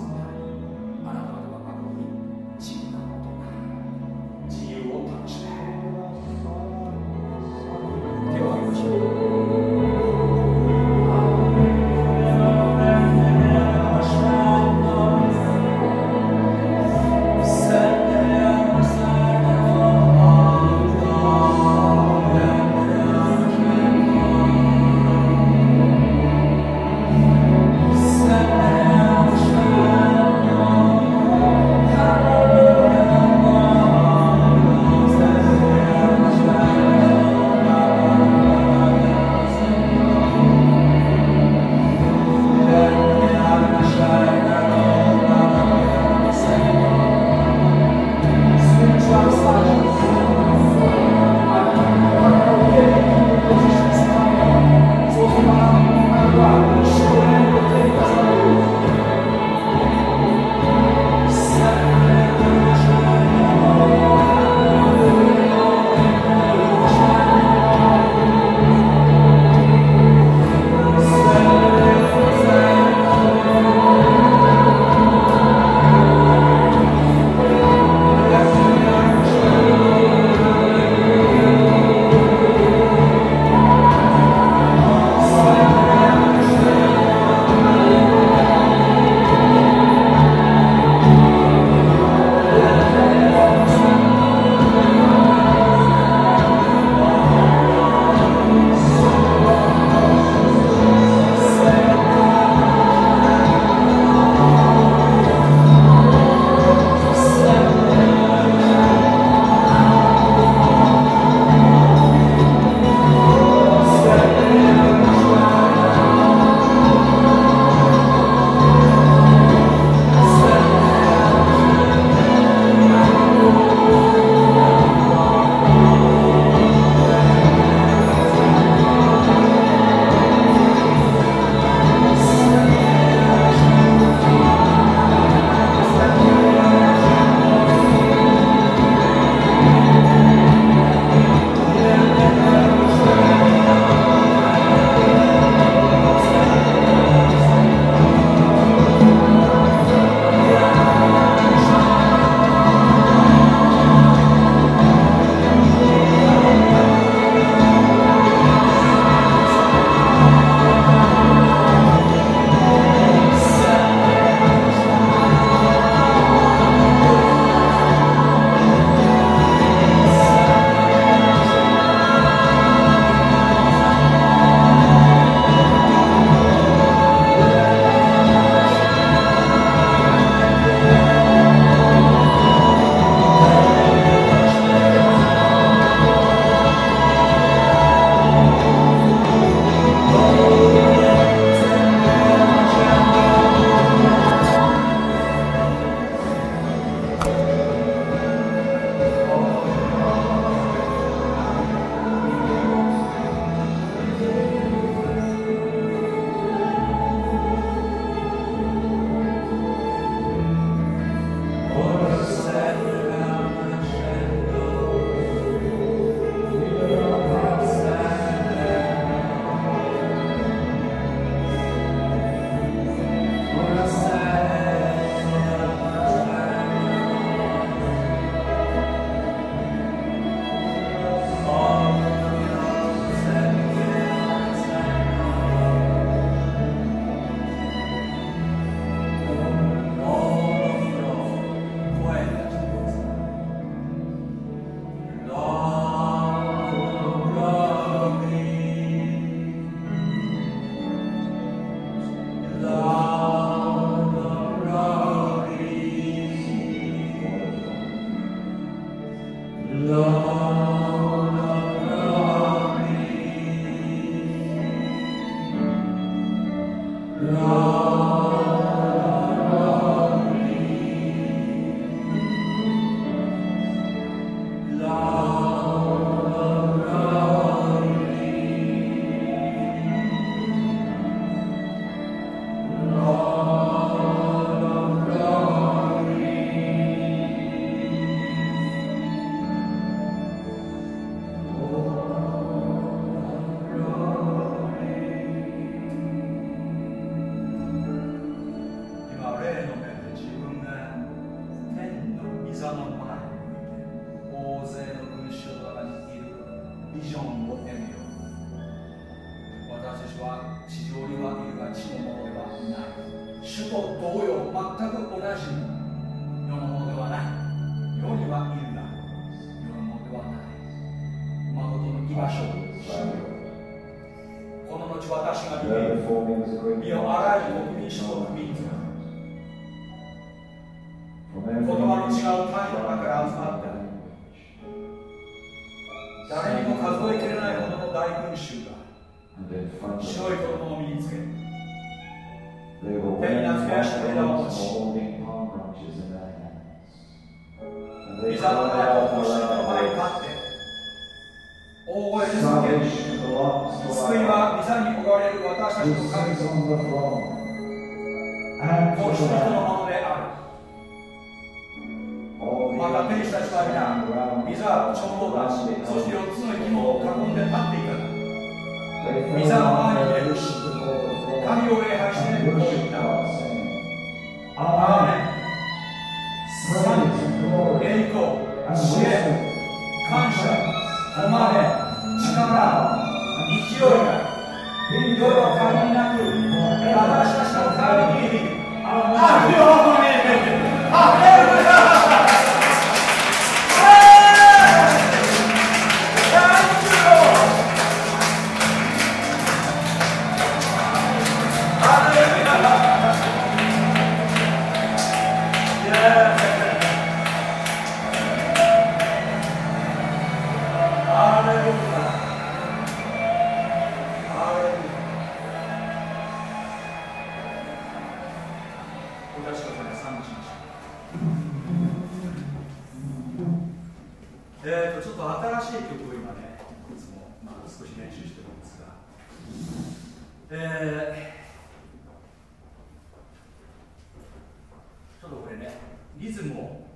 リズムを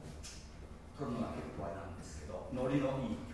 取るのが結構あれなんですけどノリのいい